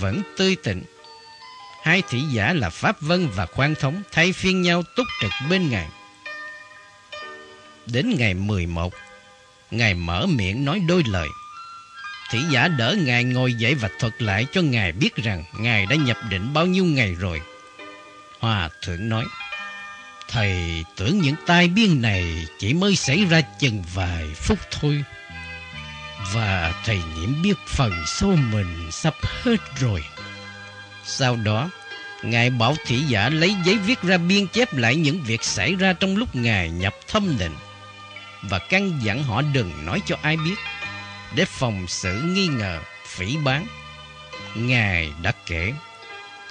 vẫn tươi tỉnh. Hai thị giả là Pháp Vân và Khoan Thống thay phiên nhau túc trực bên Ngài. Đến ngày 11, Ngài mở miệng nói đôi lời. Thị giả đỡ Ngài ngồi dậy và thuật lại cho Ngài biết rằng Ngài đã nhập định bao nhiêu ngày rồi. Hòa thượng nói, Thầy tưởng những tai biên này chỉ mới xảy ra chừng vài phút thôi. Và thầy nhiễm biết phần số mình sắp hết rồi. Sau đó, Ngài bảo thị giả lấy giấy viết ra biên chép lại những việc xảy ra trong lúc Ngài nhập thâm định và căn dặn họ đừng nói cho ai biết để phòng sự nghi ngờ, phỉ báng. Ngài đã kể,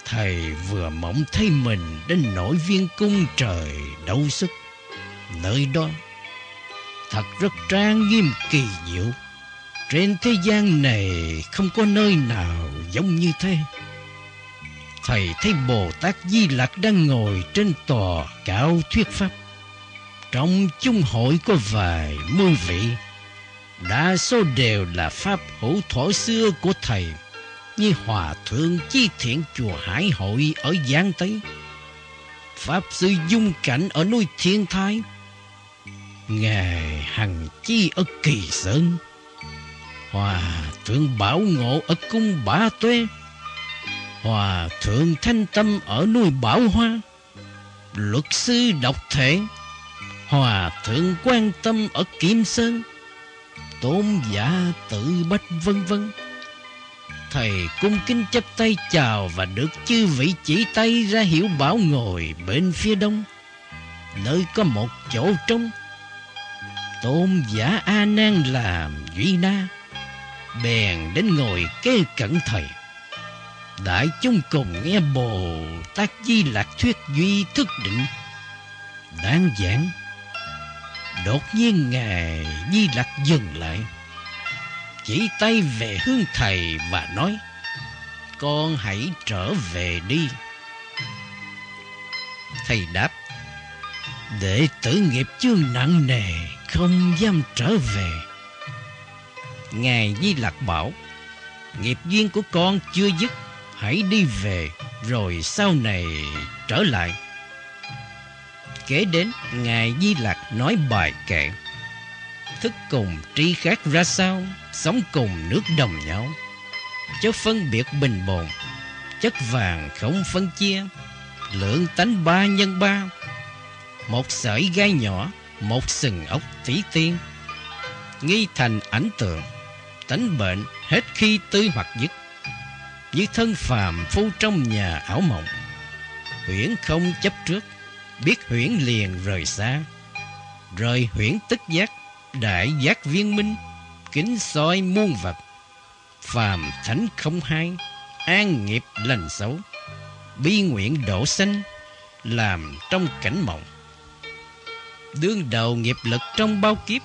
thầy vừa mộng thấy mình đến nổi viên cung trời đấu sức. Nơi đó thật rất trang nghiêm kỳ diệu. Trên thế gian này không có nơi nào giống như thế. Thầy thấy Bồ Tát Di Lặc đang ngồi trên tòa cao thuyết pháp. Trong chung hội có vài mươi vị Đa số đều là pháp hữu thổ xưa của thầy, Như Hòa Thượng Chi Thiện Chùa Hải Hội ở Giang Tây Pháp Sư Dung Cảnh ở núi Thiên Thái Ngài Hằng Chi ở Kỳ Sơn Hòa Thượng Bảo Ngộ ở Cung Bá Tuế. Hòa Thượng Thanh Tâm ở núi Bảo Hoa. Luật sư Độc Thể. Hòa Thượng Quan Tâm ở Kim Sơn. Tôn giả tự bách vân vân. Thầy cung kính chấp tay chào Và được chư vị chỉ tay ra hiểu bảo ngồi bên phía đông. Nơi có một chỗ trống. Tôn giả A Nan làm Duy Na. Bèn đến ngồi kế cẩn thầy. Đại chúng cùng nghe Bồ Tát Di Lạc thuyết duy thức định Đáng giảng. Đột nhiên Ngài Di lạc dừng lại, Chỉ tay về hướng thầy và nói, Con hãy trở về đi. Thầy đáp, Đệ tử nghiệp chương nặng nề, Không dám trở về. Ngài Di Lặc bảo, Nghiệp duyên của con chưa dứt, Hãy đi về, Rồi sau này trở lại. Kế đến, Ngài Di Lặc nói bài kệ, Thức cùng tri khác ra sao, Sống cùng nước đồng nhau. Chớ phân biệt bình bồn, Chất vàng không phân chia, Lượng tánh ba nhân ba. Một sợi gai nhỏ, Một sừng ốc thủy tiên, Nghi thành ảnh tượng. Tánh bệnh hết khi tư hoặc dứt, Như thân phàm phu trong nhà ảo mộng. Huyễn không chấp trước, biết huyễn liền rời xa. Rời huyễn tức giác, đại giác viên minh, kính soi muôn vật. Phàm thánh không hai, an nghiệp lành xấu. Bi nguyện độ sanh, làm trong cảnh mộng. Đương đầu nghiệp lực trong bao kiếp,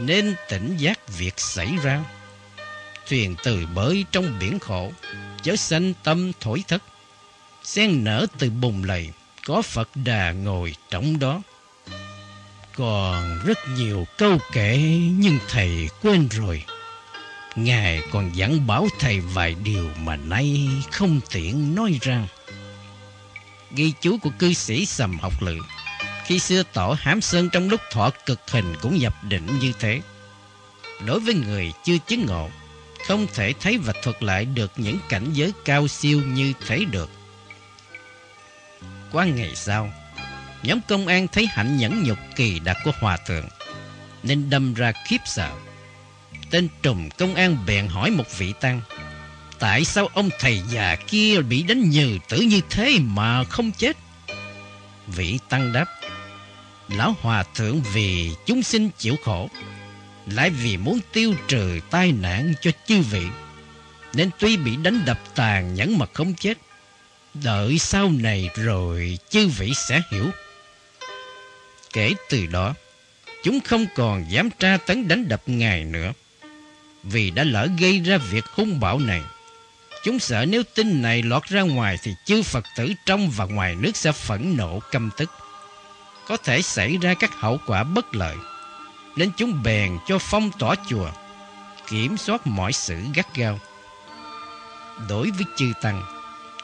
nên tỉnh giác việc xảy ra thuyền từ bơi trong biển khổ chớ sanh tâm thổi thất sen nở từ bùng lầy có Phật Đà ngồi trong đó. Còn rất nhiều câu kể nhưng thầy quên rồi. Ngài còn dặn bảo thầy vài điều mà nay không tiện nói ra. Ghi chú của cư sĩ Sầm Học Lự Khi xưa tỏ hám sơn trong lúc thọ cực hình cũng nhập định như thế. Đối với người chưa chứng ngộ, không thể thấy và thuật lại được những cảnh giới cao siêu như thế được. Qua ngày sau, nhóm công an thấy hạnh nhẫn nhục kỳ đặc của hòa thượng, nên đâm ra khiếp sợ. Tên trùm công an bèn hỏi một vị tăng, tại sao ông thầy già kia bị đánh nhừ tử như thế mà không chết? Vị tăng đáp, lão hòa thượng vì chúng sinh chịu khổ, lại vì muốn tiêu trừ tai nạn cho chư vị, nên tuy bị đánh đập tàn nhẫn mà không chết, Đợi sau này rồi chư vị sẽ hiểu. Kể từ đó, chúng không còn dám tra tấn đánh đập Ngài nữa. Vì đã lỡ gây ra việc hung bạo này. Chúng sợ nếu tin này lọt ra ngoài thì chư Phật tử trong và ngoài nước sẽ phẫn nộ căm tức. Có thể xảy ra các hậu quả bất lợi. Nên chúng bèn cho phong tỏa chùa, kiểm soát mọi sự gắt gao. Đối với chư tăng,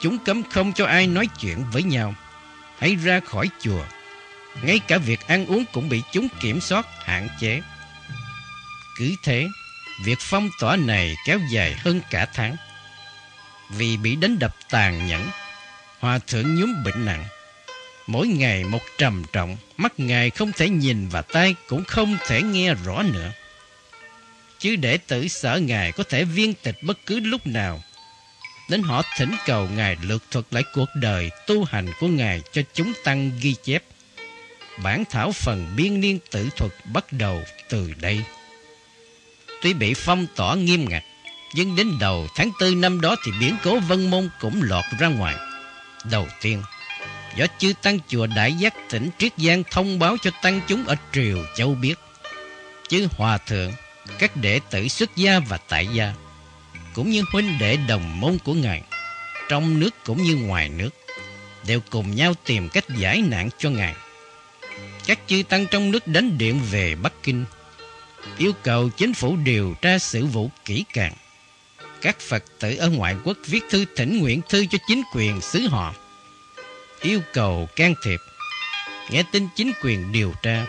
chúng cấm không cho ai nói chuyện với nhau hay ra khỏi chùa. Ngay cả việc ăn uống cũng bị chúng kiểm soát, hạn chế. Cứ thế, việc phong tỏa này kéo dài hơn cả tháng. Vì bị đánh đập tàn nhẫn, Hòa thượng nhúm bệnh nặng. Mỗi ngày một trầm trọng, mắt ngài không thể nhìn và tay cũng không thể nghe rõ nữa. Chứ đệ tử sợ ngài có thể viên tịch bất cứ lúc nào. Đến họ thỉnh cầu ngài lược thuật lại cuộc đời tu hành của ngài cho chúng tăng ghi chép. Bản thảo phần biên niên tử thuật bắt đầu từ đây. Tuy bị phong tỏa nghiêm ngặt, nhưng đến đầu tháng tư năm đó thì biến cố vân môn cũng lọt ra ngoài. Đầu tiên, do chư tăng chùa Đại Giác tỉnh Triết Giang thông báo cho tăng chúng ở Triều Châu biết. Chứ Hòa Thượng, các đệ tử xuất gia và tại gia, cũng như huynh đệ đồng môn của Ngài, trong nước cũng như ngoài nước, đều cùng nhau tìm cách giải nạn cho Ngài. Các chư tăng trong nước đánh điện về Bắc Kinh, yêu cầu chính phủ điều tra sự vụ kỹ càng. Các Phật tử ở ngoại quốc viết thư thỉnh nguyện thư cho chính quyền xứ họ, yêu cầu can thiệp. Nghe tin chính quyền điều tra,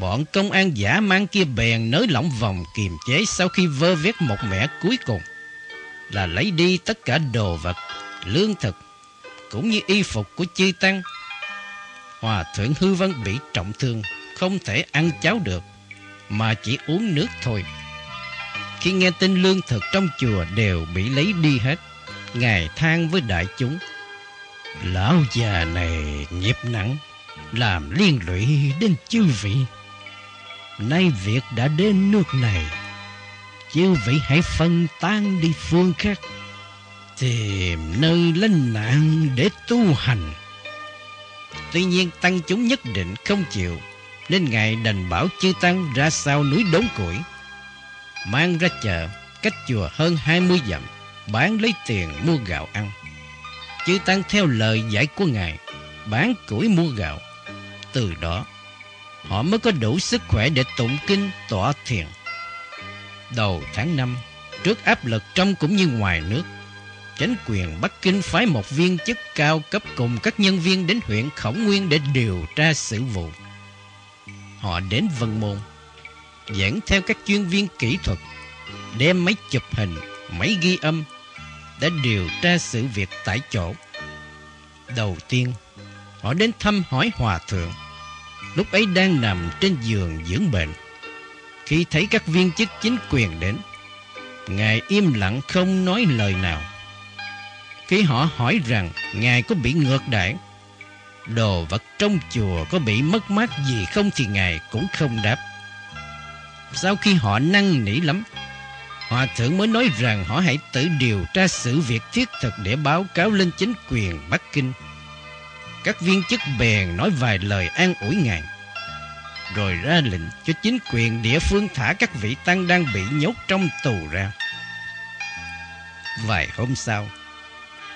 bọn công an giả mang kia bèn nới lỏng vòng kiềm chế sau khi vơ vét một mẻ cuối cùng là lấy đi tất cả đồ vật, lương thực, cũng như y phục của chư tăng. Hòa thượng Hư Vân bị trọng thương, không thể ăn cháo được, mà chỉ uống nước thôi. Khi nghe tin lương thực trong chùa đều bị lấy đi hết, Ngài than với đại chúng. Lão già này nghiệp nặng, làm liên lụy đến chư vị. Nay việc đã đến nước này, chư vị hãy phân tan đi phương khác, tìm nơi lánh nạn để tu hành. Tuy nhiên tăng chúng nhất định không chịu, nên Ngài đành bảo chư tăng ra sau núi đốn củi, mang ra chợ, cách chùa hơn 20 dặm, bán lấy tiền mua gạo ăn. Chư tăng theo lời giải của Ngài, bán củi mua gạo. Từ đó, họ mới có đủ sức khỏe để tụng kinh tọa thiền. Đầu tháng 5, trước áp lực trong cũng như ngoài nước, Chánh quyền Bắc Kinh phái một viên chức cao cấp cùng các nhân viên đến huyện Khổng Nguyên để điều tra sự vụ. Họ đến Vân Môn, dẫn theo các chuyên viên kỹ thuật, đem máy chụp hình, máy ghi âm, đã điều tra sự việc tại chỗ. Đầu tiên, họ đến thăm hỏi Hòa Thượng, lúc ấy đang nằm trên giường dưỡng bệnh. Khi thấy các viên chức chính quyền đến, Ngài im lặng không nói lời nào. Khi họ hỏi rằng Ngài có bị ngược đãi, đồ vật trong chùa có bị mất mát gì không thì Ngài cũng không đáp. Sau khi họ năn nỉ lắm, Hòa thượng mới nói rằng họ hãy tự điều tra sự việc thiết thực để báo cáo lên chính quyền Bắc Kinh. Các viên chức bèn nói vài lời an ủi ngài, rồi ra lệnh cho chính quyền địa phương thả các vị tăng đang bị nhốt trong tù ra. Vài hôm sau,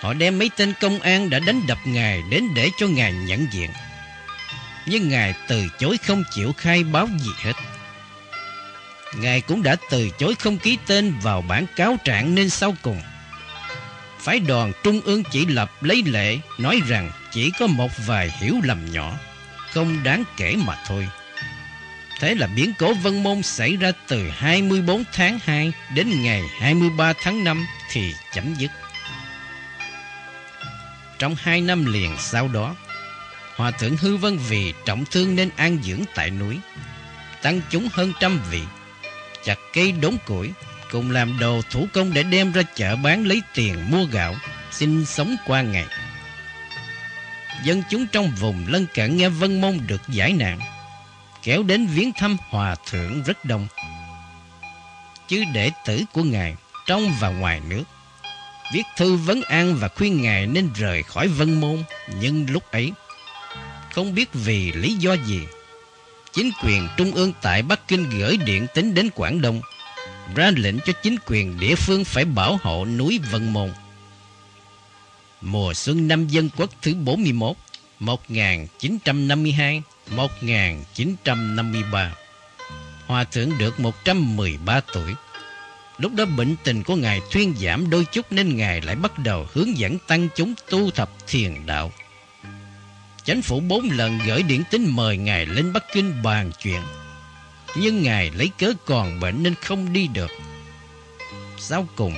họ đem mấy tên công an đã đánh đập ngài đến để cho ngài nhận diện. Nhưng ngài từ chối không chịu khai báo gì hết. Ngài cũng đã từ chối không ký tên vào bản cáo trạng nên sau cùng. Phái đoàn trung ương chỉ lập lấy lệ nói rằng chỉ có một vài hiểu lầm nhỏ, không đáng kể mà thôi. Thế là biến cố Vân Môn xảy ra từ 24 tháng 2 đến ngày 23 tháng 5 thì chấm dứt. Trong hai năm liền sau đó, Hòa thượng Hư Vân vì trọng thương nên an dưỡng tại núi. Tăng chúng hơn trăm vị chặt cây đốn củi, cùng làm đồ thủ công để đem ra chợ bán lấy tiền mua gạo, sinh sống qua ngày. Dân chúng trong vùng lân cận nghe vân môn được giải nạn, kéo đến viếng thăm hòa thượng rất đông. Chứ đệ tử của ngài trong và ngoài nước, viết thư vấn an và khuyên ngài nên rời khỏi vân môn. Nhưng lúc ấy, không biết vì lý do gì chính quyền trung ương tại Bắc Kinh gửi điện tính đến Quảng Đông, ra lệnh cho chính quyền địa phương phải bảo hộ núi Vân Môn. Mùa xuân năm dân quốc thứ 41, 1952-1953, Hòa thượng được 113 tuổi. Lúc đó bệnh tình của Ngài thuyên giảm đôi chút nên Ngài lại bắt đầu hướng dẫn tăng chúng tu thập thiền đạo. Chánh phủ bốn lần gửi điện tín mời Ngài lên Bắc Kinh bàn chuyện. Nhưng Ngài lấy cớ còn bệnh nên không đi được. Sau cùng,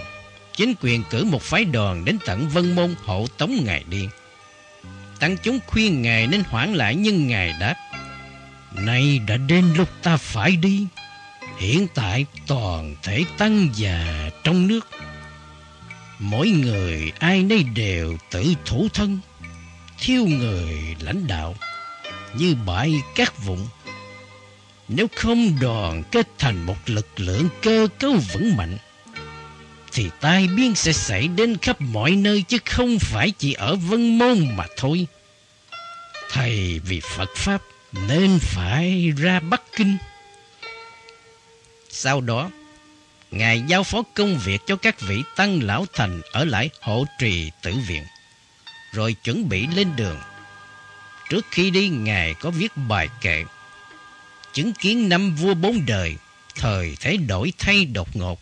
chính quyền cử một phái đoàn đến tận Vân Môn hộ tống Ngài đi. Tăng chúng khuyên Ngài nên hoãn lại nhưng Ngài đáp Nay đã đến lúc ta phải đi Hiện tại toàn thể tăng già trong nước Mỗi người ai nấy đều tự thủ thân Thiếu người lãnh đạo Như bãi cát vụn. Nếu không đoàn kết thành một lực lượng cơ cấu vững mạnh Thì tai biến sẽ xảy đến khắp mọi nơi Chứ không phải chỉ ở Vân Môn mà thôi. Thầy vì Phật Pháp nên phải ra Bắc Kinh. Sau đó, Ngài giao phó công việc cho các vị tăng lão thành ở lại hộ trì tử viện, rồi chuẩn bị lên đường. Trước khi đi, Ngài có viết bài kệ, chứng kiến năm vua bốn đời, thời thế đổi thay đột ngột.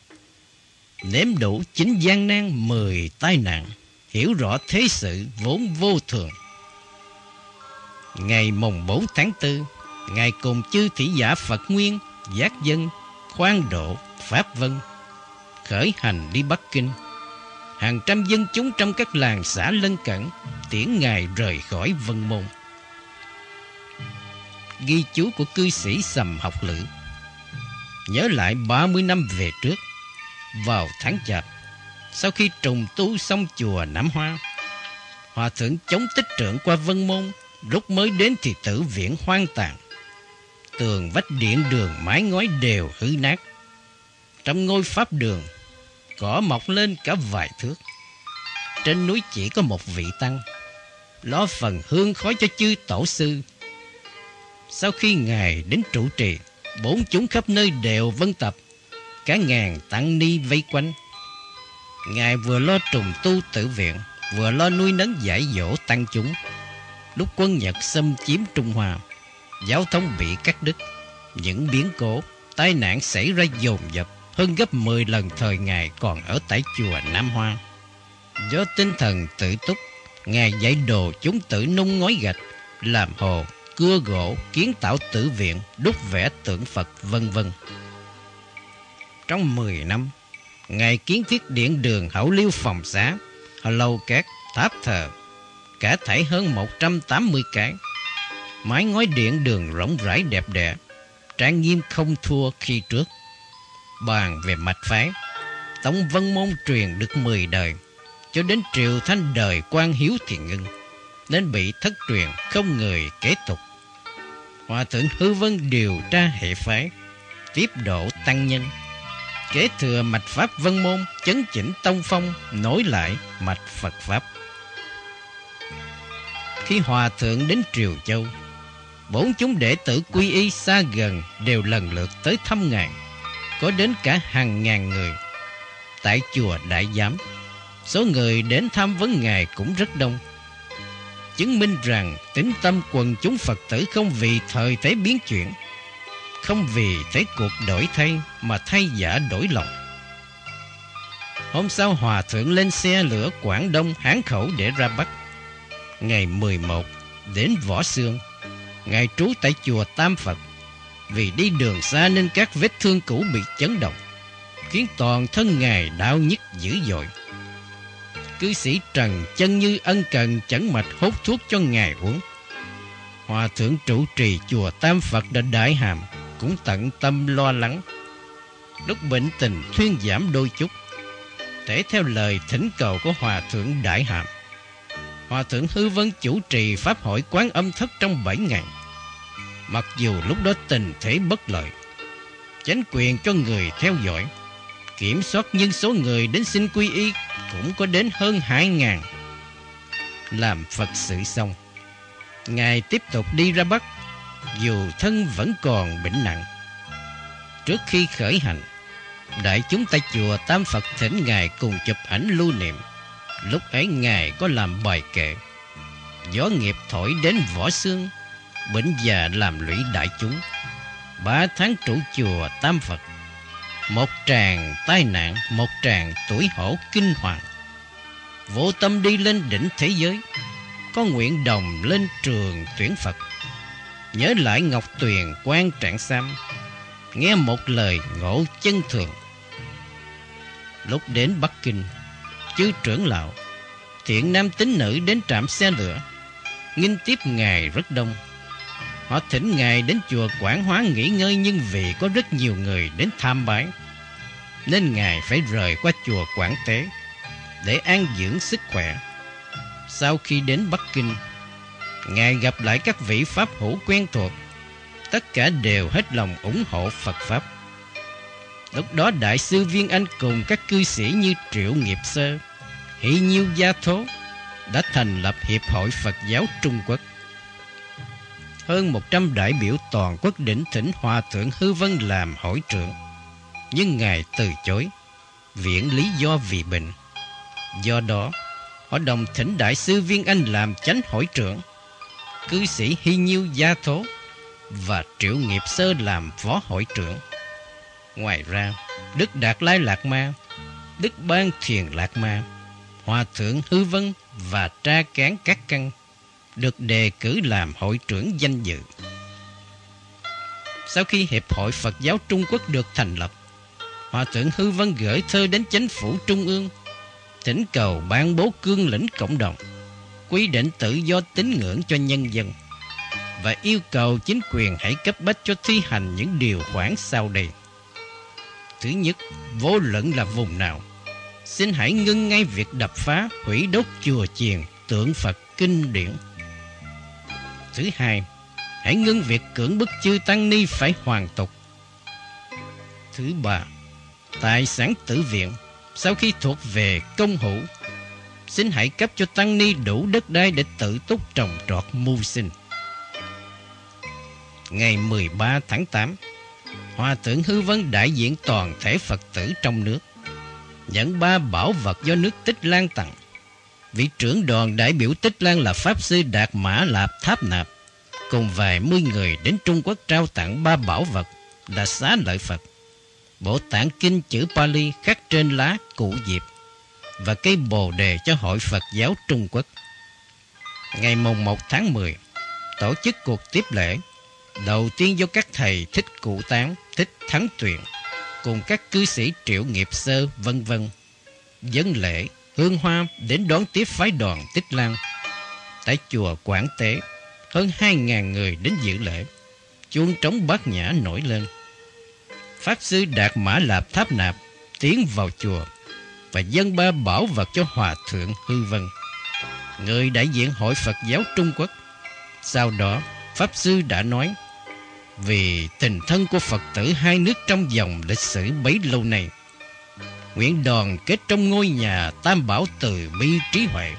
Nếm đủ chính gian nan mười tai nạn, hiểu rõ thế sự vốn vô thường. Ngày mùng 4 tháng 4, Ngài cùng chư thị giả Phật Nguyên, Giác Dân, khoan độ Pháp Vân khởi hành đi Bắc Kinh. Hàng trăm dân chúng trong các làng xã lân cận tiễn Ngài rời khỏi Vân Môn. Ghi chú của cư sĩ Sầm Học Lữ Nhớ lại 30 năm về trước Vào tháng chạp Sau khi trùng tu xong chùa Nam Hoa Hòa thượng chống tích trưởng qua Vân Môn Lúc mới đến thì tử viện hoang tàn tường vách điện đường mái ngói đều hư nát. Trong ngôi pháp đường, cỏ mọc lên cả vài thước. Trên núi chỉ có một vị tăng, lo phần hương khói cho chư tổ sư. Sau khi Ngài đến trụ trì, bốn chúng khắp nơi đều vân tập, cả ngàn tăng ni vây quanh. Ngài vừa lo trùng tu tử viện, vừa lo nuôi nấng giải dỗ tăng chúng. Lúc quân Nhật xâm chiếm Trung Hoa, giao thông bị cắt đứt. Những biến cố, tai nạn xảy ra dồn dập hơn gấp 10 lần thời Ngài còn ở tại chùa Nam Hoa. Do tinh thần tự túc, Ngài dạy đồ chúng tử nung ngói gạch, làm hồ, cưa gỗ, kiến tạo tử viện, đúc vẽ tượng Phật, vân vân. Trong 10 năm, Ngài kiến thiết điện đường hậu liêu phòng xá, lầu cát, tháp thờ, cả thảy hơn 180 cái mái ngói điện đường rộng rãi đẹp đẽ, trang nghiêm không thua khi trước. Bàn về mạch phái, Tống Vân Môn truyền được 10 đời, cho đến triều thanh đời quan hiếu thì ngưng, đến bị thất truyền không người kế tục. Hòa thượng Hư Vân điều tra hệ phái, tiếp độ tăng nhân, kế thừa mạch pháp Vân Môn, chấn chỉnh tông phong, nối lại mạch Phật Pháp. Khi Hòa thượng đến Triều Châu, bốn chúng đệ tử quy y xa gần đều lần lượt tới thăm ngài có đến cả hàng ngàn người. Tại chùa đại giám, số người đến tham vấn ngài cũng rất đông. Chứng minh rằng tính tâm quần chúng phật tử không vì thời thế biến chuyển, không vì thế cuộc đổi thay mà thay giả đổi lòng. Hôm sau hòa thượng lên xe lửa quảng đông, hán khẩu để ra bắc. Ngày 11 đến võ xương Ngài trú tại chùa Tam Phật. Vì đi đường xa nên các vết thương cũ bị chấn động, Khiến toàn thân Ngài đau nhức dữ dội. Cư sĩ Trần chân như ân cần chẩn mạch hốt thuốc cho Ngài uống. Hòa thượng trụ trì chùa Tam Phật đã đại hàm, Cũng tận tâm lo lắng. Lúc bệnh tình thuyên giảm đôi chút Thể theo lời thỉnh cầu của Hòa thượng Đại Hàm. Hòa thượng Hư Vân chủ trì Pháp hội quán âm thất trong bảy ngày. Mặc dù lúc đó tình thế bất lợi, Chánh quyền cho người theo dõi, Kiểm soát nhưng số người đến xin quy y Cũng có đến hơn hai ngàn. Làm Phật sự xong, Ngài tiếp tục đi ra Bắc, Dù thân vẫn còn bệnh nặng. Trước khi khởi hành, Đại chúng tại chùa Tam Phật thỉnh Ngài cùng chụp ảnh lưu niệm. Lúc ấy Ngài có làm bài kệ, Gió nghiệp thổi đến võ xương Bệnh già làm lũy đại chúng Ba tháng trụ chùa Tam Phật Một tràng tai nạn, một tràng tuổi hổ kinh hoàng. Vô tâm đi lên đỉnh thế giới, có nguyện đồng lên trường tuyển Phật. Nhớ lại Ngọc Tuyền quan trạng sam nghe một lời ngộ chân thường. Lúc đến Bắc Kinh, chư trưởng lão, thiện nam tín nữ đến trạm xe lửa, nghinh tiếp ngài rất đông. Họ thỉnh ngài đến chùa Quảng Hóa nghỉ ngơi nhưng vì có rất nhiều người đến tham bái, nên ngài phải rời qua chùa Quảng Tế để an dưỡng sức khỏe. Sau khi đến Bắc Kinh, ngài gặp lại các vị pháp hữu quen thuộc, tất cả đều hết lòng ủng hộ Phật pháp. Lúc đó Đại sư Viên Anh cùng các cư sĩ như Triệu Nghiệp Sơ, Hỷ Nhiêu Gia Thố đã thành lập Hiệp hội Phật giáo Trung Quốc. Hơn 100 đại biểu toàn quốc đỉnh thỉnh Hòa Thượng Hư Vân làm hội trưởng. Nhưng Ngài từ chối, viện lý do vì bệnh. Do đó, họ đồng thỉnh Đại sư Viên Anh làm chánh hội trưởng, cư sĩ Hy Nhiêu Gia Thố và Triệu Nghiệp Sơ làm phó hội trưởng. Ngoài ra, Đức Đạt Lai Lạc Ma, Đức Ban Thiền Lạc Ma, Hòa Thượng Hư Vân và Tra Cán Các Căn được đề cử làm hội trưởng danh dự. Sau khi Hiệp hội Phật giáo Trung Quốc được thành lập, Hòa Thượng Hư Vân gửi thơ đến chính phủ Trung ương, thỉnh cầu ban bố cương lĩnh cộng đồng, quy định tự do tín ngưỡng cho nhân dân và yêu cầu chính quyền hãy cấp bách cho thi hành những điều khoản sau đây. Thứ nhất, vô luận là vùng nào, xin hãy ngưng ngay việc đập phá, hủy đốt chùa chiền, tượng Phật kinh điển. Thứ hai, hãy ngưng việc cưỡng bức chư tăng ni phải hoàn tục. Thứ ba, tài sản tử viện sau khi thuộc về công hữu, xin hãy cấp cho tăng ni đủ đất đai để tự túc trồng trọt mưu sinh. Ngày 13 tháng 8, Hòa thượng Hư Vân đại diện toàn thể Phật tử trong nước, dẫn ba bảo vật do nước Tích Lan tặng. Vị trưởng đoàn đại biểu Tích Lan là Pháp Sư Đạt Mã Lạp Tháp Nạp, cùng vài mươi người đến Trung Quốc trao tặng ba bảo vật là xá lợi Phật, bộ tạng kinh chữ Pali khắc trên lá cụ diệp và cây bồ đề cho Hội Phật giáo Trung Quốc. Ngày mùng 1 tháng 10, tổ chức cuộc tiếp lễ đầu tiên do các thầy thích cụ tán, thích thắng Tuyền cùng các cư sĩ triệu nghiệp sơ, vân vân Dân lễ, hương hoa đến đón tiếp phái đoàn Tích Lan. Tại chùa Quảng Tế, hơn 2.000 người đến dự lễ. Chuông trống bát nhã nổi lên. Pháp sư Đạt Mã Lạp Tháp Nạp tiến vào chùa và dân ba bảo vật cho Hòa Thượng Hư Vân, người đại diện Hội Phật giáo Trung Quốc. Sau đó, Pháp Sư đã nói vì tình thân của Phật tử hai nước trong dòng lịch sử bấy lâu nay. Nguyện đoàn kết trong ngôi nhà tam bảo từ bi trí huệ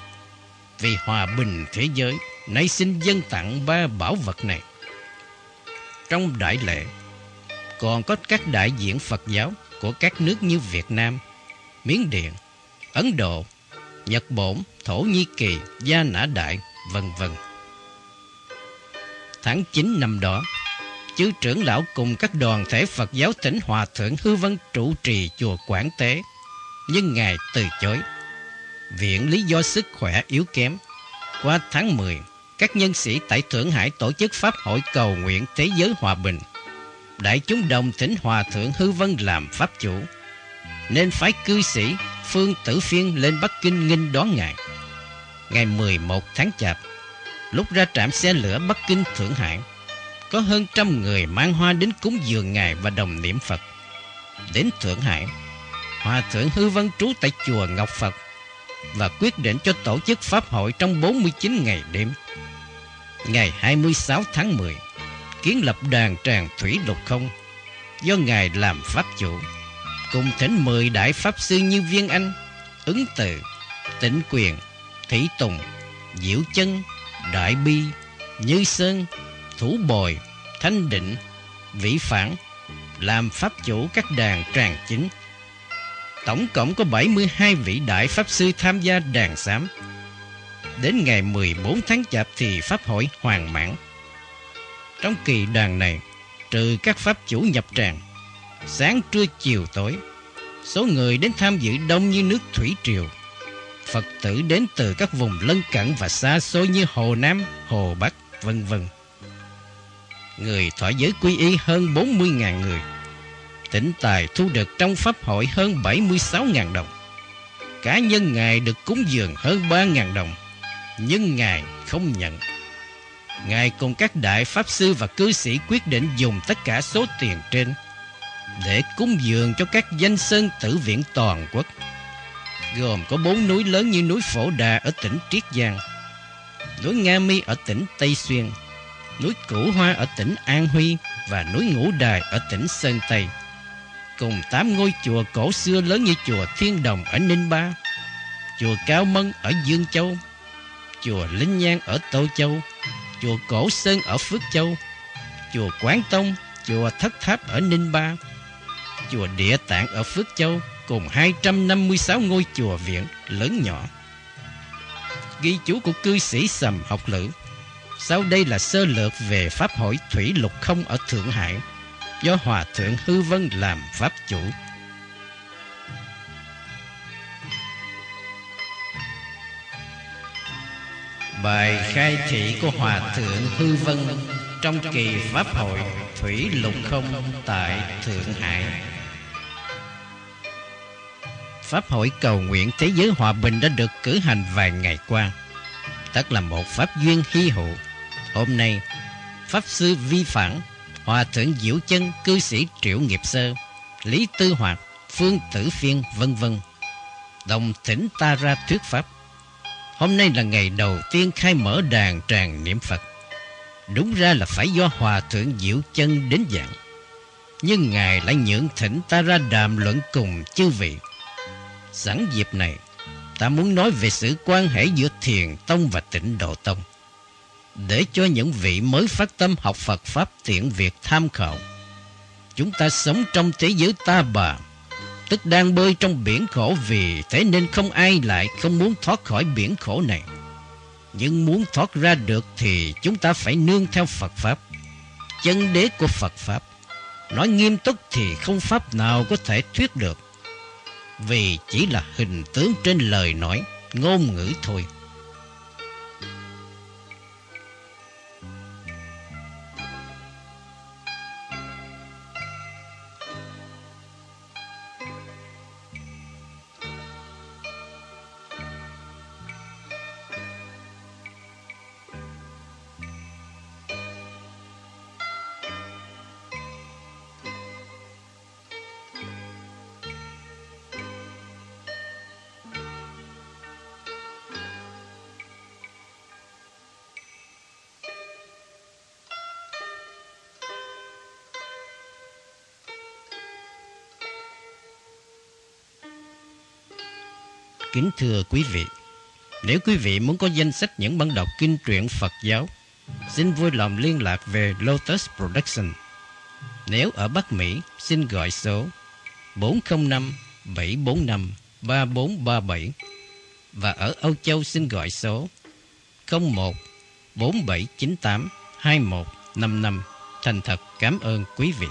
vì hòa bình thế giới nay xin dân tặng ba bảo vật này. Trong đại lễ còn có các đại diện Phật giáo của các nước như Việt Nam, Miến Điện, Ấn Độ, Nhật Bổn, Thổ Nhi Kỳ, Gia Nã Đại, vân vân. Tháng 9 năm đó, chư trưởng lão cùng các đoàn thể Phật giáo tỉnh Hòa Thượng Hư Vân trụ trì chùa Quảng Tế, nhưng Ngài từ chối. Viện lý do sức khỏe yếu kém. Qua tháng 10, các nhân sĩ tại Thượng Hải tổ chức Pháp hội cầu nguyện Thế giới Hòa Bình. Đại chúng đồng thỉnh Hòa Thượng Hư Vân làm Pháp chủ, nên phái cư sĩ Phương Tử Phiên lên Bắc Kinh nghinh đón Ngài. Ngày 11 tháng Chạp, lúc ra trạm xe lửa Bắc Kinh Thượng Hải, có hơn trăm người mang hoa đến cúng dường Ngài và đồng niệm Phật. Đến Thượng Hải, Hòa Thượng Hư Vân trú tại chùa Ngọc Phật và quyết định cho tổ chức Pháp hội trong 49 ngày đêm. Ngày 26 tháng 10, kiến lập đàn tràng Thủy Lục Không do Ngài làm Pháp chủ, cùng thỉnh 10 đại Pháp sư như Viên Anh, Ứng Từ, Tịnh Quyền, Thủy Tùng, Diệu Chân, Đại Bi, Như Sơn, Thủ Bồi, Thanh Định, Vĩ Phản làm Pháp chủ các đàn tràng chính. Tổng cộng có 72 vị đại Pháp sư tham gia đàn sám Đến ngày 14 tháng Chạp thì Pháp hội hoàn mãn. Trong kỳ đàn này, trừ các Pháp chủ nhập tràng, Sáng trưa chiều tối Số người đến tham dự đông như nước thủy triều Phật tử đến từ các vùng lân cận và xa xôi như Hồ Nam, Hồ Bắc, vân vân. Người thọ giới quy y hơn 40.000 người. Tỉnh tài thu được trong Pháp hội hơn 76.000 đồng. Cá nhân Ngài được cúng dường hơn 3.000 đồng. Nhưng Ngài không nhận. Ngài cùng các đại pháp sư và cư sĩ quyết định dùng tất cả số tiền trên để cúng dường cho các danh sơn tử viện toàn quốc gồm có bốn núi lớn như núi Phổ Đà ở tỉnh Triết Giang, núi Nga Mi ở tỉnh Tây Xuyên, núi Cửu Hoa ở tỉnh An Huy và núi Ngũ Đài ở tỉnh Sơn Tây, cùng tám ngôi chùa cổ xưa lớn như chùa Thiên Đồng ở Ninh Ba, chùa Cao Mân ở Dương Châu, chùa Linh Nhan ở Tô Châu, chùa Cổ Sơn ở Phước Châu, chùa Quán Tông, chùa Thất Tháp ở Ninh Ba, chùa Địa Tạng ở Phước Châu cùng 256 ngôi chùa viện lớn nhỏ. Ghi chú của cư sĩ Sầm học lữ. Sau đây là sơ lược về Pháp hội Thủy Lục Không ở Thượng Hải do Hòa Thượng Hư Vân làm Pháp chủ. Bài khai thị của Hòa Thượng Hư Vân trong kỳ Pháp hội Thủy Lục Không tại Thượng Hải. Pháp hội cầu nguyện thế giới hòa bình đã được cử hành vài ngày qua. Tất là một pháp duyên hy hữu. Hôm nay, Pháp Sư Vi Phản, Hòa Thượng Diệu Chân, cư sĩ Triệu Nghiệp Sơ, Lý Tư Hoạt, Phương Tử Phiên, vân vân đồng thỉnh ta ra thuyết Pháp. Hôm nay là ngày đầu tiên khai mở đàn tràng niệm Phật. Đúng ra là phải do Hòa Thượng Diệu Chân đến giảng. Nhưng Ngài lại nhượng thỉnh ta ra đàm luận cùng chư vị. Sẵn dịp này, ta muốn nói về sự quan hệ giữa thiền tông và tịnh độ tông. Để cho những vị mới phát tâm học Phật Pháp tiện việc tham khảo. Chúng ta sống trong thế giới ta bà, tức đang bơi trong biển khổ vì thế nên không ai lại không muốn thoát khỏi biển khổ này. Nhưng muốn thoát ra được thì chúng ta phải nương theo Phật Pháp, chân đế của Phật Pháp. Nói nghiêm túc thì không pháp nào có thể thuyết được vì chỉ là hình tướng trên lời nói, ngôn ngữ thôi. Kính thưa quý vị, nếu quý vị muốn có danh sách những bản đọc kinh truyện Phật giáo, xin vui lòng liên lạc về Lotus Production. Nếu ở Bắc Mỹ, xin gọi số 405 745 3437 và ở Âu Châu xin gọi số 01 4798 2155. Thành thật cảm ơn quý vị.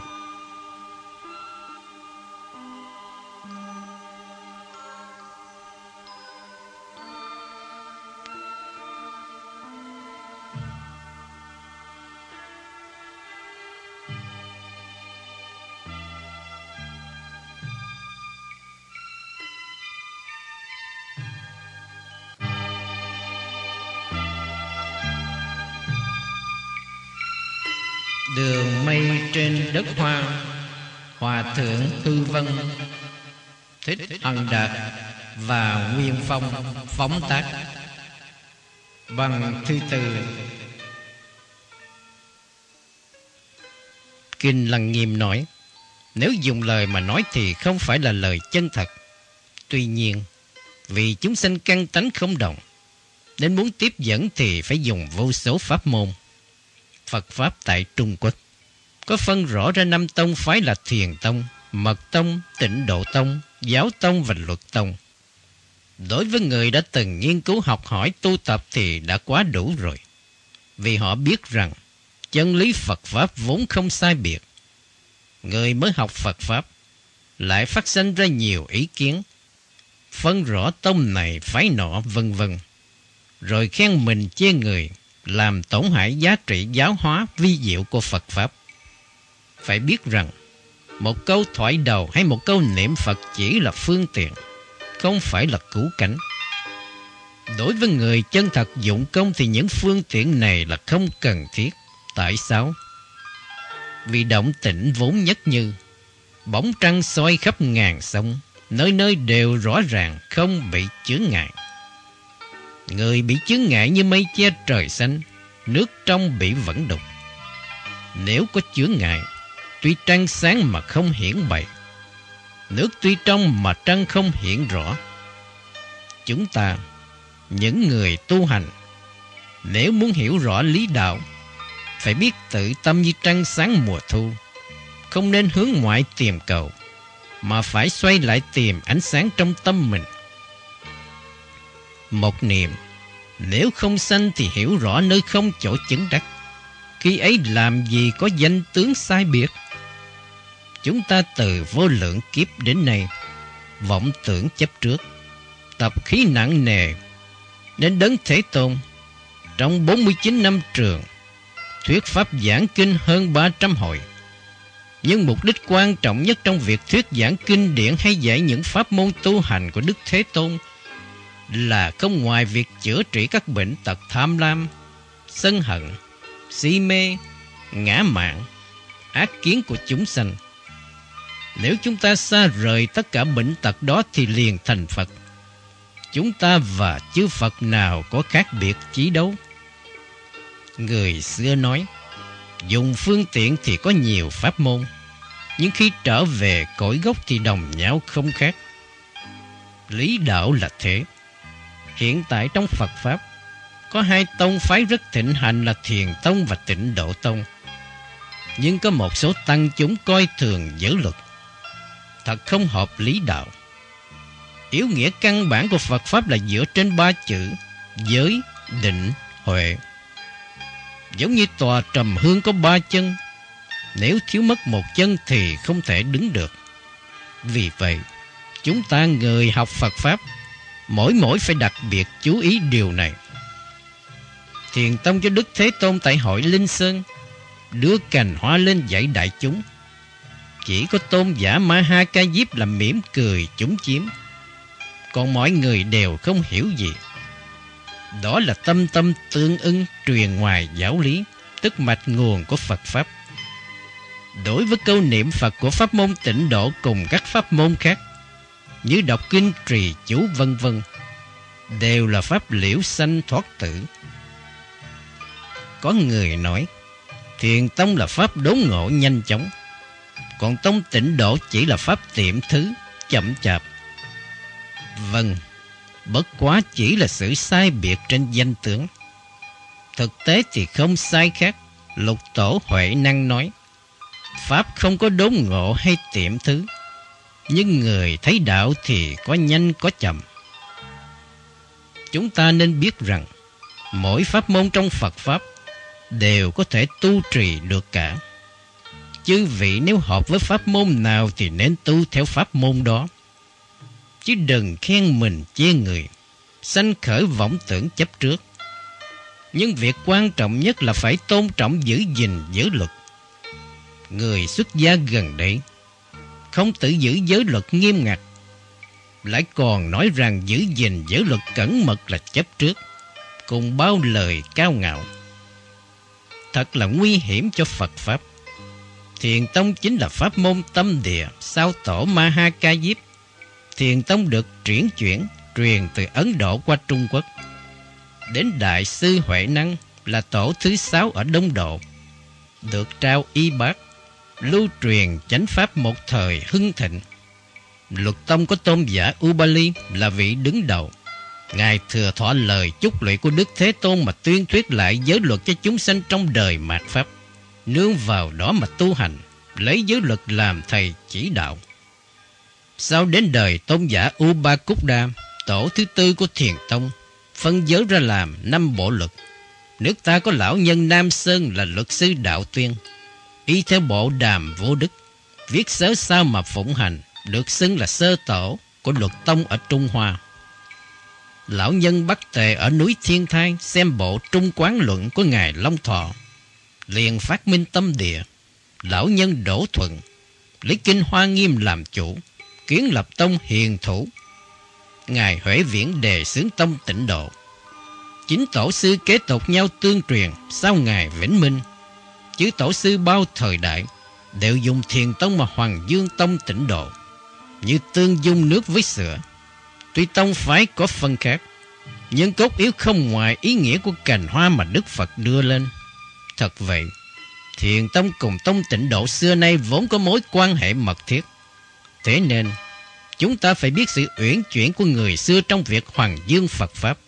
Vân. Thích Ân Đạt Và Nguyên Phong phóng tác. Bằng thư từ. Kinh Lăng Nghiêm nói Nếu dùng lời mà nói thì không phải là lời chân thật. Tuy nhiên Vì chúng sinh căn tánh không đồng Nên muốn tiếp dẫn thì phải dùng vô số pháp môn. Phật Pháp tại Trung Quốc có phân rõ ra năm tông phái là Thiền Tông, Mật Tông, Tịnh Độ Tông, Giáo Tông và Luật Tông. Đối với người đã từng nghiên cứu học hỏi tu tập thì đã quá đủ rồi. Vì họ biết rằng chân lý Phật Pháp vốn không sai biệt. người mới học Phật Pháp lại phát sinh ra nhiều ý kiến, phân rõ tông này phái nọ vân vân, rồi khen mình chê người, làm tổn hại giá trị giáo hóa vi diệu của Phật Pháp. Phải biết rằng, một câu thoại đầu hay một câu niệm Phật chỉ là phương tiện, không phải là cứu cánh. Đối với người chân thật dụng công thì những phương tiện này là không cần thiết. Tại sao? Vì động tĩnh vốn nhất như bóng trăng soi khắp ngàn sông, nơi nơi đều rõ ràng không bị chướng ngại. Người bị chướng ngại như mây che trời xanh, nước trong bị vẫn đục. Nếu có chướng ngại, tuy trăng sáng mà không hiển bày, nước tuy trong mà trăng không hiển rõ. Chúng ta, những người tu hành, nếu muốn hiểu rõ lý đạo, phải biết tự tâm như trăng sáng mùa thu, không nên hướng ngoại tìm cầu, mà phải xoay lại tìm ánh sáng trong tâm mình. Một niệm, nếu không sanh thì hiểu rõ nơi không chỗ chứng đắc. Khi ấy làm gì có danh tướng sai biệt. Chúng ta từ vô lượng kiếp đến nay, vọng tưởng chấp trước, tập khí nặng nề, đến đấng Thế Tôn. Trong 49 năm trường, thuyết pháp giảng kinh hơn 300 hồi. Nhưng mục đích quan trọng nhất trong việc thuyết giảng kinh điển hay dạy những pháp môn tu hành của Đức Thế Tôn là không ngoài việc chữa trị các bệnh tật tham lam, sân hận, si mê, ngã mạn, ác kiến của chúng sanh. Nếu chúng ta xa rời tất cả bệnh tật đó thì liền thành Phật. Chúng ta và chư Phật nào có khác biệt chí đâu? Người xưa nói, dùng phương tiện thì có nhiều pháp môn, nhưng khi trở về cội gốc thì đồng nhau không khác. Lý đạo là thế. Hiện tại trong Phật Pháp, có hai tông phái rất thịnh hành là Thiền Tông và Tịnh Độ Tông. Nhưng có một số tăng chúng coi thường giới luật. Thật không hợp lý đạo. Yếu nghĩa căn bản của Phật Pháp là dựa trên ba chữ giới, định, huệ. Giống như tòa trầm hương có ba chân, nếu thiếu mất một chân thì không thể đứng được. Vì vậy, chúng ta người học Phật Pháp, mỗi mỗi phải đặc biệt chú ý điều này. Thiền tông cho Đức Thế Tôn tại hội Linh Sơn, đưa cành hoa lên dạy đại chúng. Chỉ có tôn giả Ma Ha Ca Diếp là mỉm cười chúng chiếm. Còn mọi người đều không hiểu gì. Đó là tâm tâm tương ưng truyền ngoài giáo lý, tức mạch nguồn của Phật Pháp. Đối với câu niệm Phật của pháp môn tịnh độ cùng các pháp môn khác, như đọc kinh trì chú vân vân, đều là pháp liễu sanh thoát tử. Có người nói, thiền tông là pháp đốn ngộ nhanh chóng, còn tông tịnh độ chỉ là pháp tiệm thứ, chậm chạp. Vâng, bất quá chỉ là sự sai biệt trên danh tướng. Thực tế thì không sai khác, lục tổ Huệ Năng nói. Pháp không có đốn ngộ hay tiệm thứ, nhưng người thấy đạo thì có nhanh có chậm. Chúng ta nên biết rằng, mỗi pháp môn trong Phật Pháp đều có thể tu trì được cả. Chư vị nếu hợp với pháp môn nào thì nên tu theo pháp môn đó chứ đừng khen mình chê người, sanh khởi vọng tưởng chấp trước. Nhưng việc quan trọng nhất là phải tôn trọng giữ gìn giới luật. Người xuất gia gần đây không tự giữ giới luật nghiêm ngặt, lại còn nói rằng giữ gìn giới luật cẩn mật là chấp trước, cùng bao lời cao ngạo. Thật là nguy hiểm cho Phật Pháp. Thiền Tông chính là pháp môn tâm địa, sau tổ Ma Ha Ca Diếp thiền tông được chuyển chuyển truyền từ Ấn Độ qua Trung Quốc. Đến Đại sư Huệ Năng là tổ thứ sáu ở Đông Độ, được trao y bác, lưu truyền chánh pháp một thời hưng thịnh. Luật tông có tôn giả Ubali là vị đứng đầu. Ngài thừa thọ lời chúc lụy của Đức Thế Tôn mà tuyên thuyết lại giới luật cho chúng sanh trong đời mạt Pháp. Nương vào đó mà tu hành, lấy giới luật làm thầy chỉ đạo. Sau đến đời tôn giả Uba Đa, tổ thứ tư của Thiền Tông, phân giới ra làm năm bộ luật. Nước ta có lão nhân Nam Sơn là luật sư đạo tuyên, y theo bộ đàm vô đức, viết sớ sao mà phụng hành, được xưng là sơ tổ của luật tông ở Trung Hoa. Lão nhân Bắc Tề ở núi Thiên Thai xem bộ trung quán luận của Ngài Long Thọ. Liền phát minh tâm địa, lão nhân Đỗ Thuận, lấy kinh Hoa Nghiêm làm chủ, kiến lập tông hiền thủ. Ngài Huệ Viễn đề xướng tông tịnh độ. Chính tổ sư kế tục nhau tương truyền sau Ngài Vĩnh Minh. Chứ tổ sư bao thời đại đều dùng thiền tông mà Hoàng Dương Tông tịnh độ, như tương dung nước với sữa. Tuy tông phái có phân khác, nhưng cốt yếu không ngoài ý nghĩa của cành hoa mà Đức Phật đưa lên. Thật vậy, thiền tông cùng tông tịnh độ xưa nay vốn có mối quan hệ mật thiết. Thế nên, chúng ta phải biết sự uyển chuyển của người xưa trong việc hoàng dương Phật Pháp.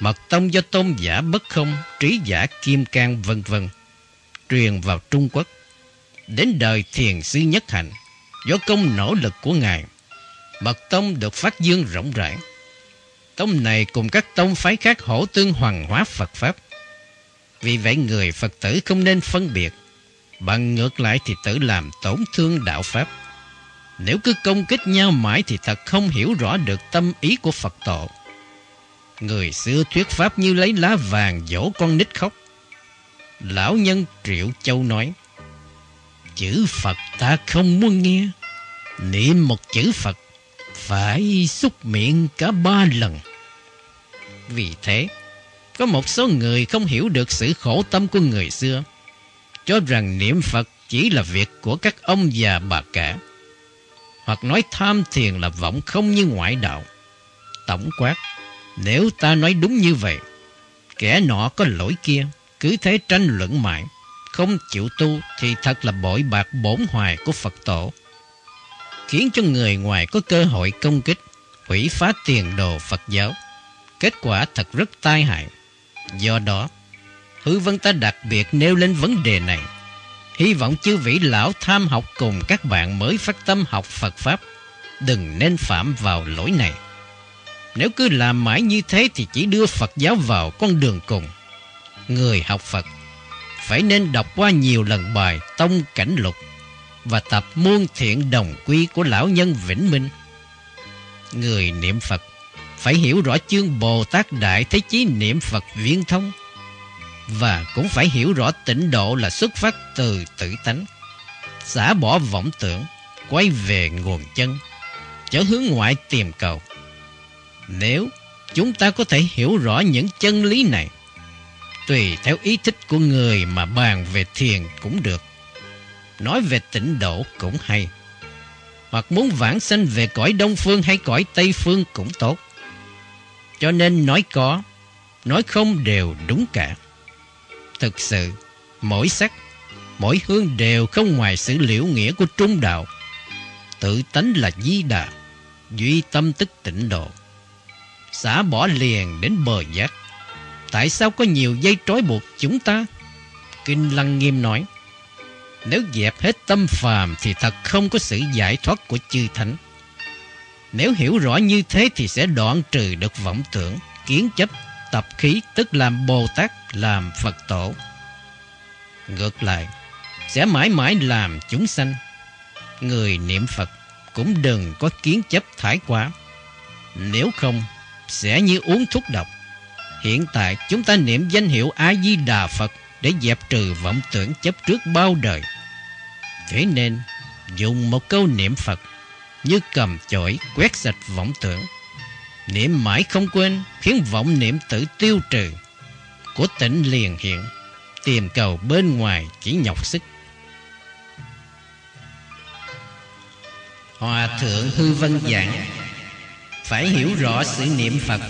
Mật tông do tôn giả bất không, trí giả kim cang vân vân truyền vào Trung Quốc. Đến đời thiền sư nhất hạnh, do công nỗ lực của Ngài, Mật Tông được phát dương rộng rãi. Tông này cùng các tông phái khác hỗ tương hoàng hóa Phật Pháp. Vì vậy người Phật tử không nên phân biệt, bằng ngược lại thì tự làm tổn thương đạo Pháp. Nếu cứ công kích nhau mãi thì thật không hiểu rõ được tâm ý của Phật tổ. Người xưa thuyết Pháp như lấy lá vàng dỗ con nít khóc. Lão nhân Triệu Châu nói, Chữ Phật ta không muốn nghe. Niệm một chữ Phật phải xúc miệng cả ba lần. Vì thế, có một số người không hiểu được sự khổ tâm của người xưa, cho rằng niệm Phật chỉ là việc của các ông già bà cả, hoặc nói tham thiền là vọng không như ngoại đạo. Tổng quát, nếu ta nói đúng như vậy, kẻ nọ có lỗi kia, cứ thế tranh luận mãi, không chịu tu thì thật là bội bạc bổn hoài của Phật tổ. Khiến cho người ngoài có cơ hội công kích, hủy phá tiền đồ Phật giáo. Kết quả thật rất tai hại. Do đó, Hư Vân ta đặc biệt nêu lên vấn đề này. Hy vọng chư vị lão tham học cùng các bạn mới phát tâm học Phật Pháp. Đừng nên phạm vào lỗi này. Nếu cứ làm mãi như thế thì chỉ đưa Phật giáo vào con đường cùng. Người học Phật phải nên đọc qua nhiều lần bài Tông Cảnh Lục và tập muôn thiện đồng quy của lão nhân Vĩnh Minh. Người niệm Phật phải hiểu rõ chương Bồ Tát Đại Thế Chí niệm Phật viên thông và cũng phải hiểu rõ tịnh độ là xuất phát từ tự tánh, xả bỏ vọng tưởng, quay về nguồn chân, chở hướng ngoại tìm cầu. Nếu chúng ta có thể hiểu rõ những chân lý này, tùy theo ý thích của người mà bàn về thiền cũng được. Nói về tịnh độ cũng hay. Hoặc muốn vãng sanh về cõi Đông Phương hay cõi Tây Phương cũng tốt. Cho nên nói có, nói không đều đúng cả. Thực sự, mỗi sắc, mỗi hương đều không ngoài sự liễu nghĩa của trung đạo. Tự tánh là di đà, duy tâm tức tịnh độ. Xả bỏ liền đến bờ giác Tại sao có nhiều dây trói buộc chúng ta? Kinh Lăng Nghiêm nói, nếu dẹp hết tâm phàm thì thật không có sự giải thoát của chư thánh. Nếu hiểu rõ như thế thì sẽ đoạn trừ được vọng tưởng, kiến chấp, tập khí tức làm Bồ Tát, làm Phật tổ. Ngược lại, sẽ mãi mãi làm chúng sanh. Người niệm Phật cũng đừng có kiến chấp thái quá. Nếu không, sẽ như uống thuốc độc. Hiện tại chúng ta niệm danh hiệu A-di-đà Phật để dẹp trừ vọng tưởng chấp trước bao đời. Thế nên, dùng một câu niệm Phật như cầm chổi quét sạch vọng tưởng. Niệm mãi không quên khiến vọng niệm tự tiêu trừ. Của tỉnh liền hiện, tìm cầu bên ngoài chỉ nhọc sức. Hòa thượng Hư Vân giảng Phải hiểu rõ sự niệm Phật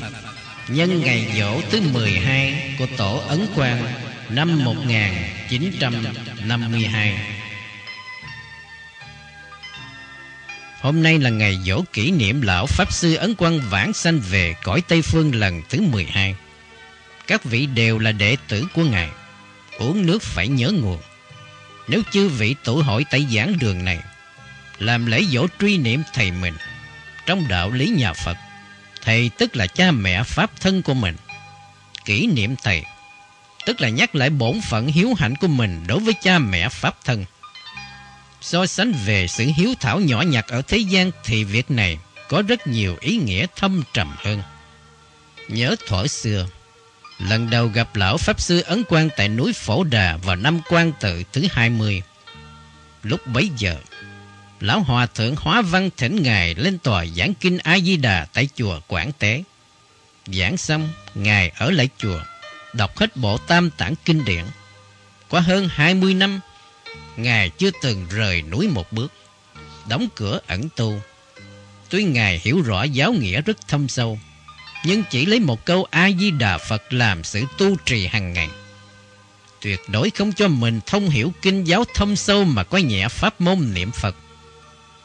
nhân ngày dỗ thứ 12 của tổ Ấn Quang năm 1952. Hôm nay là ngày dỗ kỷ niệm lão Pháp Sư Ấn Quang vãng sanh về cõi Tây Phương lần thứ 12. Các vị đều là đệ tử của Ngài. Uống nước phải nhớ nguồn. Nếu chư vị tụ hội tại giảng đường này, làm lễ dỗ truy niệm thầy mình, trong đạo lý nhà Phật, Thầy tức là cha mẹ pháp thân của mình. Kỷ niệm thầy tức là nhắc lại bổn phận hiếu hạnh của mình đối với cha mẹ pháp thân. So sánh về sự hiếu thảo nhỏ nhặt ở thế gian thì việc này có rất nhiều ý nghĩa thâm trầm hơn. Nhớ thuở xưa, lần đầu gặp lão Pháp Sư Ấn Quang tại núi Phổ Đà vào năm quan tự thứ 20. Lúc bấy giờ, Lão Hòa Thượng Hóa Văn thỉnh Ngài lên tòa giảng kinh A-di-đà tại chùa Quảng Tế. Giảng xong, Ngài ở lại chùa, đọc hết bộ tam tạng kinh điển. Qua hơn 20 năm, Ngài chưa từng rời núi một bước, đóng cửa ẩn tu. Tuy Ngài hiểu rõ giáo nghĩa rất thâm sâu, nhưng chỉ lấy một câu A-di-đà Phật làm sự tu trì hàng ngày. Tuyệt đối không cho mình thông hiểu kinh giáo thâm sâu mà có nhẹ pháp môn niệm Phật.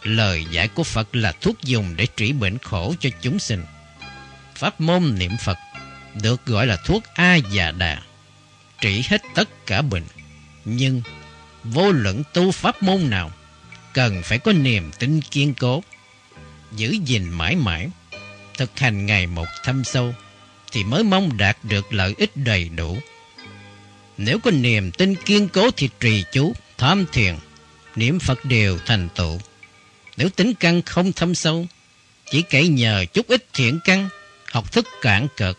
Lời giải của Phật là thuốc dùng để trị bệnh khổ cho chúng sinh. Pháp môn niệm Phật được gọi là thuốc A già đà, trị hết tất cả bệnh. Nhưng vô luận tu pháp môn nào cần phải có niềm tin kiên cố, giữ gìn mãi mãi, thực hành ngày một thâm sâu thì mới mong đạt được lợi ích đầy đủ. Nếu có niềm tin kiên cố thì trì chú, tham thiền, niệm Phật đều thành tựu. Nếu tính căn không thâm sâu, chỉ cậy nhờ chút ít thiện căn, học thức cản cợt,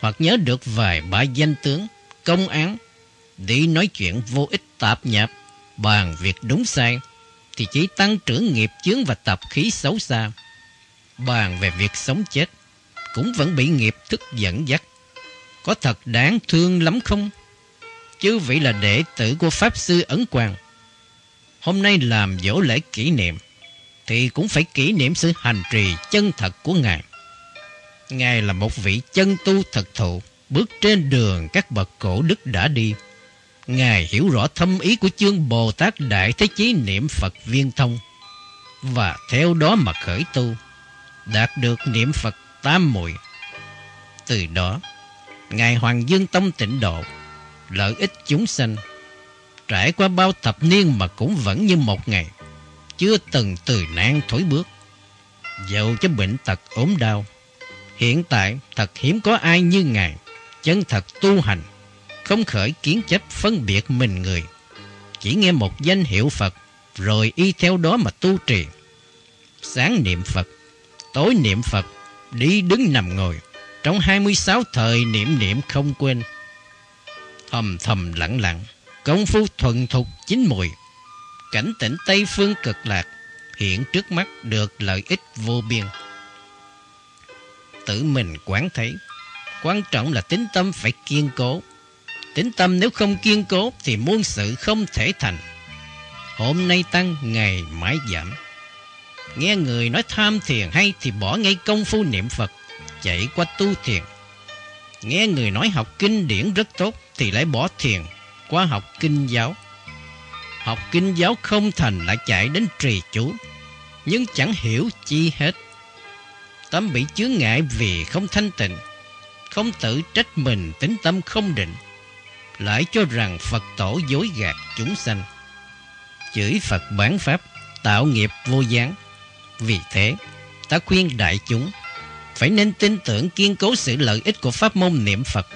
hoặc nhớ được vài ba danh tướng, công án, đi nói chuyện vô ích tạp nhạp, bàn việc đúng sai, thì chỉ tăng trưởng nghiệp chướng và tập khí xấu xa. Bàn về việc sống chết, cũng vẫn bị nghiệp thức dẫn dắt. Có thật đáng thương lắm không? Chứ vị là đệ tử của Pháp Sư Ấn Quang. Hôm nay làm dỗ lễ kỷ niệm, thì cũng phải kỷ niệm sự hành trì chân thật của Ngài. Ngài là một vị chân tu thật thụ, bước trên đường các bậc cổ đức đã đi. Ngài hiểu rõ thâm ý của chương Bồ Tát Đại Thế Chí niệm Phật viên thông, và theo đó mà khởi tu, đạt được niệm Phật tam muội. Từ đó, Ngài Hoàng Dương Tông tịnh độ, lợi ích chúng sanh, trải qua bao thập niên mà cũng vẫn như một ngày chưa từng từ nan thối bước. Dẫu cho bệnh tật ốm đau, hiện tại thật hiếm có ai như Ngài, chân thật tu hành, không khởi kiến chấp phân biệt mình người. Chỉ nghe một danh hiệu Phật, rồi y theo đó mà tu trì. Sáng niệm Phật, tối niệm Phật, đi đứng nằm ngồi, trong 26 thời niệm niệm không quên. Thầm thầm lặng lặng, công phu thuần thục chín mùi, cảnh tỉnh Tây Phương cực lạc hiện trước mắt được lợi ích vô biên. Tự mình quán thấy, quan trọng là tính tâm phải kiên cố. Tính tâm nếu không kiên cố thì muôn sự không thể thành. Hôm nay tăng, ngày mãi giảm. Nghe người nói tham thiền hay thì bỏ ngay công phu niệm Phật, chạy qua tu thiền. Nghe người nói học kinh điển rất tốt thì lại bỏ thiền qua học kinh giáo. Học kinh giáo không thành lại chạy đến trì chú Nhưng chẳng hiểu chi hết Tâm bị chướng ngại vì không thanh tịnh Không tự trách mình tính tâm không định lại cho rằng Phật tổ dối gạt chúng sanh. Chửi Phật bán Pháp Tạo nghiệp vô gián. Vì thế ta khuyên đại chúng Phải nên tin tưởng kiên cố sự lợi ích của pháp môn niệm Phật.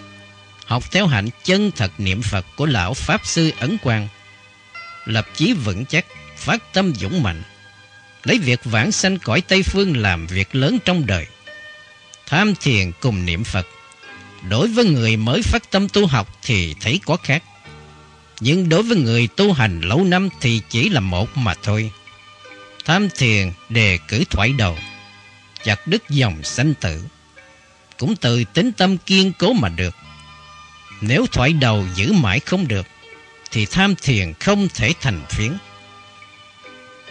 Học theo hạnh chân thật niệm Phật của Lão Pháp Sư Ấn Quang. Lập chí vững chắc, phát tâm dũng mạnh, lấy việc vãng sanh cõi Tây Phương làm việc lớn trong đời. Tham thiền cùng niệm Phật, đối với người mới phát tâm tu học thì thấy có khác. Nhưng đối với người tu hành lâu năm thì chỉ là một mà thôi. Tham thiền đề cử thoải đầu, chặt đứt dòng sanh tử. Cũng từ tính tâm kiên cố mà được. Nếu thoải đầu giữ mãi không được, thì tham thiền không thể thành phiến.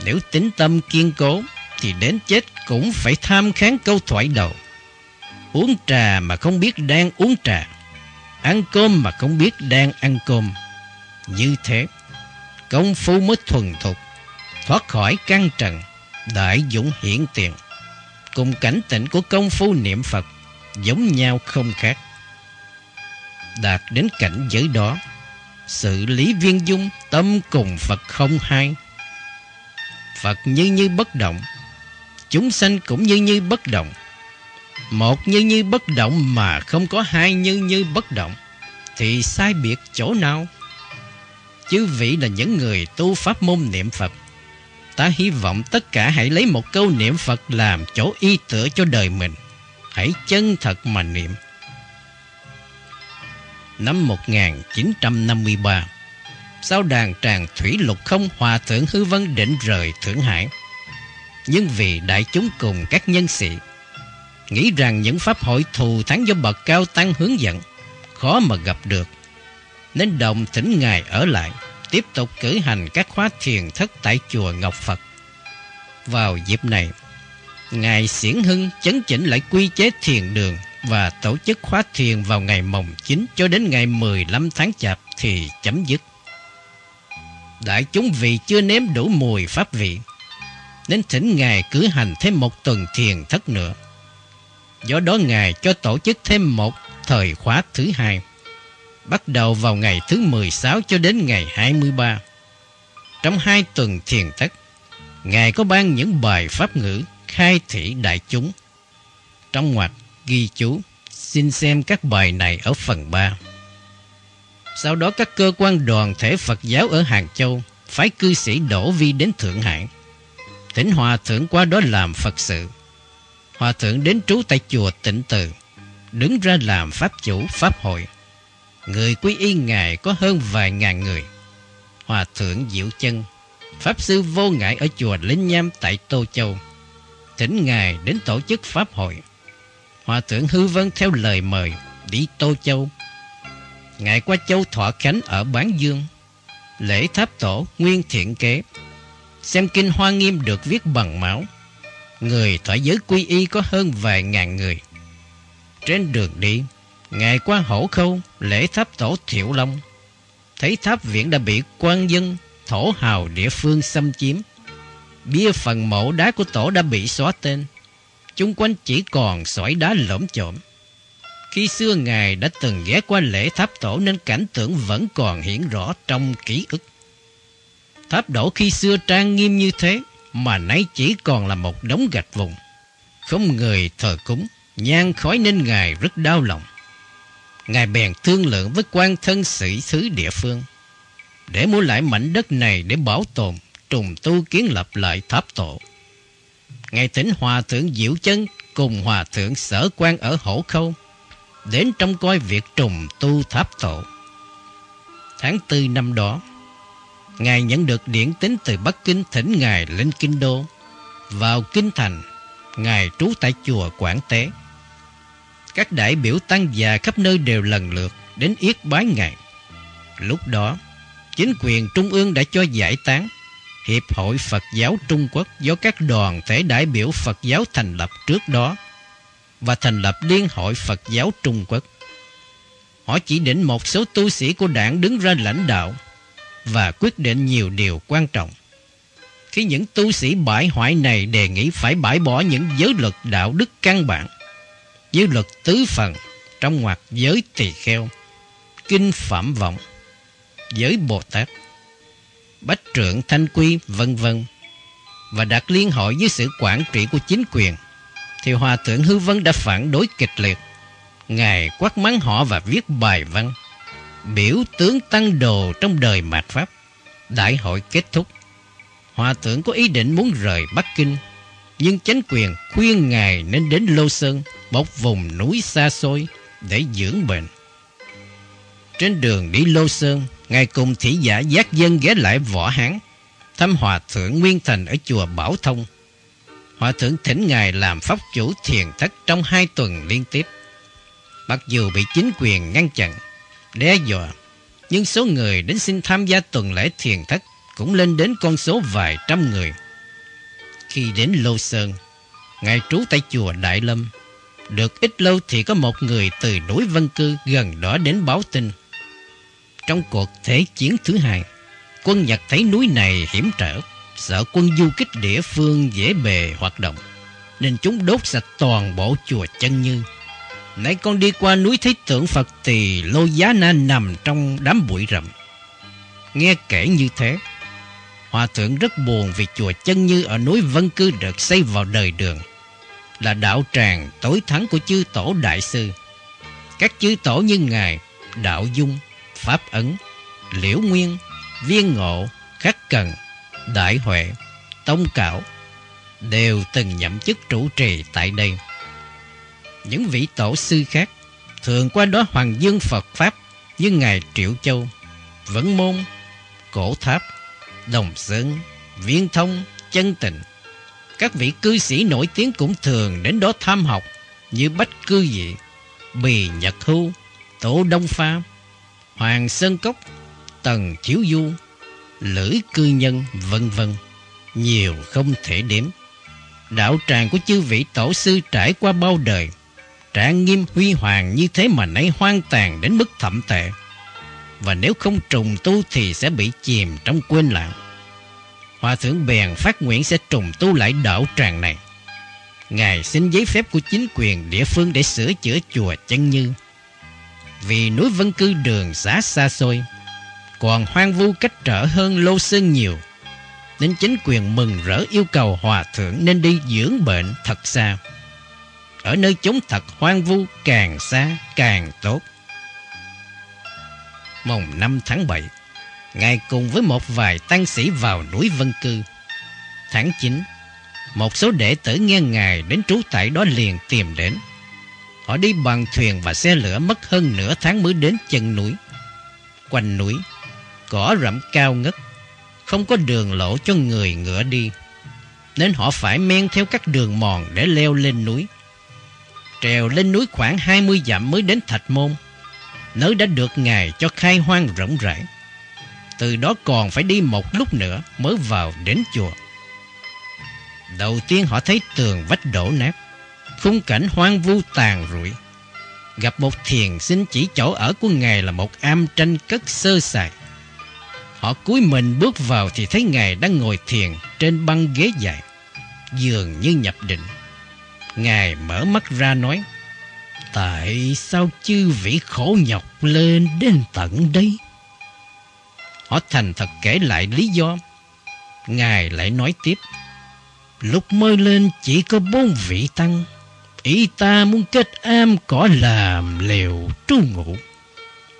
Nếu tính tâm kiên cố thì đến chết cũng phải tham kháng câu thoải đầu. Uống trà mà không biết đang uống trà, ăn cơm mà không biết đang ăn cơm. Như thế, công phu mới thuần thục, thoát khỏi căng trần, đại dũng hiển tiền. Cùng cảnh tỉnh của công phu niệm Phật giống nhau không khác. Đạt đến cảnh giới đó, sự lý viên dung tâm cùng Phật không hai Phật như như bất động Chúng sanh cũng như như bất động một như như bất động mà không có hai như như bất động, Thì sai biệt chỗ nào Chứ vị là những người tu pháp môn niệm Phật, ta hy vọng tất cả hãy lấy một câu niệm Phật làm chỗ y tựa cho đời mình. Hãy chân thật mà niệm. Năm 1953 Sau đàn tràng thủy lục không hòa thượng hư vân định rời Thượng Hải, Nhưng vì đại chúng cùng các nhân sĩ Nghĩ rằng những pháp hội thù thắng do bậc cao tăng hướng dẫn Khó mà gặp được Nên đồng thỉnh Ngài ở lại Tiếp tục cử hành các khóa thiền thất tại chùa Ngọc Phật Vào dịp này Ngài Xiển Hưng chấn chỉnh lại quy chế thiền đường và tổ chức khóa thiền vào ngày mồng 9 cho đến ngày 15 tháng chạp thì chấm dứt. Đại chúng vì chưa nếm đủ mùi pháp vị, nên thỉnh Ngài cử hành thêm một tuần thiền thất nữa. Do đó Ngài cho tổ chức thêm một thời khóa thứ hai, bắt đầu vào ngày thứ 16 cho đến ngày 23. Trong hai tuần thiền thất, Ngài có ban những bài pháp ngữ khai thị đại chúng. Trong ngoặc ghi chú, xin xem các bài này ở phần 3. Sau đó các cơ quan đoàn thể Phật giáo ở Hàng Châu phái cư sĩ Đỗ Vi đến Thượng Hải. Thỉnh Hòa Thượng qua đó làm Phật sự. Hòa Thượng đến trú tại chùa Tịnh Từ, đứng ra làm Pháp chủ Pháp hội. Người quý y Ngài có hơn vài ngàn người. Hòa Thượng Diệu Chân, Pháp Sư Vô Ngại ở chùa Linh Nham tại Tô Châu. Thỉnh Ngài đến tổ chức Pháp hội. Hòa thượng Hư Vân theo lời mời đi Tô Châu. Ngài qua châu Thọ Khánh ở Bán Dương. Lễ tháp tổ nguyên thiện kế. Xem kinh Hoa Nghiêm được viết bằng máu. Người thỏa giới quy y có hơn vài ngàn người. Trên đường đi, Ngài qua hổ khâu lễ tháp tổ Thiệu Long. Thấy tháp viện đã bị quan dân, thổ hào địa phương xâm chiếm. Bia phần mộ đá của tổ đã bị xóa tên chung quanh chỉ còn sỏi đá lởm chởm. Khi xưa Ngài đã từng ghé qua lễ tháp tổ nên cảnh tượng vẫn còn hiển rõ trong ký ức. Tháp đổ khi xưa trang nghiêm như thế mà nay chỉ còn là một đống gạch vùng. Không người thờ cúng, nhang khói nên Ngài rất đau lòng. Ngài bèn thương lượng với quan thân sĩ thứ địa phương để mua lại mảnh đất này để bảo tồn, trùng tu kiến lập lại tháp tổ. Ngài thỉnh Hòa Thượng Diệu Chân cùng Hòa Thượng Sở quan ở Hổ Khâu đến trông coi việc trùng tu tháp tổ. Tháng tư năm đó, Ngài nhận được điện tín từ Bắc Kinh thỉnh Ngài lên Kinh Đô. Vào Kinh Thành, Ngài trú tại chùa Quảng Tế. Các đại biểu tăng già khắp nơi đều lần lượt đến yết bái Ngài. Lúc đó, chính quyền Trung ương đã cho giải tán Hiệp hội Phật giáo Trung Quốc do các đoàn thể đại biểu Phật giáo thành lập trước đó và thành lập Liên hội Phật giáo Trung Quốc. Họ chỉ định một số tu sĩ của đảng đứng ra lãnh đạo và quyết định nhiều điều quan trọng. Khi những tu sĩ bãi hoại này đề nghị phải bãi bỏ những giới luật đạo đức căn bản, giới luật tứ phần trong ngoặc giới tỳ kheo, kinh phạm vọng, giới Bồ Tát, bách trưởng thanh quy vân vân và đặt liên hội với sự quản trị của chính quyền thì hòa thượng hư vân đã phản đối kịch liệt ngài quát mắng họ và viết bài văn biểu tướng tăng đồ trong đời mạt pháp đại hội kết thúc hòa thượng có ý định muốn rời bắc kinh nhưng chính quyền khuyên ngài nên đến lô sơn một vùng núi xa xôi để dưỡng bệnh trên đường đi lô sơn Ngài cùng thị giả giác dân ghé lại võ hán thăm hòa thượng Nguyên Thành ở chùa Bảo Thông. Hòa thượng thỉnh Ngài làm pháp chủ thiền thất trong hai tuần liên tiếp. Mặc dù bị chính quyền ngăn chặn, đe dọa, nhưng số người đến xin tham gia tuần lễ thiền thất cũng lên đến con số vài trăm người. Khi đến Lô Sơn, Ngài trú tại chùa Đại Lâm. Được ít lâu thì có một người từ núi Vân Cư gần đó đến báo tin. Trong cuộc thế chiến thứ hai, quân Nhật thấy núi này hiểm trở, sợ quân du kích địa phương dễ bề hoạt động, nên chúng đốt sạch toàn bộ chùa chân như. Nãy con đi qua núi thấy tượng Phật thì Lô Giá Na nằm trong đám bụi rậm. Nghe kể như thế, Hòa thượng rất buồn vì chùa chân như ở núi Vân Cư được xây vào đời đường, là đạo tràng tối thắng của chư tổ đại sư. Các chư tổ như Ngài, Đạo Dung, Pháp Ấn, Liễu Nguyên, Viên Ngộ, Khắc Cần, Đại Huệ, tông cảo đều từng nhậm chức trụ trì tại đây. Những vị tổ sư khác thường qua đó Hoàng Dương Phật Pháp như Ngài Triệu Châu, vẫn Môn, Cổ Tháp, Đồng Sơn, Viên Thông, Chân Tịnh. Các vị cư sĩ nổi tiếng cũng thường đến đó tham học như Bách Cư Dị, Bì Nhật Hưu, Tổ Đông Pha, Hoàng Sơn Cốc, Tần Chiếu Du, Lưỡi Cư Nhân, vân vân Nhiều không thể đếm. Đạo tràng của chư vị tổ sư trải qua bao đời, trạng nghiêm huy hoàng như thế mà nay hoang tàn đến mức thậm tệ. Và nếu không trùng tu thì sẽ bị chìm trong quên lãng. Hòa thượng bèn phát nguyện sẽ trùng tu lại đạo tràng này. Ngài xin giấy phép của chính quyền địa phương để sửa chữa chùa chân như. Vì núi Vân Cư đường xá xa xôi, còn hoang vu cách trở hơn Lô Sơn nhiều, nên chính quyền mừng rỡ yêu cầu hòa thượng nên đi dưỡng bệnh thật xa. Ở nơi chốn thật hoang vu càng xa càng tốt. Mùng 5 tháng 7, Ngài cùng với một vài tăng sĩ vào núi Vân Cư. Tháng 9, một số đệ tử nghe Ngài đến trú tại đó liền tìm đến. Họ đi bằng thuyền và xe lửa mất hơn nửa tháng mới đến chân núi. Quanh núi, cỏ rậm cao ngất, không có đường lộ cho người ngựa đi. Nên họ phải men theo các đường mòn để leo lên núi. Trèo lên núi khoảng 20 dặm mới đến Thạch Môn, nơi đã được Ngài cho khai hoang rộng rãi. Từ đó còn phải đi một lúc nữa mới vào đến chùa. Đầu tiên họ thấy tường vách đổ nát, khung cảnh hoang vu tàn rụi. Gặp một thiền sinh chỉ chỗ ở của Ngài là một am tranh cất sơ sài. Họ cúi mình bước vào thì thấy Ngài đang ngồi thiền trên băng ghế dài, dường như nhập định. Ngài mở mắt ra nói, Tại sao chư vị khổ nhọc lên đến tận đây? Họ thành thật kể lại lý do. Ngài lại nói tiếp, Lúc mới lên chỉ có bốn vị tăng, ý ta muốn kết am cỏ làm liều trú ngụ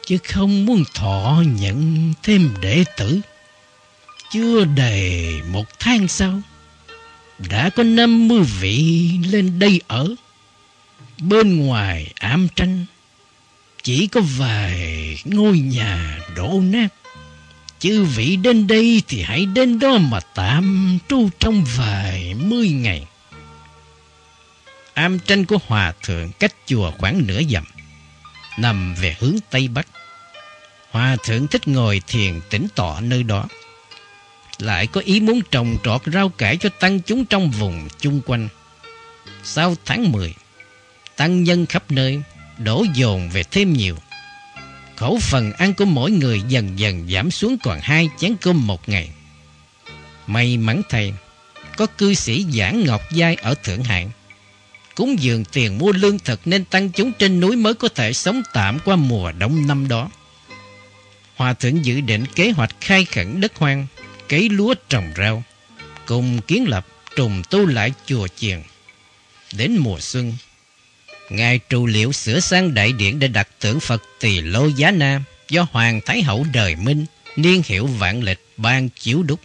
chứ không muốn thọ nhận thêm đệ tử. Chưa đầy một tháng sau, đã có năm mươi vị lên đây ở. Bên ngoài ám tranh, chỉ có vài ngôi nhà đổ nát. Chư vị đến đây thì hãy đến đó mà tạm trú trong vài mươi ngày. Am tranh của hòa thượng cách chùa khoảng nửa dặm, nằm về hướng Tây Bắc. Hòa thượng thích ngồi thiền tĩnh tọa nơi đó. Lại có ý muốn trồng trọt rau cải cho tăng chúng trong vùng chung quanh. Sau tháng 10, tăng nhân khắp nơi đổ dồn về thêm nhiều. Khẩu phần ăn của mỗi người dần dần giảm xuống còn hai chén cơm một ngày. May mắn thầy, có cư sĩ Giảng Ngọc Giai ở Thượng Hải. Cúng dường tiền mua lương thực nên tăng chúng trên núi mới có thể sống tạm qua mùa đông năm đó. Hòa thượng dự định kế hoạch khai khẩn đất hoang, cấy lúa trồng rau, cùng kiến lập trùng tu lại chùa chiền. Đến mùa xuân, Ngài trụ liệu sửa sang đại điện để đặt tượng Phật Tỳ Lô Giá Nam do Hoàng Thái Hậu đời Minh niên hiệu vạn lịch ban chiếu đúc.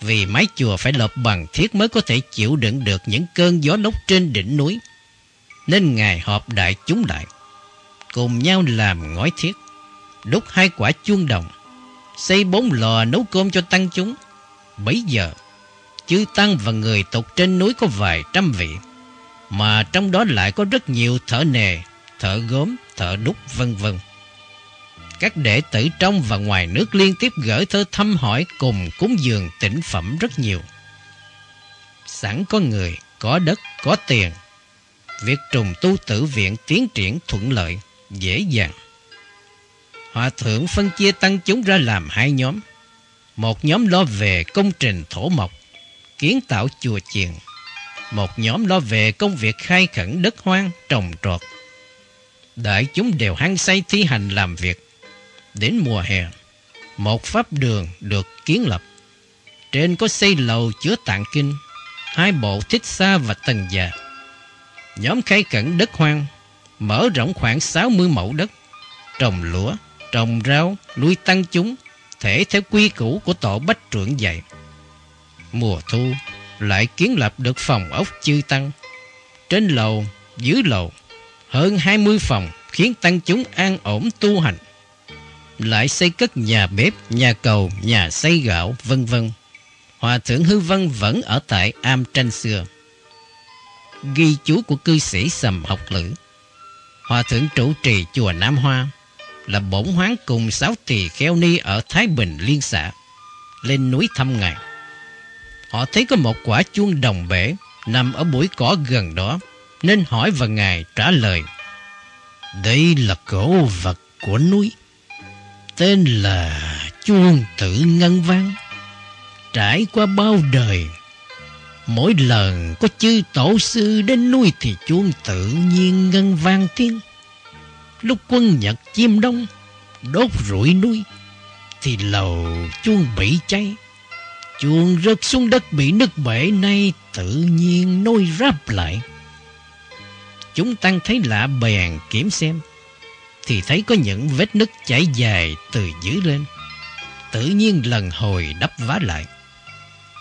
Vì mái chùa phải lợp bằng thiết mới có thể chịu đựng được những cơn gió lốc trên đỉnh núi. Nên Ngài họp đại chúng đại, cùng nhau làm ngói thiết đúc hai quả chuông đồng, xây bốn lò nấu cơm cho tăng chúng. Bấy giờ, chư tăng và người tục trên núi có vài trăm vị, mà trong đó lại có rất nhiều thợ nề, thợ gốm, thợ đúc vân vân. Các đệ tử trong và ngoài nước liên tiếp gửi thơ thăm hỏi cùng cúng dường tỉnh phẩm rất nhiều. Sẵn có người, có đất, có tiền. Việc trùng tu tử viện tiến triển thuận lợi, dễ dàng. Hòa thượng phân chia tăng chúng ra làm hai nhóm. Một nhóm lo về công trình thổ mộc, kiến tạo chùa chiền. Một nhóm lo về công việc khai khẩn đất hoang, trồng trọt. Đại chúng đều hăng say thi hành làm việc. Đến mùa hè, một pháp đường được kiến lập. Trên có xây lầu chứa tạng kinh, hai bộ thích xa và tầng già. Nhóm khai khẩn đất hoang, mở rộng khoảng 60 mẫu đất, trồng lúa, trồng rau, nuôi tăng chúng, thể theo quy củ của tổ bách trưởng dạy. Mùa thu lại kiến lập được phòng ốc chư tăng. Trên lầu, dưới lầu, hơn 20 phòng khiến tăng chúng an ổn tu hành. Lại xây cất nhà bếp, nhà cầu, nhà xây gạo, vân vân. Hòa thượng Hư Văn vẫn ở tại am tranh xưa. Ghi chú của cư sĩ Sầm Học Lữ Hòa thượng trụ trì chùa Nam Hoa là bổn hoán cùng sáu tỳ kheo ni ở Thái Bình Liên xã, lên núi thăm ngài. Họ thấy có một quả chuông đồng bể nằm ở bụi cỏ gần đó, nên hỏi và ngài trả lời, đây là cổ vật của núi, tên là chuông tử ngân vang trải qua bao đời, mỗi lần có chư tổ sư đến nuôi thì chuông tự nhiên ngân vang tiếng lúc quân nhật chim đông, đốt rụi nuôi thì lầu chuông bị cháy. Chuông rớt xuống đất bị nứt bể, nay tự nhiên nôi ráp lại. Chúng tăng thấy lạ bèn kiểm xem, thì thấy có những vết nứt chảy dài từ dưới lên. Tự nhiên lần hồi đắp vá lại.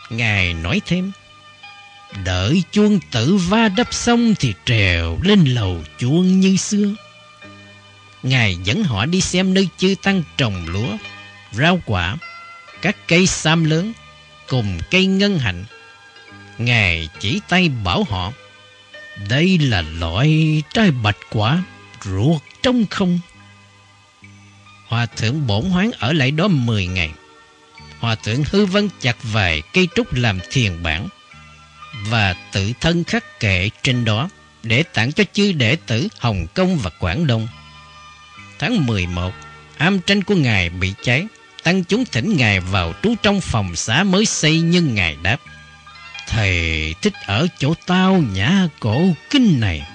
Ngài nói thêm, đợi chuông tự va đắp xong thì trèo lên lầu chuông như xưa ngài dẫn họ đi xem nơi chư tăng trồng lúa, rau quả, các cây sam lớn cùng cây ngân hạnh ngài chỉ tay bảo họ, đây là loại trái bạch quả ruột trong không. Hòa thượng bổn hoán ở lại đó 10 ngày. Hòa thượng hư vân chặt vài cây trúc làm thiền bản và tự thân khắc kệ trên đó để tặng cho chư đệ tử Hồng Kông và Quảng Đông. Tháng 11, am tranh của Ngài bị cháy. Tăng chúng thỉnh Ngài vào trú trong phòng xá mới xây nhưng Ngài đáp. Thầy thích ở chỗ tao nhã cổ kinh này.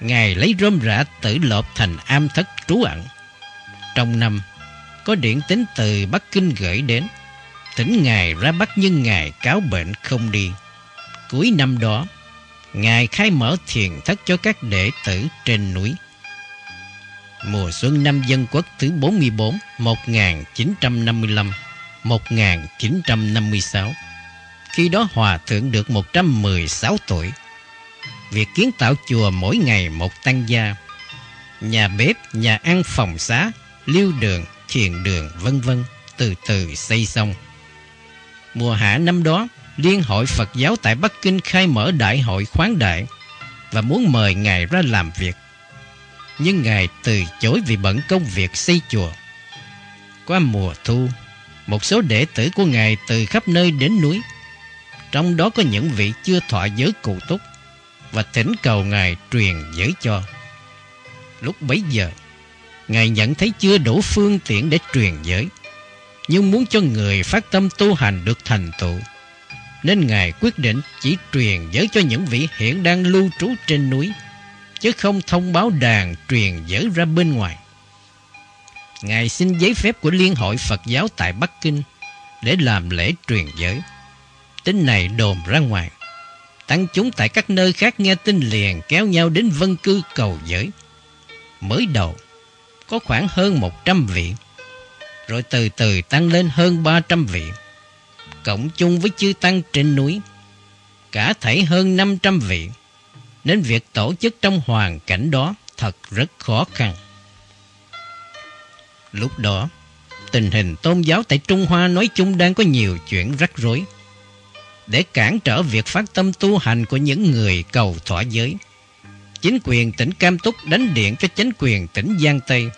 Ngài lấy rơm rạ tử lộp thành am thất trú ẩn. Trong năm, có điện tính từ Bắc Kinh gửi đến. Tỉnh Ngài ra Bắc nhưng Ngài cáo bệnh không đi. Cuối năm đó, Ngài khai mở thiền thất cho các đệ tử trên núi. Mùa xuân năm dân quốc thứ 44, 1955, 1956 khi đó Hòa Thượng được 116 tuổi. Việc kiến tạo chùa mỗi ngày một tăng gia. Nhà bếp, nhà ăn phòng xá, lưu đường, thiền đường, vân vân từ từ xây xong. Mùa hạ năm đó, Liên hội Phật giáo tại Bắc Kinh khai mở đại hội khoáng đại và muốn mời Ngài ra làm việc. Nhưng Ngài từ chối vì bận công việc xây chùa. Qua mùa thu, một số đệ tử của Ngài từ khắp nơi đến núi trong đó có những vị chưa thọ giới cụ túc và thỉnh cầu Ngài truyền giới cho. Lúc bấy giờ, Ngài nhận thấy chưa đủ phương tiện để truyền giới, nhưng muốn cho người phát tâm tu hành được thành tựu, nên Ngài quyết định chỉ truyền giới cho những vị hiện đang lưu trú trên núi, chứ không thông báo đàn truyền giới ra bên ngoài. Ngài xin giấy phép của Liên hội Phật giáo tại Bắc Kinh để làm lễ truyền giới. Tin này đồn ra ngoài. Tăng chúng tại các nơi khác nghe tin liền kéo nhau đến vân cư cầu giới. Mới đầu, có khoảng hơn 100 vị. Rồi từ từ tăng lên hơn 300 vị. Cộng chung với chư tăng trên núi. Cả thảy hơn 500 vị. Nên việc tổ chức trong hoàn cảnh đó thật rất khó khăn. Lúc đó, tình hình tôn giáo tại Trung Hoa nói chung đang có nhiều chuyện rắc rối để cản trở việc phát tâm tu hành của những người cầu thỏa giới. Chính quyền tỉnh Cam Túc đánh điện cho chính quyền tỉnh Giang Tây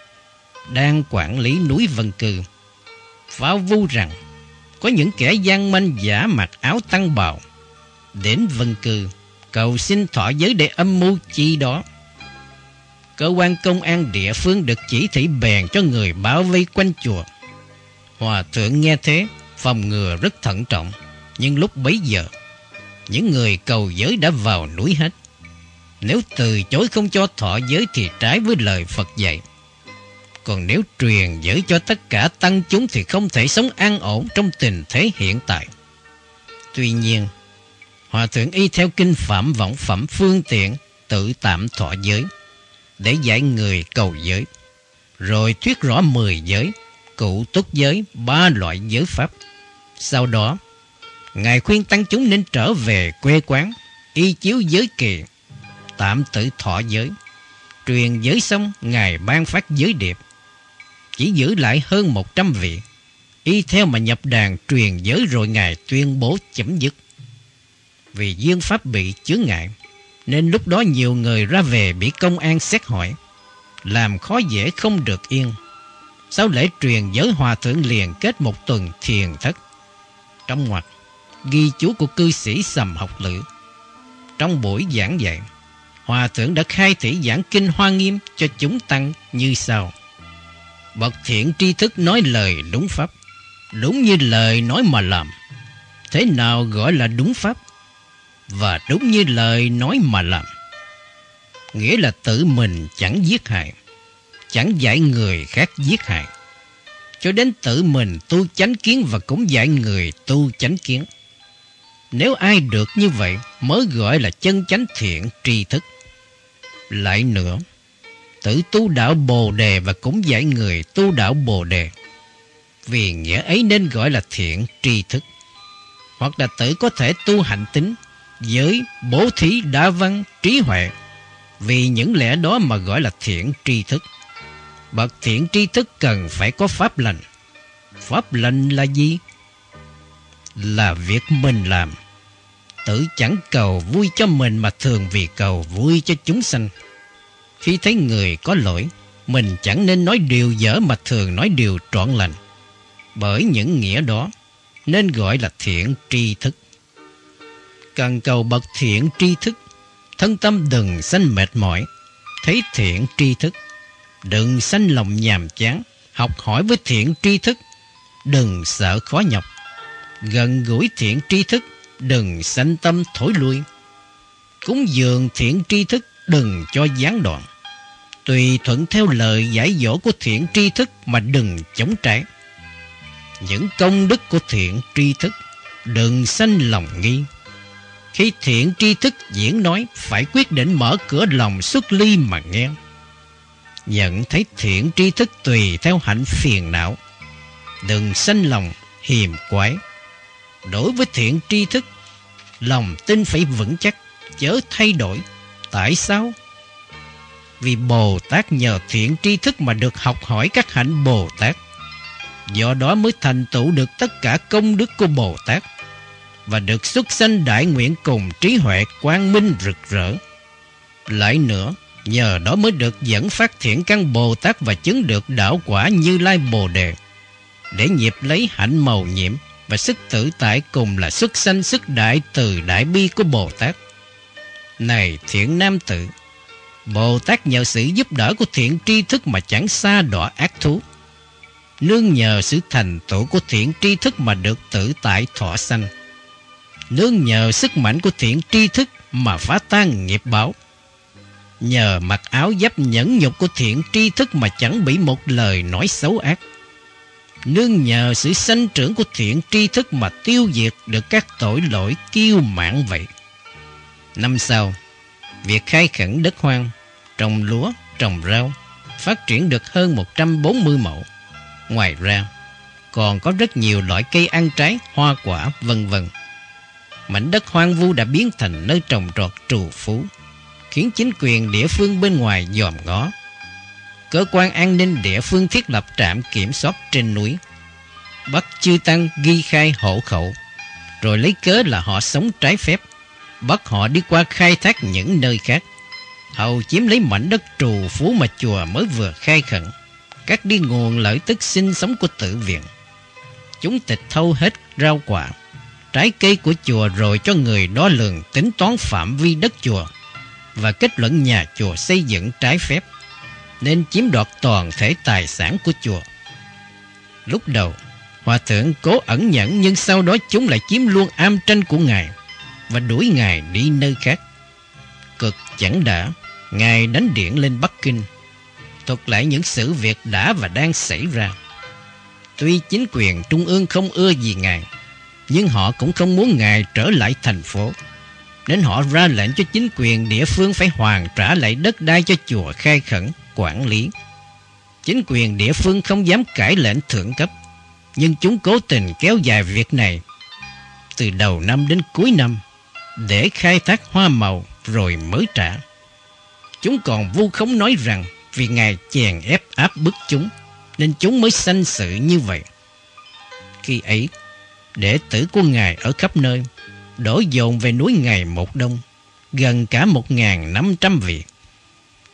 đang quản lý núi Vân Cư. Pháo vu rằng có những kẻ gian manh giả mặc áo tăng bào đến Vân Cư cầu xin thọ giới để âm mưu chi đó. Cơ quan công an địa phương được chỉ thị bèn cho người bảo vây quanh chùa. Hòa thượng nghe thế, phòng ngừa rất thận trọng. Nhưng lúc bấy giờ, những người cầu giới đã vào núi hết. Nếu từ chối không cho thọ giới thì trái với lời Phật dạy. Còn nếu truyền giới cho tất cả tăng chúng thì không thể sống an ổn trong tình thế hiện tại. Tuy nhiên, Hòa Thượng y theo kinh phạm vọng phẩm phương tiện tự tạm thọ giới để giải người cầu giới. Rồi thuyết rõ 10 giới, cụ túc giới, ba loại giới pháp. Sau đó, Ngài khuyên tăng chúng nên trở về quê quán, y chiếu giới kỳ, tạm tự thọ giới. Truyền giới xong, Ngài ban phát giới điệp. Chỉ giữ lại hơn 100 vị. Y theo mà nhập đàn truyền giới rồi Ngài tuyên bố chấm dứt. Vì duyên pháp bị chướng ngại, nên lúc đó nhiều người ra về bị công an xét hỏi, làm khó dễ không được yên. Sau lễ truyền giới hòa thượng liền kết một tuần thiền thất. Trong ngoặc, ghi chú của cư sĩ Sầm Học Lữ. Trong buổi giảng dạy, Hòa thượng đã khai thị giảng kinh hoa nghiêm cho chúng tăng như sau. Bậc thiện tri thức nói lời đúng pháp, đúng như lời nói mà làm. Thế nào gọi là đúng pháp? Và đúng như lời nói mà làm. Nghĩa là tự mình chẳng giết hại, chẳng dạy người khác giết hại. Cho đến tự mình tu chánh kiến và cũng dạy người tu chánh kiến. Nếu ai được như vậy mới gọi là chân chánh thiện tri thức. Lại nữa, tự tu đạo Bồ Đề và cũng dạy người tu đạo Bồ Đề. Vì nghĩa ấy nên gọi là thiện tri thức. Hoặc là tự có thể tu hạnh tính, giới, bố thí, đa văn, trí huệ. Vì những lẽ đó mà gọi là thiện tri thức. Bậc thiện tri thức cần phải có pháp lành. Pháp lành là gì? Là việc mình làm Tự chẳng cầu vui cho mình mà thường vì cầu vui cho chúng sanh. Khi thấy người có lỗi, mình chẳng nên nói điều dở mà thường nói điều trọn lành. Bởi những nghĩa đó, nên gọi là thiện tri thức. Cần cầu bậc thiện tri thức, thân tâm đừng sanh mệt mỏi, thấy thiện tri thức, đừng sanh lòng nhàm chán, học hỏi với thiện tri thức, đừng sợ khó nhọc, gần gũi thiện tri thức, đừng sanh tâm thổi lui. Cúng dường thiện tri thức đừng cho gián đoạn. Tùy thuận theo lời giải dỗ của thiện tri thức mà đừng chống trái. Những công đức của thiện tri thức đừng sanh lòng nghi. Khi thiện tri thức diễn nói phải quyết định mở cửa lòng xuất ly mà nghe. Nhận thấy thiện tri thức tùy theo hạnh phiền não. Đừng sanh lòng hiềm quái Đối với thiện tri thức, lòng tin phải vững chắc, chớ thay đổi. Tại sao? Vì Bồ Tát nhờ thiện tri thức mà được học hỏi các hạnh Bồ Tát. Do đó mới thành tựu được tất cả công đức của Bồ Tát và được xuất sanh đại nguyện cùng trí huệ quang minh rực rỡ. Lại nữa, nhờ đó mới được dẫn phát thiện căn Bồ Tát và chứng được đạo quả như lai Bồ Đề để nhịp lấy hạnh màu nhiệm và sức tử tại cùng là xuất sanh sức đại từ đại bi của Bồ Tát. Này thiện nam tử, Bồ Tát nhờ sự giúp đỡ của thiện tri thức mà chẳng xa đọa ác thú. Nương nhờ sự thành tựu của thiện tri thức mà được tự tại thọ sanh. Nương nhờ sức mạnh của thiện tri thức mà phá tan nghiệp báo. Nhờ mặc áo giáp nhẫn nhục của thiện tri thức mà chẳng bị một lời nói xấu ác nương nhờ sự sanh trưởng của thiện tri thức mà tiêu diệt được các tội lỗi kiêu mạn vậy. Năm sau, việc khai khẩn đất hoang, trồng lúa, trồng rau, phát triển được hơn 140 mẫu. Ngoài ra, còn có rất nhiều loại cây ăn trái, hoa quả, vân vân. Mảnh đất hoang vu đã biến thành nơi trồng trọt trù phú, khiến chính quyền địa phương bên ngoài dòm ngó cơ quan an ninh địa phương thiết lập trạm kiểm soát trên núi. Bắt chư tăng ghi khai hộ khẩu, rồi lấy cớ là họ sống trái phép, bắt họ đi qua khai thác những nơi khác. Hầu chiếm lấy mảnh đất trù phú mà chùa mới vừa khai khẩn, cắt đi nguồn lợi tức sinh sống của tự viện. Chúng tịch thâu hết rau quả, trái cây của chùa rồi cho người đo lường tính toán phạm vi đất chùa và kết luận nhà chùa xây dựng trái phép nên chiếm đoạt toàn thể tài sản của chùa. Lúc đầu, Hòa thượng cố ẩn nhẫn nhưng sau đó chúng lại chiếm luôn am tranh của Ngài và đuổi Ngài đi nơi khác. Cực chẳng đã, Ngài đánh điện lên Bắc Kinh, thuật lại những sự việc đã và đang xảy ra. Tuy chính quyền trung ương không ưa gì Ngài, nhưng họ cũng không muốn Ngài trở lại thành phố. Nên họ ra lệnh cho chính quyền địa phương phải hoàn trả lại đất đai cho chùa khai khẩn quản lý. Chính quyền địa phương không dám cải lệnh thượng cấp, nhưng chúng cố tình kéo dài việc này. từ đầu năm đến cuối năm để khai thác hoa màu rồi mới trả. Chúng còn vu khống nói rằng vì Ngài chèn ép áp bức chúng nên chúng mới sanh sự như vậy. Khi ấy, đệ tử của Ngài ở khắp nơi đổ dồn về núi Ngài một đông, gần cả một ngàn năm trăm vị.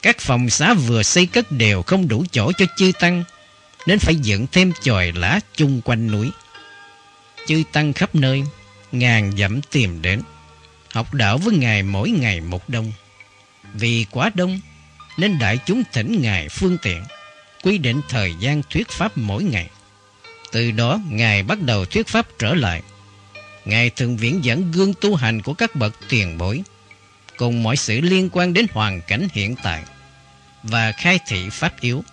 Các phòng xá vừa xây cất đều không đủ chỗ cho chư tăng, nên phải dựng thêm chòi lá chung quanh núi. Chư tăng khắp nơi, ngàn dặm tìm đến, học đạo với Ngài mỗi ngày một đông. Vì quá đông, nên đại chúng thỉnh Ngài phương tiện, quy định thời gian thuyết pháp mỗi ngày. Từ đó, Ngài bắt đầu thuyết pháp trở lại. Ngài thường viễn dẫn gương tu hành của các bậc tiền bối, cùng mọi sự liên quan đến hoàn cảnh hiện tại, và khai thị pháp yếu,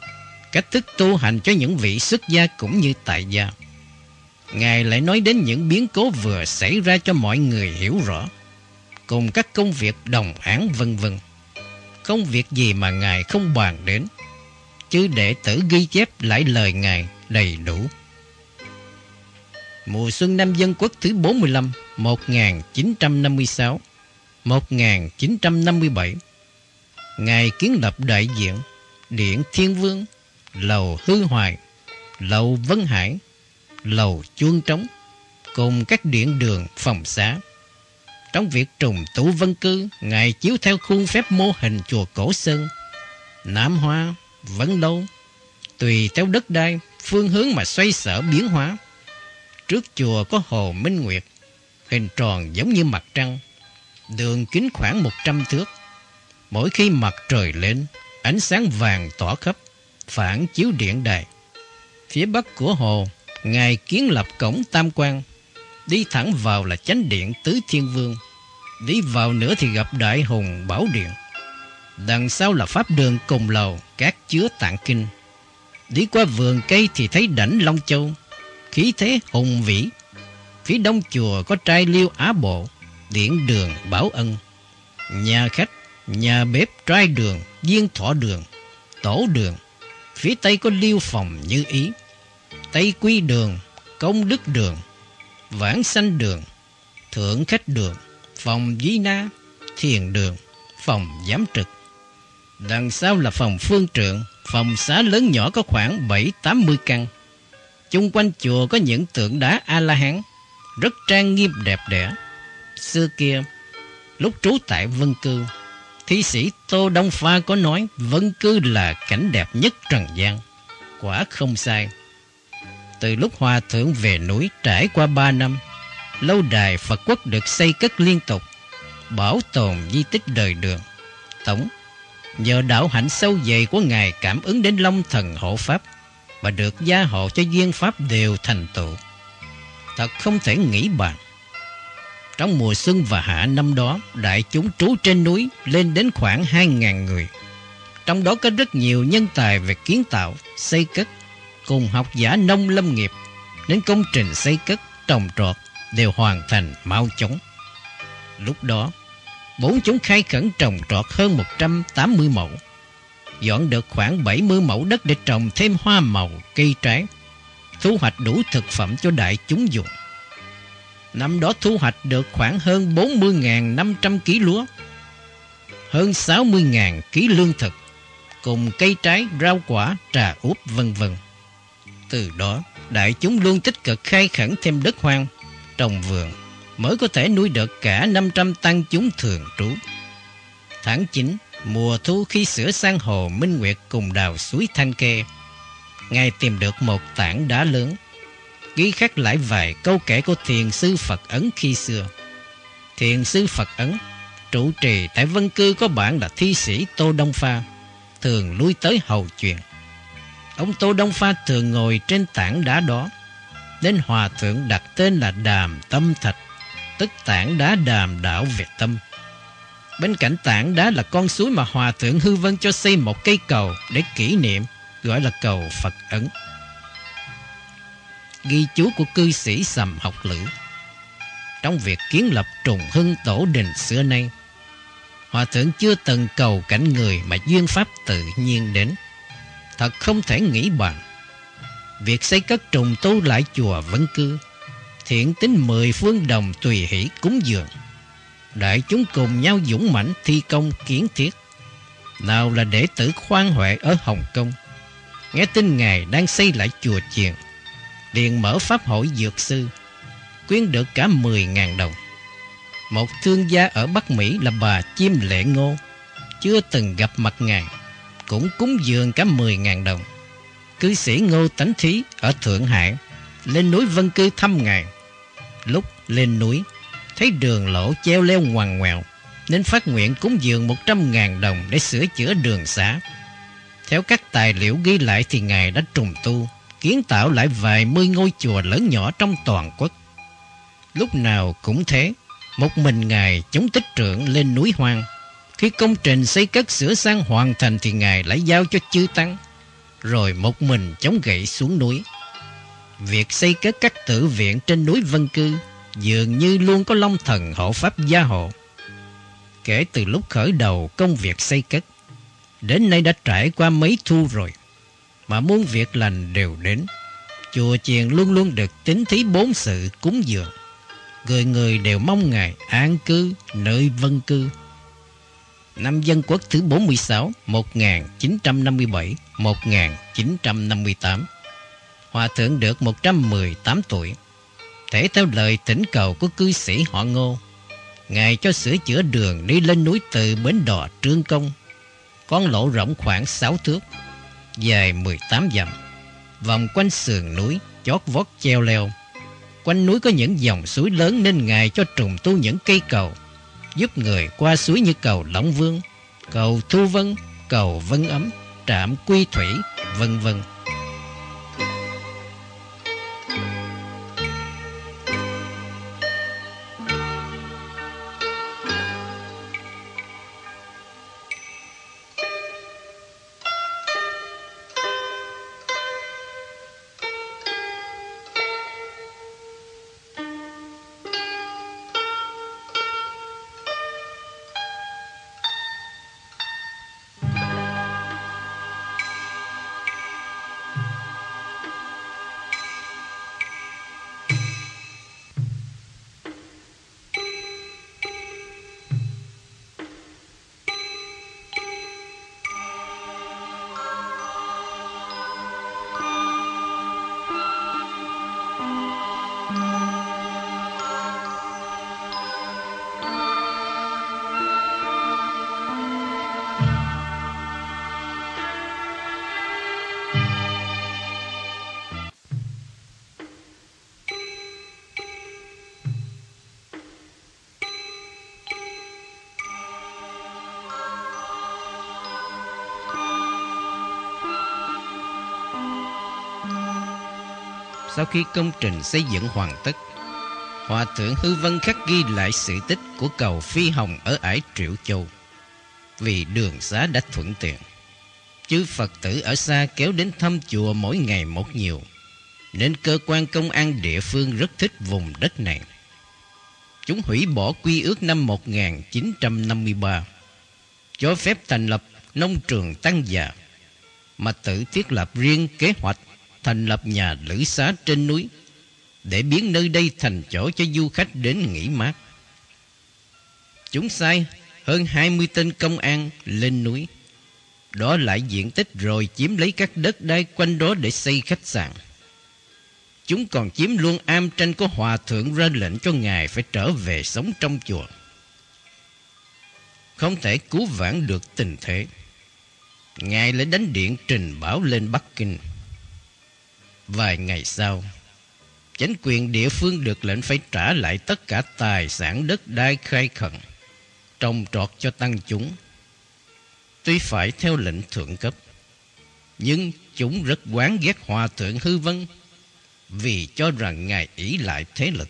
cách thức tu hành cho những vị xuất gia cũng như tại gia. Ngài lại nói đến những biến cố vừa xảy ra cho mọi người hiểu rõ, cùng các công việc đồng án vân vân. công việc gì mà Ngài không bàn đến, chứ đệ tử ghi chép lại lời Ngài đầy đủ. Mùa xuân năm dân quốc thứ 45, 1956, 1957. Ngài kiến lập đại diện, Điện Thiên Vương, Lầu Hư Hoài, Lầu Vân Hải, Lầu Chuông Trống, cùng các điện đường phòng xá. Trong việc trùng tủ vân cư, Ngài chiếu theo khuôn phép mô hình chùa Cổ Sơn, Nam Hoa, Vân Lâu, tùy theo đất đai, phương hướng mà xoay sở biến hóa. Trước chùa có hồ Minh Nguyệt, hình tròn giống như mặt trăng, đường kính khoảng 100 thước. Mỗi khi mặt trời lên, ánh sáng vàng tỏa khắp, phản chiếu điện đài. Phía bắc của hồ, Ngài kiến lập cổng Tam Quan, đi thẳng vào là chánh điện Tứ Thiên Vương, đi vào nữa thì gặp Đại Hùng Bảo Điện. Đằng sau là pháp đường cùng lầu các chứa tạng kinh. Đi qua vườn cây thì thấy đảnh Long Châu, khí thế hùng vĩ. Phía đông chùa có trai liêu Á Bộ, điện đường Bảo Ân. Nhà khách, nhà bếp trai đường, viên thọ đường, tổ đường. Phía tây có liêu phòng như ý. Tây quy đường, công đức đường, vãng sanh đường, thượng khách đường, phòng di na, thiền đường, phòng giám trực. Đằng sau là phòng phương trượng, phòng xá lớn nhỏ có khoảng 7-80 căn. Chung quanh chùa có những tượng đá A-la-hán, rất trang nghiêm đẹp đẽ. Xưa kia, lúc trú tại Vân Cư, thi sĩ Tô Đông Pha có nói Vân Cư là cảnh đẹp nhất trần gian. Quả không sai. Từ lúc Hòa Thượng về núi trải qua ba năm, lâu đài Phật quốc được xây cất liên tục, bảo tồn di tích đời đường. Tổng, nhờ đạo hạnh sâu dày của Ngài cảm ứng đến Long Thần hộ Pháp và được gia hộ cho duyên Pháp đều thành tựu. Thật không thể nghĩ bàn. Trong mùa xuân và hạ năm đó, đại chúng trú trên núi lên đến khoảng 2.000 người. Trong đó có rất nhiều nhân tài về kiến tạo, xây cất, cùng học giả nông lâm nghiệp, đến công trình xây cất, trồng trọt đều hoàn thành mau chóng. Lúc đó, bốn chúng khai khẩn trồng trọt hơn 180 mẫu, dọn được khoảng 70 mẫu đất để trồng thêm hoa màu, cây trái, thu hoạch đủ thực phẩm cho đại chúng dùng. Năm đó thu hoạch được khoảng hơn 40.500 kg lúa, hơn 60.000 kg lương thực, cùng cây trái, rau quả, trà úp vân vân. Từ đó, đại chúng luôn tích cực khai khẩn thêm đất hoang, trồng vườn, mới có thể nuôi được cả 500 tăng chúng thường trú. Tháng 9, mùa thu khi sửa sang hồ Minh Nguyệt cùng đào suối Thanh Kê, Ngài tìm được một tảng đá lớn, ghi khắc lại vài câu kể của thiền sư Phật Ấn khi xưa. Thiền sư Phật Ấn, trụ trì tại Vân Cư có bạn là thi sĩ Tô Đông Pha, thường lui tới hầu chuyện. Ông Tô Đông Pha thường ngồi trên tảng đá đó, đến hòa thượng đặt tên là Đàm Tâm Thạch, tức tảng đá đàm đảo về Tâm. Bên cạnh tảng đá là con suối mà hòa thượng hư vân cho xây một cây cầu để kỷ niệm, gọi là cầu Phật Ấn. Ghi chú của cư sĩ Sầm Học Lữ Trong việc kiến lập trùng hưng tổ đình xưa nay, Hòa thượng chưa từng cầu cảnh người mà duyên pháp tự nhiên đến. Thật không thể nghĩ bàn. Việc xây cất trùng tu lại chùa vẫn Cư thiện tính mười phương đồng tùy hỷ cúng dường. Đại chúng cùng nhau dũng mãnh thi công kiến thiết. Nào là đệ tử khoan huệ ở Hồng Kông. Nghe tin Ngài đang xây lại chùa chiền. liền mở pháp hội dược sư. Quyên được cả 10.000 đồng. Một thương gia ở Bắc Mỹ là bà Chim Lệ Ngô. Chưa từng gặp mặt Ngài. Cũng cúng dường cả 10.000 đồng. Cư sĩ Ngô Tánh Thí ở Thượng Hải lên núi Vân Cư thăm Ngài. Lúc lên núi, thấy đường lỗ treo leo ngoằn ngoèo, nên phát nguyện cúng dường 100.000 đồng để sửa chữa đường xá. Theo các tài liệu ghi lại thì Ngài đã trùng tu, kiến tạo lại vài mươi ngôi chùa lớn nhỏ trong toàn quốc. Lúc nào cũng thế, một mình Ngài chống tích trưởng lên núi hoang. Khi công trình xây cất sửa sang hoàn thành thì Ngài lại giao cho chư Tăng, rồi một mình chống gậy xuống núi. Việc xây cất các tử viện trên núi Vân Cư dường như luôn có long thần hộ pháp gia hộ. Kể từ lúc khởi đầu công việc xây cất, đến nay đã trải qua mấy thu rồi, mà muôn việc lành đều đến. Chùa chiền luôn luôn được tính thí bốn sự cúng dường. Người người đều mong Ngài an cư nơi vân cư. Năm dân quốc thứ 46, 1957-1958 Hòa thượng được 118 tuổi. Thể theo lời thỉnh cầu của cư sĩ họ Ngô, Ngài cho sửa chữa đường đi lên núi từ bến đò Trương Công. Con lỗ rộng khoảng sáu thước, dài 18 dặm, vòng quanh sườn núi, chót vót treo leo. Quanh núi có những dòng suối lớn nên Ngài cho trùng tu những cây cầu, giúp người qua suối như cầu Lõng Vương, cầu Thu Vân, cầu Vân Ấm, trạm Quy Thủy, vân vân. Sau khi công trình xây dựng hoàn tất, Hòa thượng Hư Vân khắc ghi lại sự tích của cầu Phi Hồng ở ải Triệu Châu. Vì đường xá đã thuận tiện, chứ Phật tử ở xa kéo đến thăm chùa mỗi ngày một nhiều, nên cơ quan công an địa phương rất thích vùng đất này. Chúng hủy bỏ quy ước năm 1953, cho phép thành lập nông trường tăng già, mà tự thiết lập riêng kế hoạch thành lập nhà lữ xá trên núi, để biến nơi đây thành chỗ cho du khách đến nghỉ mát. Chúng sai hơn 20 tên công an lên núi. Đó lại diện tích rồi chiếm lấy các đất đai quanh đó để xây khách sạn. Chúng còn chiếm luôn am tranh của hòa thượng ra lệnh cho ngài phải trở về sống trong chùa. Không thể cứu vãn được tình thế. Ngài lại đánh điện trình báo lên Bắc Kinh. Vài ngày sau, chính quyền địa phương được lệnh phải trả lại tất cả tài sản đất đai khai khẩn, trồng trọt cho tăng chúng. Tuy phải theo lệnh thượng cấp, nhưng chúng rất quán ghét hòa thượng hư vân vì cho rằng ngài ỷ lại thế lực,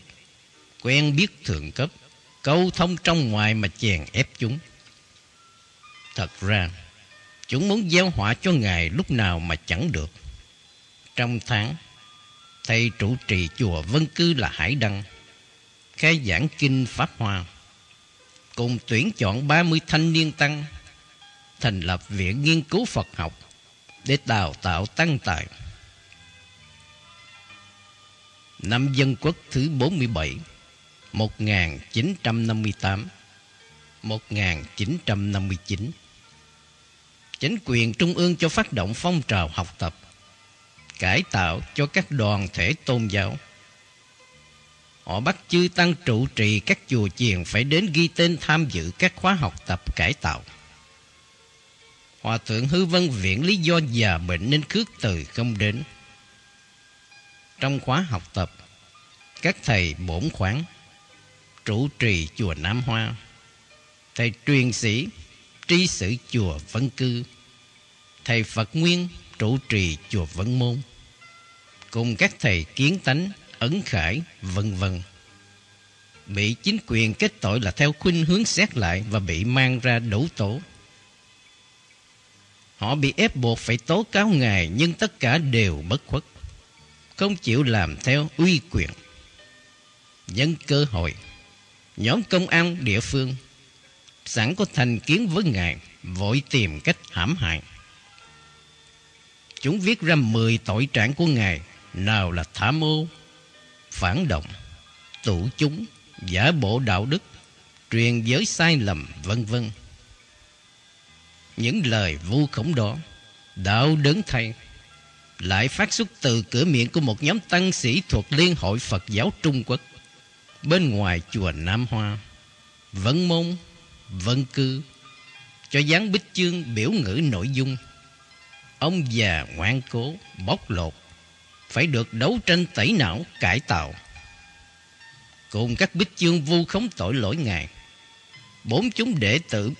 quen biết thượng cấp, câu thông trong ngoài mà chèn ép chúng. Thật ra, chúng muốn gieo họa cho ngài lúc nào mà chẳng được. Trong tháng, thầy trụ trì chùa Vân Cư là Hải Đăng, khai giảng kinh Pháp Hoa, cùng tuyển chọn 30 thanh niên tăng, thành lập viện nghiên cứu Phật học để đào tạo tăng tài. Năm Dân Quốc thứ 47 1958 1959 Chính quyền trung ương cho phát động phong trào học tập Cải tạo cho các đoàn thể tôn giáo. Họ bắt chư tăng trụ trì các chùa chiền Phải đến ghi tên tham dự các khóa học tập cải tạo. Hòa thượng Hư Vân viện lý do già bệnh nên khước từ không đến. Trong khóa học tập, Các thầy bổn khoáng Trụ trì chùa Nam Hoa. Thầy truyền sĩ, Tri sử chùa Vân Cư. Thầy Phật Nguyên Trụ trì chùa Vân Môn. Cùng các thầy kiến tánh, Ấn Khải, vân vân. Bị chính quyền kết tội là theo khuynh hướng xét lại Và bị mang ra đủ tổ Họ bị ép buộc phải tố cáo Ngài, Nhưng tất cả đều bất khuất. Không chịu làm theo uy quyền. Nhân cơ hội, Nhóm công an địa phương, Sẵn có thành kiến với Ngài, Vội tìm cách hãm hại. Chúng viết ra 10 tội trạng của Ngài. Nào là tham ô, Phản động, Tụ chúng, Giả bộ đạo đức, Truyền giới sai lầm, vân vân. Những lời vu khống đó, Đạo đớn thay, Lại phát xuất từ cửa miệng của một nhóm tăng sĩ thuộc Liên hội Phật giáo Trung Quốc. Bên ngoài chùa Nam Hoa, Vân môn, Vân cư, Cho dán bích chương biểu ngữ nội dung. Ông già ngoan cố, Bóc lột. Phải được đấu tranh tẩy não, cải tạo. Cùng các bích chương vu khống tội lỗi ngài. Bốn chúng đệ tử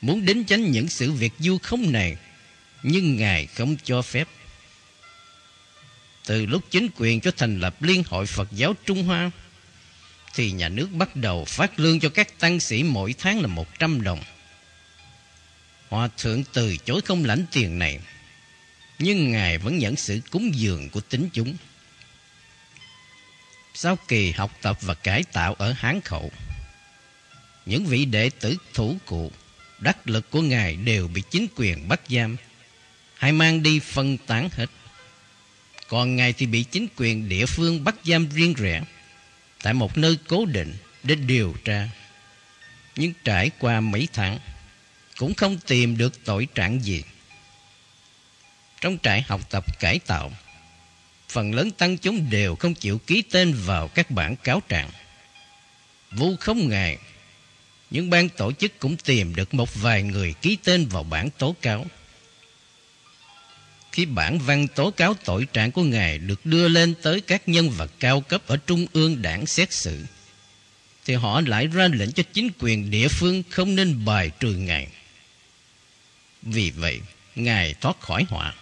muốn đến tránh những sự việc du khống này, nhưng ngài không cho phép. Từ lúc chính quyền cho thành lập liên hội phật giáo trung hoa, thì nhà nước bắt đầu phát lương cho các tăng sĩ mỗi tháng là một trăm đồng. Hòa thượng từ chối không lãnh tiền này nhưng ngài vẫn nhận sự cúng dường của tính chúng sau kỳ học tập và cải tạo ở hán khẩu, những vị đệ tử thủ cụ, đắc lực của Ngài đều bị chính quyền bắt giam hay mang đi phân tán hết. Còn Ngài thì bị chính quyền địa phương bắt giam riêng rẽ, tại một nơi cố định để điều tra. Nhưng trải qua mấy tháng, cũng không tìm được tội trạng gì. Trong trại học tập cải tạo, phần lớn tăng chúng đều không chịu ký tên vào các bản cáo trạng. Vu không ngài những ban tổ chức cũng tìm được một vài người ký tên vào bản tố cáo. Khi bản văn tố cáo tội trạng của Ngài được đưa lên tới các nhân vật cao cấp ở Trung ương đảng xét xử, thì họ lại ra lệnh cho chính quyền địa phương không nên bài trừ Ngài. Vì vậy, Ngài thoát khỏi họa,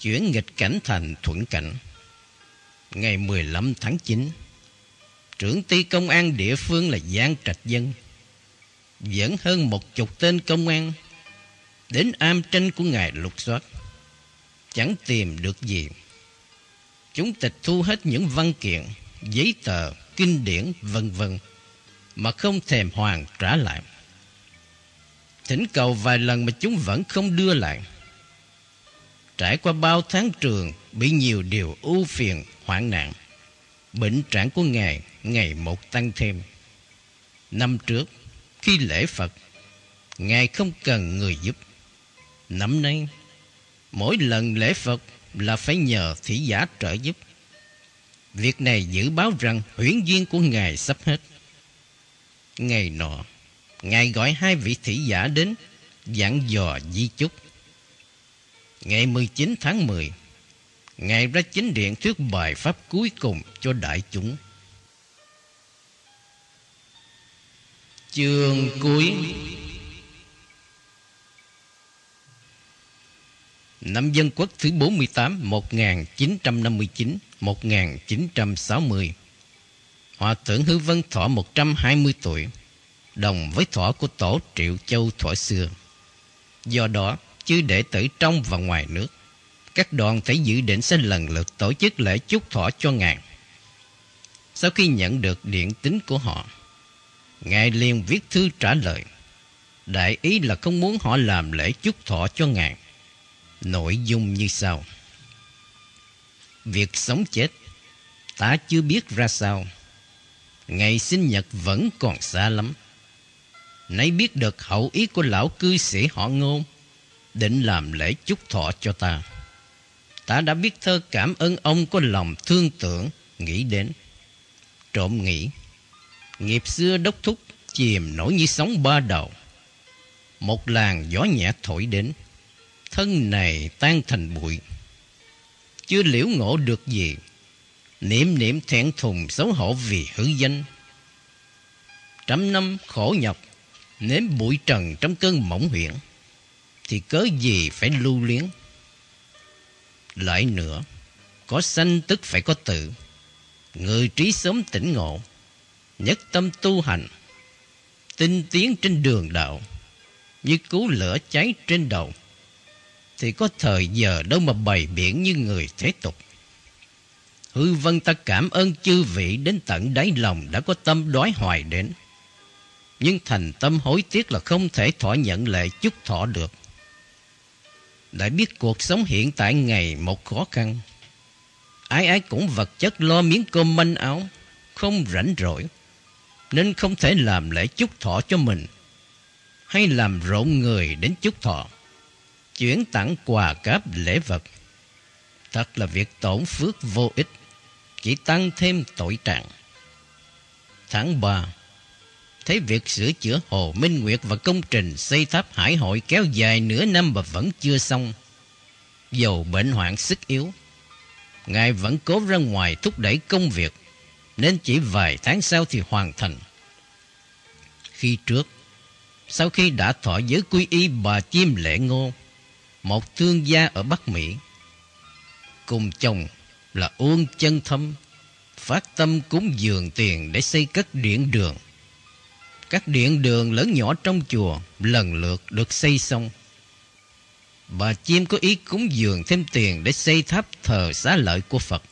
chuyển nghịch cảnh thành thuận cảnh. Ngày 15 tháng 9, trưởng ty công an địa phương là Giang Trạch Dân dẫn hơn một chục tên công an đến am tranh của ngài lục soát. Chẳng tìm được gì. Chúng tịch thu hết những văn kiện giấy tờ kinh điển vân vân mà không thèm hoàn trả lại. Thỉnh cầu vài lần mà chúng vẫn không đưa lại trải qua bao tháng trường bị nhiều điều ưu phiền hoạn nạn bệnh trạng của ngài ngày một tăng thêm năm trước khi lễ Phật, Ngài không cần người giúp. Năm nay, mỗi lần lễ Phật là phải nhờ thị giả trợ giúp. Việc này dự báo rằng huyễn duyên của Ngài sắp hết. Ngày nọ, Ngài gọi hai vị thị giả đến dặn dò di chúc. Ngày 19 tháng 10, Ngài ra chính điện thuyết bài pháp cuối cùng cho đại chúng. Chương cuối Năm Dân Quốc thứ 48 1959-1960 Hòa thượng Hư Vân thọ 120 tuổi Đồng với thọ của tổ Triệu Châu thọ xưa Do đó chư đệ tử trong và ngoài nước Các đoàn thể dự định sẽ lần lượt tổ chức lễ chúc thọ cho ngài Sau khi nhận được điện tính của họ Ngài liền viết thư trả lời. Đại ý là không muốn họ làm lễ chúc thọ cho Ngài. Nội dung như sau. Việc sống chết ta chưa biết ra sao. Ngày sinh nhật vẫn còn xa lắm. Nay biết được hậu ý của lão cư sĩ họ ngôn, định làm lễ chúc thọ cho ta. Ta đã biết thơ cảm ơn ông có lòng thương tưởng, nghĩ đến. Trộm nghĩ, nghiệp xưa đốc thúc chìm nổi như sóng ba đầu. Một làn gió nhẹ thổi đến, thân này tan thành bụi. Chưa liễu ngộ được gì, niệm niệm thẹn thùng xấu hổ vì hư danh. Trăm năm khổ nhọc, nếm bụi trần trong cơn mỏng huyễn, thì cớ gì phải lưu liếng. Lại nữa, có sanh tức phải có tự. Người trí sớm tỉnh ngộ, nhất tâm tu hành, tinh tiến trên đường đạo, như cứu lửa cháy trên đầu, thì có thời giờ đâu mà bày biển như người thế tục. Hư vân ta cảm ơn chư vị đến tận đáy lòng đã có tâm đói hoài đến. Nhưng thành tâm hối tiếc là không thể thỏa nhận lệ chúc thọ được. Đã biết cuộc sống hiện tại ngày một khó khăn. Ai ai cũng vật chất lo miếng cơm manh áo, không rảnh rỗi. Nên không thể làm lễ chúc thọ cho mình. Hay làm rộn người đến chúc thọ. Chuyển tặng quà cáp lễ vật. Thật là việc tổn phước vô ích chỉ tăng thêm tội trạng. Tháng 3 Thấy việc sửa chữa Hồ Minh Nguyệt và công trình xây tháp hải hội kéo dài nửa năm mà vẫn chưa xong. Dầu bệnh hoạn sức yếu, Ngài vẫn cố ra ngoài thúc đẩy công việc, nên chỉ vài tháng sau thì hoàn thành. Khi trước, sau khi đã thọ giới quy y bà Chim Lệ Ngô, một thương gia ở Bắc Mỹ, cùng chồng là Uông Chân Thâm phát tâm cúng dường tiền để xây cất điện đường. Các điện đường lớn nhỏ trong chùa lần lượt được xây xong. Bà Chim có ý cúng dường thêm tiền để xây tháp thờ xá lợi của Phật.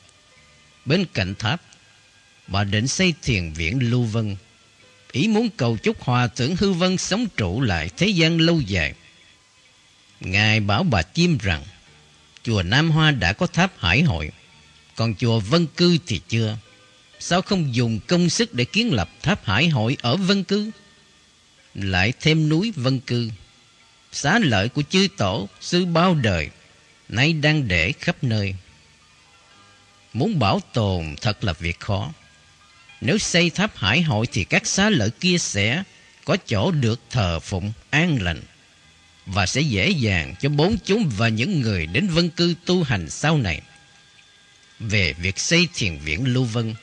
Bên cạnh tháp, bà định xây thiền viện Lưu Vân. Ý muốn cầu chúc hòa thượng Hư Vân sống trụ lại thế gian lâu dài. Ngài bảo bà Chim rằng, chùa Nam Hoa đã có tháp hải hội còn chùa Vân Cư thì chưa. Sao không dùng công sức để kiến lập tháp hải hội ở Vân Cư? Lại thêm núi Vân Cư. Xá lợi của chư tổ, sư bao đời, nay đang để khắp nơi. Muốn bảo tồn thật là việc khó. Nếu xây tháp hải hội thì các xá lợi kia sẽ có chỗ được thờ phụng an lành và sẽ dễ dàng cho bốn chúng và những người đến vân cư tu hành sau này về việc xây thiền viện Lưu Vân.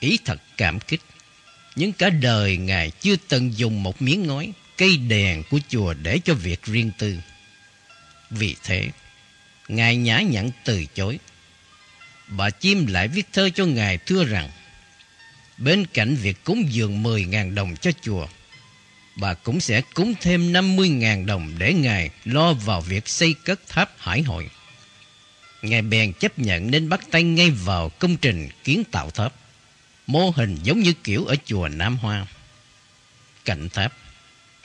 Ý thật cảm kích. Nhưng cả đời Ngài chưa từng dùng một miếng ngói, cây đèn của chùa để cho việc riêng tư. Vì thế, Ngài nhã nhặn từ chối. Bà Chim lại viết thơ cho Ngài thưa rằng, bên cạnh việc cúng dường 10.000 đồng cho chùa, bà cũng sẽ cúng thêm 50.000 đồng để Ngài lo vào việc xây cất tháp hải hội. Ngài bèn chấp nhận nên bắt tay ngay vào công trình kiến tạo tháp. Mô hình giống như kiểu ở chùa Nam Hoa. Cạnh tháp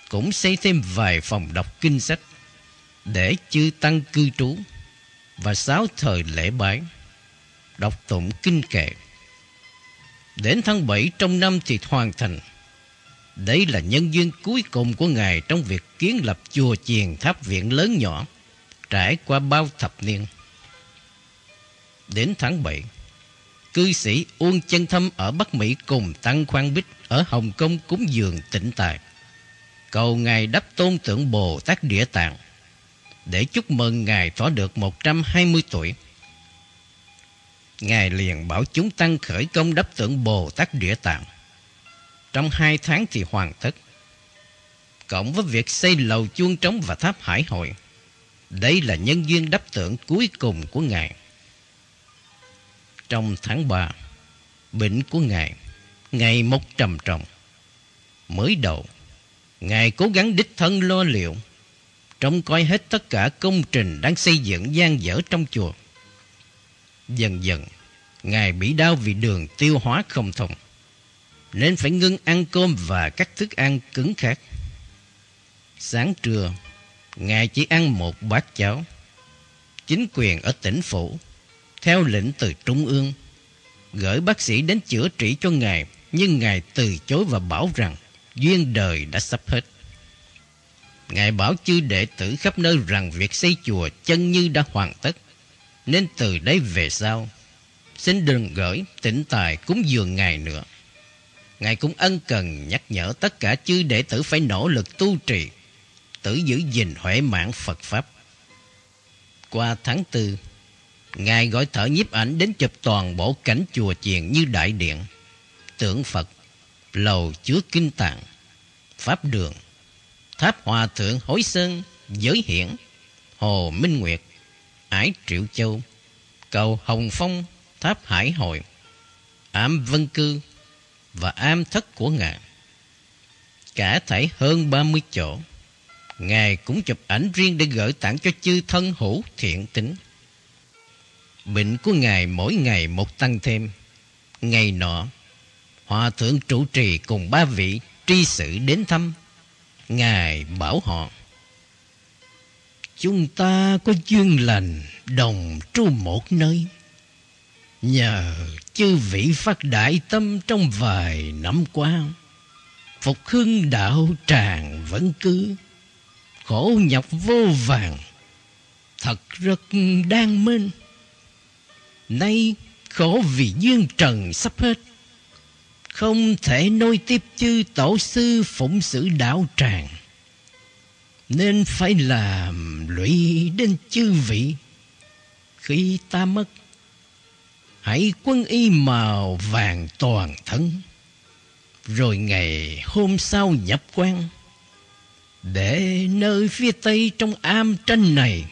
cũng xây thêm vài phòng đọc kinh sách để chư tăng cư trú và sáu thời lễ bái đọc tụng kinh kệ. Đến tháng 7 trong năm thì hoàn thành. Đây là nhân duyên cuối cùng của Ngài trong việc kiến lập chùa chiền tháp viện lớn nhỏ trải qua bao thập niên. Đến tháng 7, cư sĩ Uông Chân Thâm ở Bắc Mỹ cùng Tăng Khoan Bích ở Hồng Kông cúng dường tịnh tài. Cầu Ngài đắp tôn tượng Bồ Tát Địa Tạng để chúc mừng Ngài thỏa được 120 tuổi. Ngài liền bảo chúng tăng khởi công đắp tượng Bồ Tát Địa Tạng. Trong hai tháng thì hoàn tất. Cộng với việc xây lầu chuông trống và tháp hải hội. Đây là nhân duyên đắp tượng cuối cùng của Ngài trong tháng 3 Bệnh của Ngài Ngày một trầm trọng. Mới đầu, Ngài cố gắng đích thân lo liệu, Trông coi hết tất cả công trình Đang xây dựng gian dở trong chùa. Dần dần, Ngài bị đau vì đường tiêu hóa không thông, Nên phải ngưng ăn cơm Và các thức ăn cứng khác. Sáng trưa, Ngài chỉ ăn một bát cháo, Chính quyền ở tỉnh phủ theo lệnh từ Trung ương gửi bác sĩ đến chữa trị cho Ngài, nhưng Ngài từ chối và bảo rằng duyên đời đã sắp hết. Ngài bảo chư đệ tử khắp nơi rằng việc xây chùa chân như đã hoàn tất, nên từ đây về sau, xin đừng gửi tỉnh tài cúng dường Ngài nữa. Ngài cũng ân cần nhắc nhở tất cả chư đệ tử phải nỗ lực tu trì, tự giữ gìn huệ mạng Phật Pháp. Qua tháng tư, Ngài gọi thợ nhiếp ảnh đến chụp toàn bộ cảnh chùa chiền như đại điện, tượng Phật, lầu chứa kinh tạng, pháp đường, tháp hòa thượng hối sơn, giới hiển, hồ minh nguyệt, ải triệu châu, cầu hồng phong, tháp hải hội, ám vân cư và am thất của Ngài. Cả thảy hơn 30 chỗ, Ngài cũng chụp ảnh riêng để gửi tặng cho chư thân hữu thiện tính. Bệnh của Ngài mỗi ngày một tăng thêm. Ngày nọ, Hòa thượng trụ trì cùng ba vị tri sự đến thăm. Ngài bảo họ, Chúng ta có duyên lành đồng tru một nơi. Nhờ chư vị phát đại tâm trong vài năm qua, Phục hưng đạo tràng vẫn cứ, khổ nhọc vô vàng, thật rất đang minh. Nay khổ vì duyên trần sắp hết, không thể nối tiếp chư tổ sư phụng sự đạo tràng. Nên phải làm lụy đến chư vị. Khi ta mất hãy quân y màu vàng toàn thân. Rồi ngày hôm sau nhập quan để nơi phía tây trong am tranh này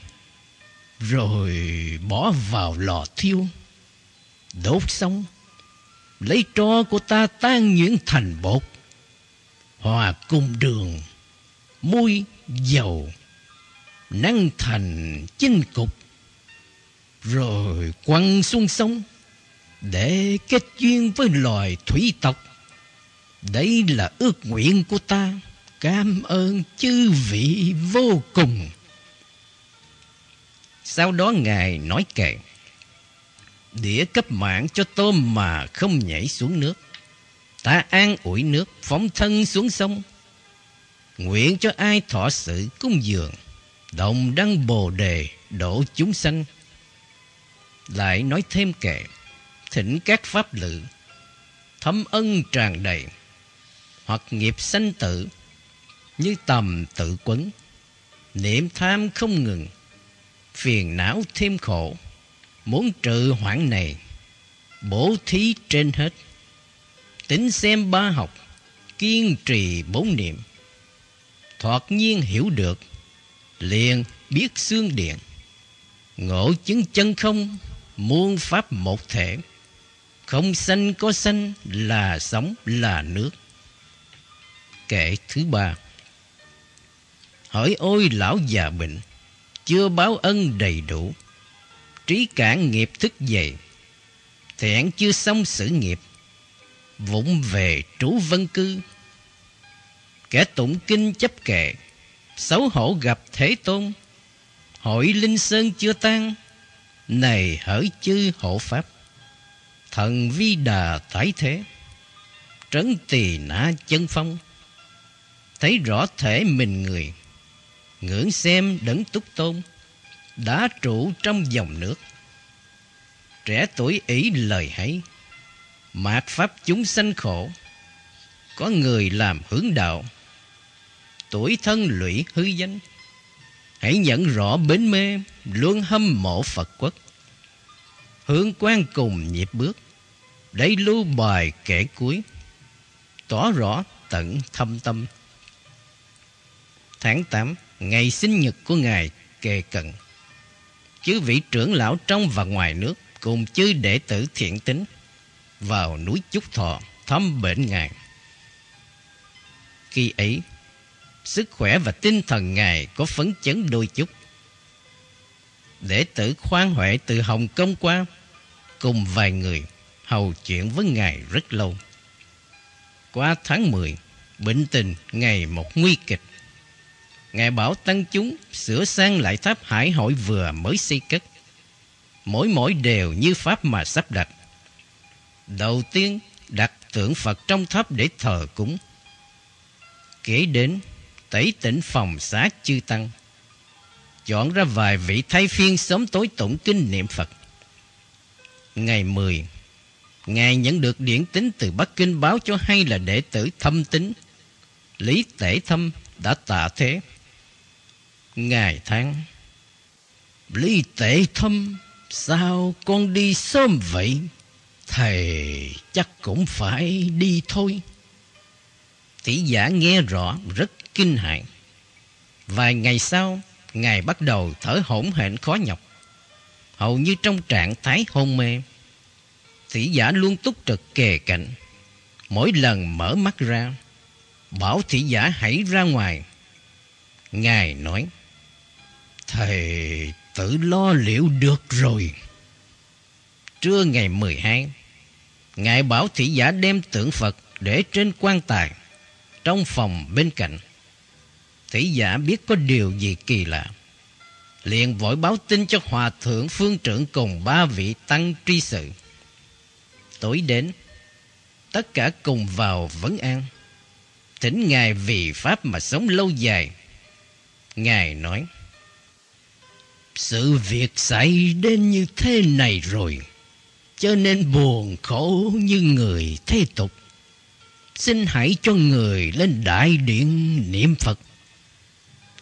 rồi bỏ vào lò thiêu, đốt xong, lấy tro của ta tan nhuyễn thành bột, hòa cùng đường muối dầu năng thành chinh cục, rồi quăng xuống sông để kết duyên với loài thủy tộc. Đấy là ước nguyện của ta. Cảm ơn chư vị vô cùng sau đó ngài nói kệ Đĩa cấp mạng cho tôm mà không nhảy xuống nước. Ta an ủi nước, phóng thân xuống sông. Nguyện cho ai thọ sự cung dường, đồng đăng bồ đề, đổ chúng sanh. Lại nói thêm kệ, thỉnh các pháp lự, thấm ân tràn đầy, hoặc nghiệp sanh tử, như tầm tự quấn, niệm tham không ngừng, phiền não thêm khổ, Muốn trừ hoạn này, Bố thí trên hết. Tính xem ba học, Kiên trì bốn niệm. Thoạt nhiên hiểu được, Liền biết xương điện. Ngộ chứng chân không, Muôn pháp một thể. Không sanh có sanh Là sống là nước. Kệ thứ ba. Hỏi ôi lão già bệnh chưa báo ân đầy đủ. Trí cản nghiệp thức dậy thiện chưa xong sự nghiệp. Vụng về trú vân cư. Kẻ tụng kinh chấp kệ. Xấu hổ gặp thế tôn. Hội linh sơn chưa tan. Này hỡi chư hộ pháp. Thần vi đà tái thế. Trấn tỳ nã chân phong. Thấy rõ thể mình người ngưỡng xem đấng túc tôn đã trụ trong dòng nước. Trẻ tuổi ý lời hay, mạt pháp chúng sanh khổ, có người làm hướng đạo, tuổi thân lụy hư danh. Hãy nhận rõ bến mê, luôn hâm mộ Phật quốc. Hướng quan cùng nhịp bước, đây lưu bài kể cuối, tỏ rõ tận thâm tâm. Tháng 8, ngày sinh nhật của Ngài kề cận chư vị trưởng lão trong và ngoài nước cùng chư đệ tử thiện tính vào núi Chúc Thọ thăm bệnh Ngài. Khi ấy, sức khỏe và tinh thần Ngài có phấn chấn đôi chút. Đệ tử khoan huệ từ Hồng Kông qua cùng vài người hầu chuyện với Ngài rất lâu. Qua tháng 10, bệnh tình ngày một nguy kịch. Ngài bảo tăng chúng sửa sang lại tháp hải hội vừa mới xây cất. Mỗi mỗi đều như pháp mà sắp đặt. Đầu tiên đặt tượng Phật trong tháp để thờ cúng. kể đến tẩy tỉnh phòng xá chư tăng. Chọn ra vài vị thay phiên sớm tối tụng kinh niệm Phật. Ngày 10, Ngài nhận được điện tín từ Bắc Kinh báo cho hay là đệ tử thâm tính. Lý Tể Thâm đã tạ thế ngày tháng Lý tệ Thâm, sao con đi sớm vậy? Thầy chắc cũng phải đi thôi. Tỷ giả nghe rõ rất kinh hại. Vài ngày sau, Ngài bắt đầu thở hổn hển khó nhọc. Hầu như trong trạng thái hôn mê. Tỷ giả luôn túc trực kề cạnh. Mỗi lần mở mắt ra, bảo thị giả hãy ra ngoài. Ngài nói, Thầy tự lo liệu được rồi. Trưa ngày 12, Ngài bảo thị giả đem tượng Phật để trên quan tài, trong phòng bên cạnh. Thị giả biết có điều gì kỳ lạ. Liền vội báo tin cho Hòa Thượng Phương Trưởng cùng ba vị tăng tri sự. Tối đến, tất cả cùng vào vấn an. Thỉnh Ngài vì Pháp mà sống lâu dài. Ngài nói, sự việc xảy đến như thế này rồi, cho nên buồn khổ như người thế tục. Xin hãy cho người lên đại điện niệm Phật.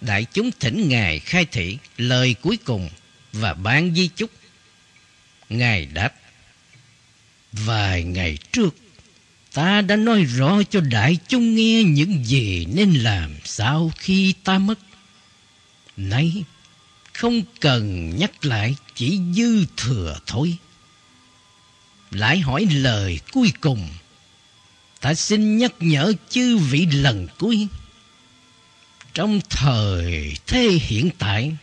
Đại chúng thỉnh Ngài khai thị lời cuối cùng và ban di chúc. Ngài đáp, Vài ngày trước, ta đã nói rõ cho đại chúng nghe những gì nên làm sau khi ta mất. Nay, không cần nhắc lại chỉ dư thừa thôi. Lại hỏi lời cuối cùng, ta xin nhắc nhở chư vị lần cuối. Trong thời thế hiện tại,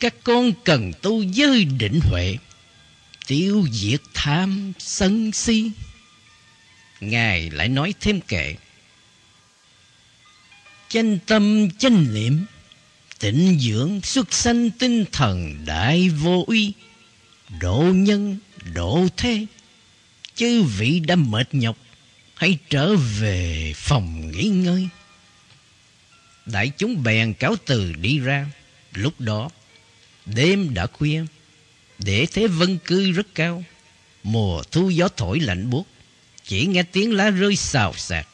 các con cần tu giới định huệ tiêu diệt tham sân si ngài lại nói thêm kệ chánh tâm chánh niệm tịnh dưỡng xuất sanh tinh thần đại vô uy, độ nhân, độ thế. Chư vị đã mệt nhọc, hãy trở về phòng nghỉ ngơi. Đại chúng bèn cáo từ đi ra. Lúc đó, đêm đã khuya, để thế vân cư rất cao. Mùa thu gió thổi lạnh buốt, Chỉ nghe tiếng lá rơi xào xạc.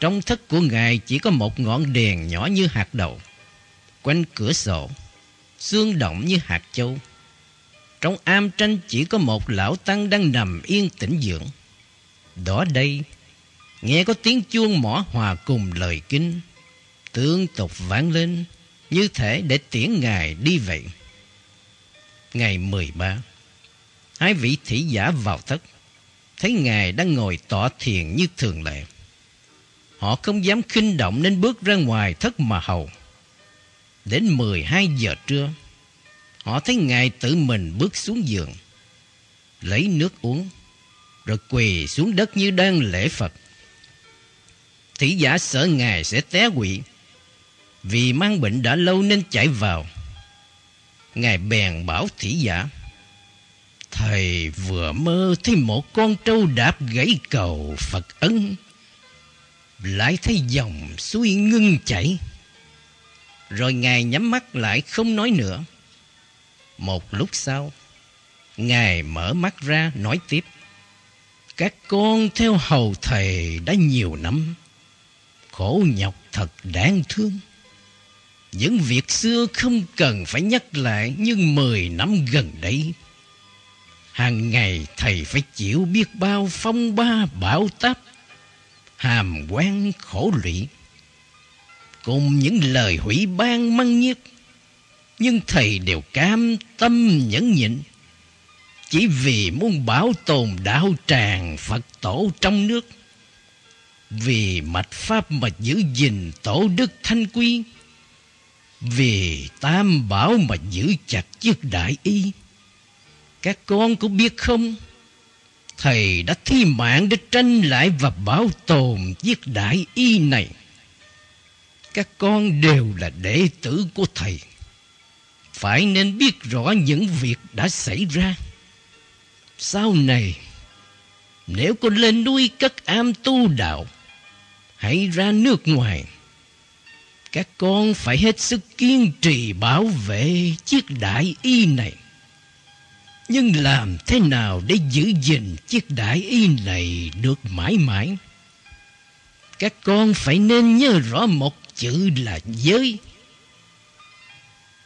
Trong thất của Ngài chỉ có một ngọn đèn nhỏ như hạt đậu. Quanh cửa sổ, Xương động như hạt châu. Trong am tranh chỉ có một lão tăng đang nằm yên tĩnh dưỡng. Đó đây, Nghe có tiếng chuông mỏ hòa cùng lời kinh. Tương tục vang lên, Như thể để tiễn Ngài đi vậy. Ngày 13 Hai vị thị giả vào thất. Thấy Ngài đang ngồi tọa thiền như thường lệ. Họ không dám khinh động nên bước ra ngoài thất mà hầu. Đến 12 giờ trưa. Họ thấy Ngài tự mình bước xuống giường Lấy nước uống Rồi quỳ xuống đất như đang lễ Phật. Thủy giả sợ Ngài sẽ té quỵ Vì mang bệnh đã lâu nên chạy vào. Ngài bèn bảo thủy giả Thầy vừa mơ thấy một con trâu đạp gãy cầu Phật ấn, Lại thấy dòng suy ngưng chảy. Rồi Ngài nhắm mắt lại không nói nữa. Một lúc sau, Ngài mở mắt ra nói tiếp, Các con theo hầu thầy đã nhiều năm, Khổ nhọc thật đáng thương. Những việc xưa không cần phải nhắc lại Nhưng mười năm gần đây. Hàng ngày thầy phải chịu biết bao phong ba bão táp, Hàm quan khổ lụy. Cùng những lời hủy ban măng nhiếc. Nhưng thầy đều cam tâm nhẫn nhịn. Chỉ vì muốn bảo tồn đạo tràng Phật tổ trong nước. Vì mạch pháp mà giữ gìn tổ đức thanh quy. Vì tam bảo mà giữ chặt chiếc đại y. Các con có biết không? Thầy đã thi mạng để tranh lại và bảo tồn chiếc đại y này. Các con đều là đệ tử của thầy Phải nên biết rõ những việc đã xảy ra Sau này Nếu con lên núi cất am tu đạo, hãy ra nước ngoài. Các con phải hết sức kiên trì bảo vệ chiếc đại y này. Nhưng làm thế nào để giữ gìn chiếc đại y này được mãi mãi? Các con phải nên nhớ rõ một chữ là giới.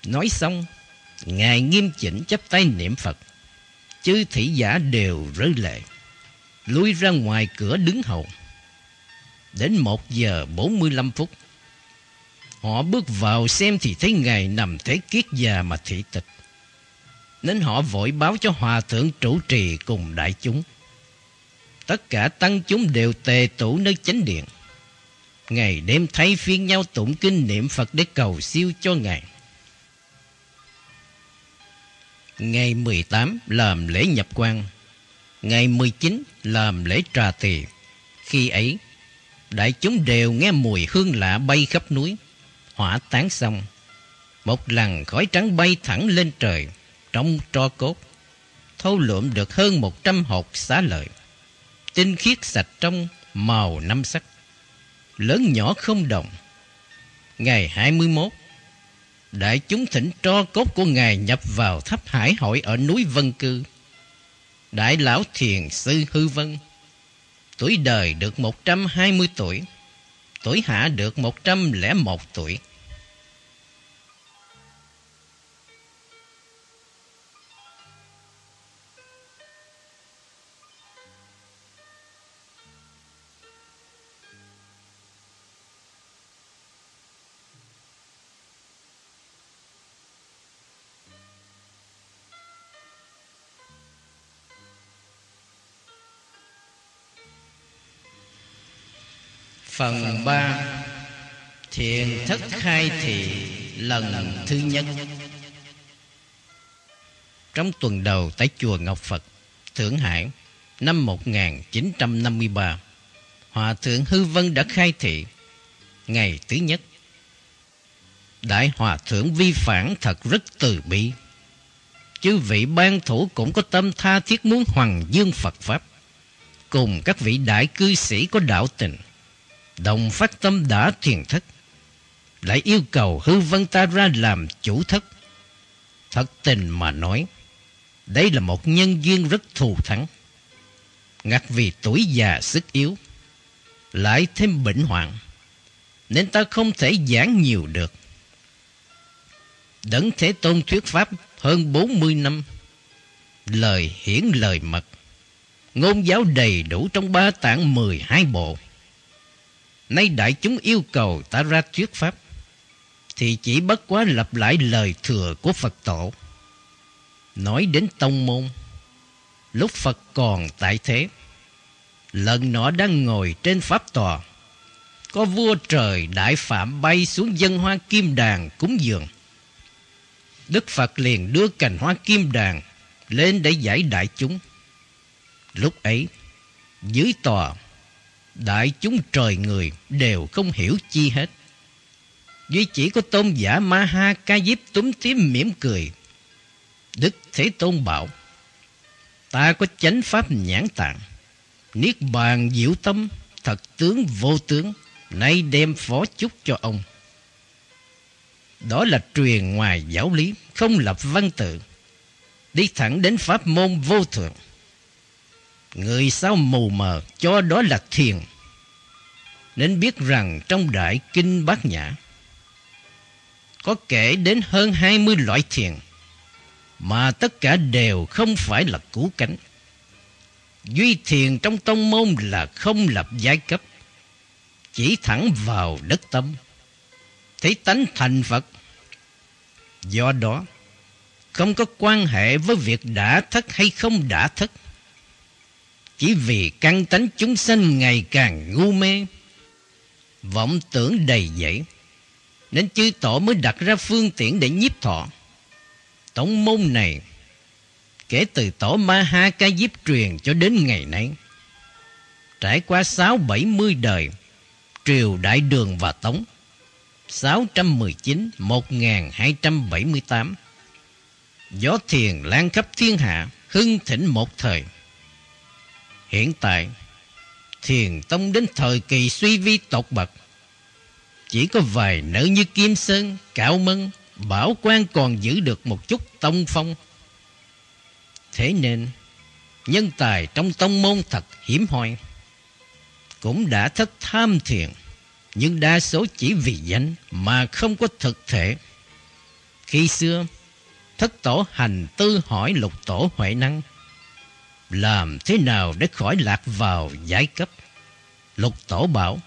Nói xong, Ngài nghiêm chỉnh chấp tay niệm Phật. Chư thị giả đều rơi lệ. Lui ra ngoài cửa đứng hầu. Đến một giờ bốn mươi lăm phút, họ bước vào xem thì thấy Ngài nằm thế kiết già mà thị tịch. Nên họ vội báo cho Hòa Thượng trụ trì cùng đại chúng. Tất cả tăng chúng đều tề tụ nơi chánh điện. Ngày đêm thay phiên nhau tụng kinh niệm Phật để cầu siêu cho Ngài. Ngày 18 làm lễ nhập quan. Ngày 19 làm lễ trà tỳ. Khi ấy, đại chúng đều nghe mùi hương lạ bay khắp núi. Hỏa tán xong, một làn khói trắng bay thẳng lên trời, trong tro cốt. Thâu lượm được hơn 100 hột xá lợi. Tinh khiết sạch trong, màu năm sắc. Lớn nhỏ không đồng. Ngày 21, đại chúng thỉnh tro cốt của Ngài nhập vào tháp hải hội ở núi Vân Cư. Đại lão thiền sư Hư Vân, tuổi đời được 120 tuổi, tuổi hạ được 101 tuổi. Phần 3 Thiền thất khai thị lần thứ nhất Trong tuần đầu tại chùa Ngọc Phật, Thượng Hải, năm 1953, Hòa Thượng Hư Vân đã khai thị ngày thứ nhất. Đại Hòa Thượng vi phản thật rất từ bi. Chư vị ban thủ cũng có tâm tha thiết muốn hoàng dương Phật Pháp, cùng các vị đại cư sĩ có đạo tình đồng phát tâm đã thiền thất, lại yêu cầu hư vân ta ra làm chủ thất. Thật tình mà nói, đây là một nhân duyên rất thù thắng. Ngặt vì tuổi già sức yếu, lại thêm bệnh hoạn, nên ta không thể giảng nhiều được. Đấng thế tôn thuyết pháp hơn 40 năm, lời hiển lời mật, ngôn giáo đầy đủ trong ba tạng 12 bộ. Nay đại chúng yêu cầu ta ra thuyết pháp. Thì chỉ bất quá lặp lại lời thừa của Phật tổ. Nói đến tông môn, Lúc Phật còn tại thế, Lần nọ đang ngồi trên pháp tòa. Có vua trời đại phạm bay xuống dân hoa kim đàn cúng dường. Đức Phật liền đưa cành hoa kim đàn Lên để giải đại chúng. Lúc ấy, Dưới tòa đại chúng trời người đều không hiểu chi hết. Duy chỉ có tôn giả Ma Ha Ca Diếp túm tím mỉm cười. Đức Thế Tôn bảo, ta có chánh pháp nhãn tạng, niết bàn diệu tâm, thật tướng vô tướng, nay đem phó chúc cho ông. Đó là truyền ngoài giáo lý, không lập văn tự, đi thẳng đến pháp môn vô thượng. Người sao mù mờ, cho đó là thiền. Nên biết rằng trong Đại Kinh Bát Nhã, Có kể đến hơn 20 loại thiền, Mà tất cả đều không phải là cứu cánh. Duy thiền trong tông môn là không lập giai cấp, Chỉ thẳng vào đất tâm. Thấy tánh thành Phật. Do đó, Không có quan hệ với việc đã thất hay không đã thất chỉ vì căn tánh chúng sanh ngày càng ngu mê. Vọng tưởng đầy dẫy, nên chư tổ mới đặt ra phương tiện để nhiếp thọ. Tổng môn này kể từ tổ ma ha ca diếp truyền cho đến ngày nay, trải qua sáu bảy mươi đời, triều đại đường và tống 619 1278 Gió thiền lan khắp thiên hạ, Hưng thịnh một thời. Hiện tại, thiền tông đến thời kỳ suy vi tột bậc. Chỉ có vài nữ như Kim Sơn, Cạo Mân, Bảo quan còn giữ được một chút tông phong. Thế nên, nhân tài trong tông môn thật hiếm hoi. Cũng đã thất tham thiền, nhưng đa số chỉ vì danh mà không có thực thể. Khi xưa, thất tổ hành tư hỏi lục tổ huệ năng làm thế nào để khỏi lạc vào giải cấp? Lục tổ bảo,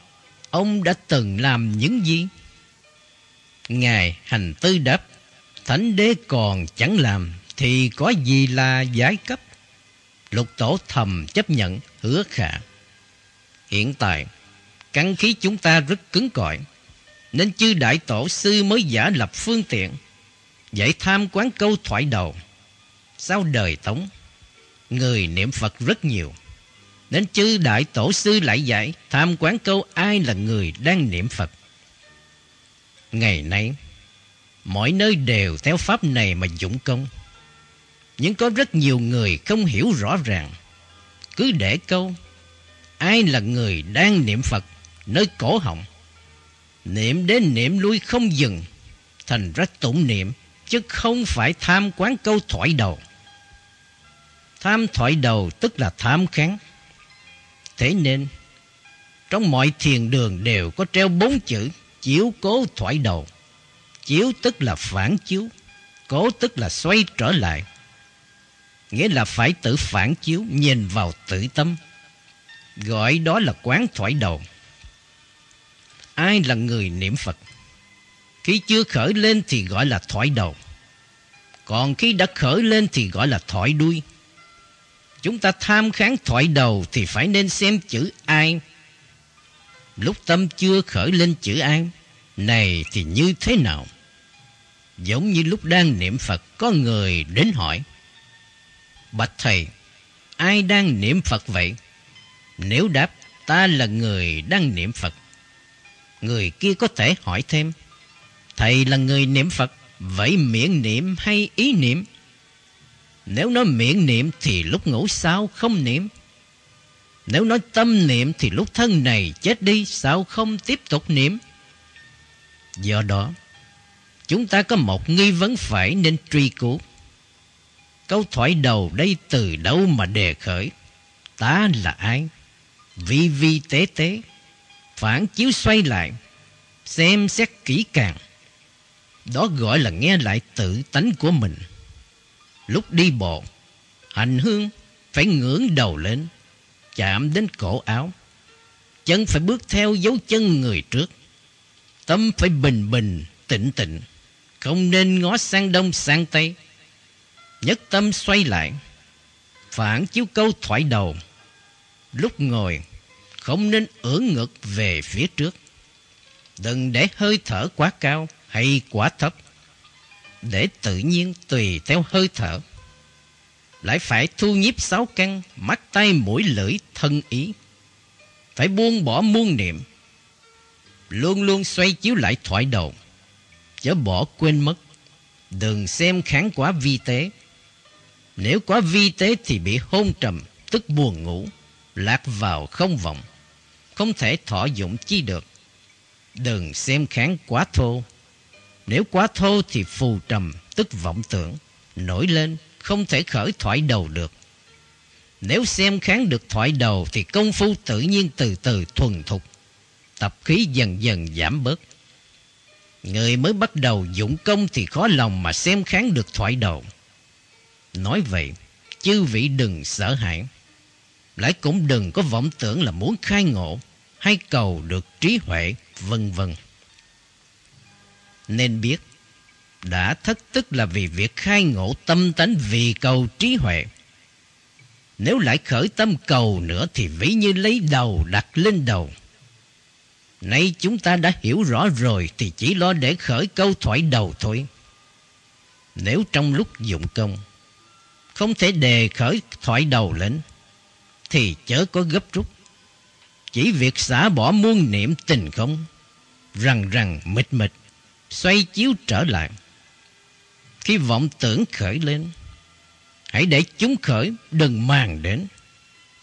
ông đã từng làm những gì? Ngài hành tư đáp, thánh đế còn chẳng làm thì có gì là giải cấp? Lục tổ thầm chấp nhận, hứa khả. Hiện tại căn khí chúng ta rất cứng cỏi, nên chư đại tổ sư mới giả lập phương tiện, Dạy tham quán câu thoại đầu. Sau đời Tống Người niệm Phật rất nhiều. Nên chư đại tổ sư lại dạy, Tham quán câu ai là người đang niệm Phật. Ngày nay, Mọi nơi đều theo pháp này mà dụng công. Nhưng có rất nhiều người không hiểu rõ ràng. Cứ để câu, Ai là người đang niệm Phật, Nơi cổ họng. Niệm đến niệm lui không dừng, Thành ra tụng niệm, chứ không phải tham quán câu thoại đầu. Tham thoại đầu tức là tham kháng. Thế nên, trong mọi thiền đường đều có treo bốn chữ chiếu cố thoại đầu. Chiếu tức là phản chiếu, cố tức là xoay trở lại. Nghĩa là phải tự phản chiếu, nhìn vào tự tâm. Gọi đó là quán thoại đầu. Ai là người niệm Phật? Khi chưa khởi lên thì gọi là thoại đầu. Còn khi đã khởi lên thì gọi là thoại đuôi. Chúng ta tham kháng thoại đầu thì phải nên xem chữ ai. Lúc tâm chưa khởi lên chữ ai, này thì như thế nào? Giống như lúc đang niệm Phật có người đến hỏi. Bạch Thầy, ai đang niệm Phật vậy? Nếu đáp, ta là người đang niệm Phật. Người kia có thể hỏi thêm, Thầy là người niệm Phật, vậy miệng niệm hay ý niệm? Nếu nói miệng niệm thì lúc ngủ sao không niệm? Nếu nói tâm niệm thì lúc thân này chết đi sao không tiếp tục niệm? Do đó, chúng ta có một nghi vấn phải nên truy cứu. Câu thoại đầu đây từ đâu mà đề khởi? Ta là ai? Vi vi tế tế, phản chiếu xoay lại, xem xét kỹ càng đó gọi là nghe lại tự tánh của mình. Lúc đi bộ, hành hương phải ngưỡng đầu lên, chạm đến cổ áo. Chân phải bước theo dấu chân người trước. Tâm phải bình bình, tịnh tịnh, không nên ngó sang đông sang tây. Nhất tâm xoay lại, phản chiếu câu thoại đầu. Lúc ngồi, không nên ưỡn ngực về phía trước. Đừng để hơi thở quá cao, hay quá thấp để tự nhiên tùy theo hơi thở. Lại phải thu nhiếp sáu căn, mắt tay mũi lưỡi thân ý. Phải buông bỏ muôn niệm. Luôn luôn xoay chiếu lại thoại đầu. Chớ bỏ quên mất. Đừng xem kháng quá vi tế. Nếu quá vi tế thì bị hôn trầm, tức buồn ngủ, lạc vào không vọng. Không thể thọ dụng chi được. Đừng xem kháng quá thô nếu quá thô thì phù trầm, tức vọng tưởng, nổi lên, không thể khởi thoại đầu được. Nếu xem kháng được thoại đầu thì công phu tự nhiên từ từ thuần thục, tập khí dần dần giảm bớt. Người mới bắt đầu dụng công thì khó lòng mà xem kháng được thoại đầu. Nói vậy, chư vị đừng sợ hãi. Lại cũng đừng có vọng tưởng là muốn khai ngộ hay cầu được trí huệ, vân vân nên biết đã thất tức là vì việc khai ngộ tâm tánh vì cầu trí huệ. Nếu lại khởi tâm cầu nữa thì ví như lấy đầu đặt lên đầu. Nay chúng ta đã hiểu rõ rồi thì chỉ lo để khởi câu thoại đầu thôi. Nếu trong lúc dụng công không thể đề khởi thoại đầu lên thì chớ có gấp rút. Chỉ việc xả bỏ muôn niệm tình không, rằng rằng mịt mịt xoay chiếu trở lại. Khi vọng tưởng khởi lên, hãy để chúng khởi, đừng màng đến.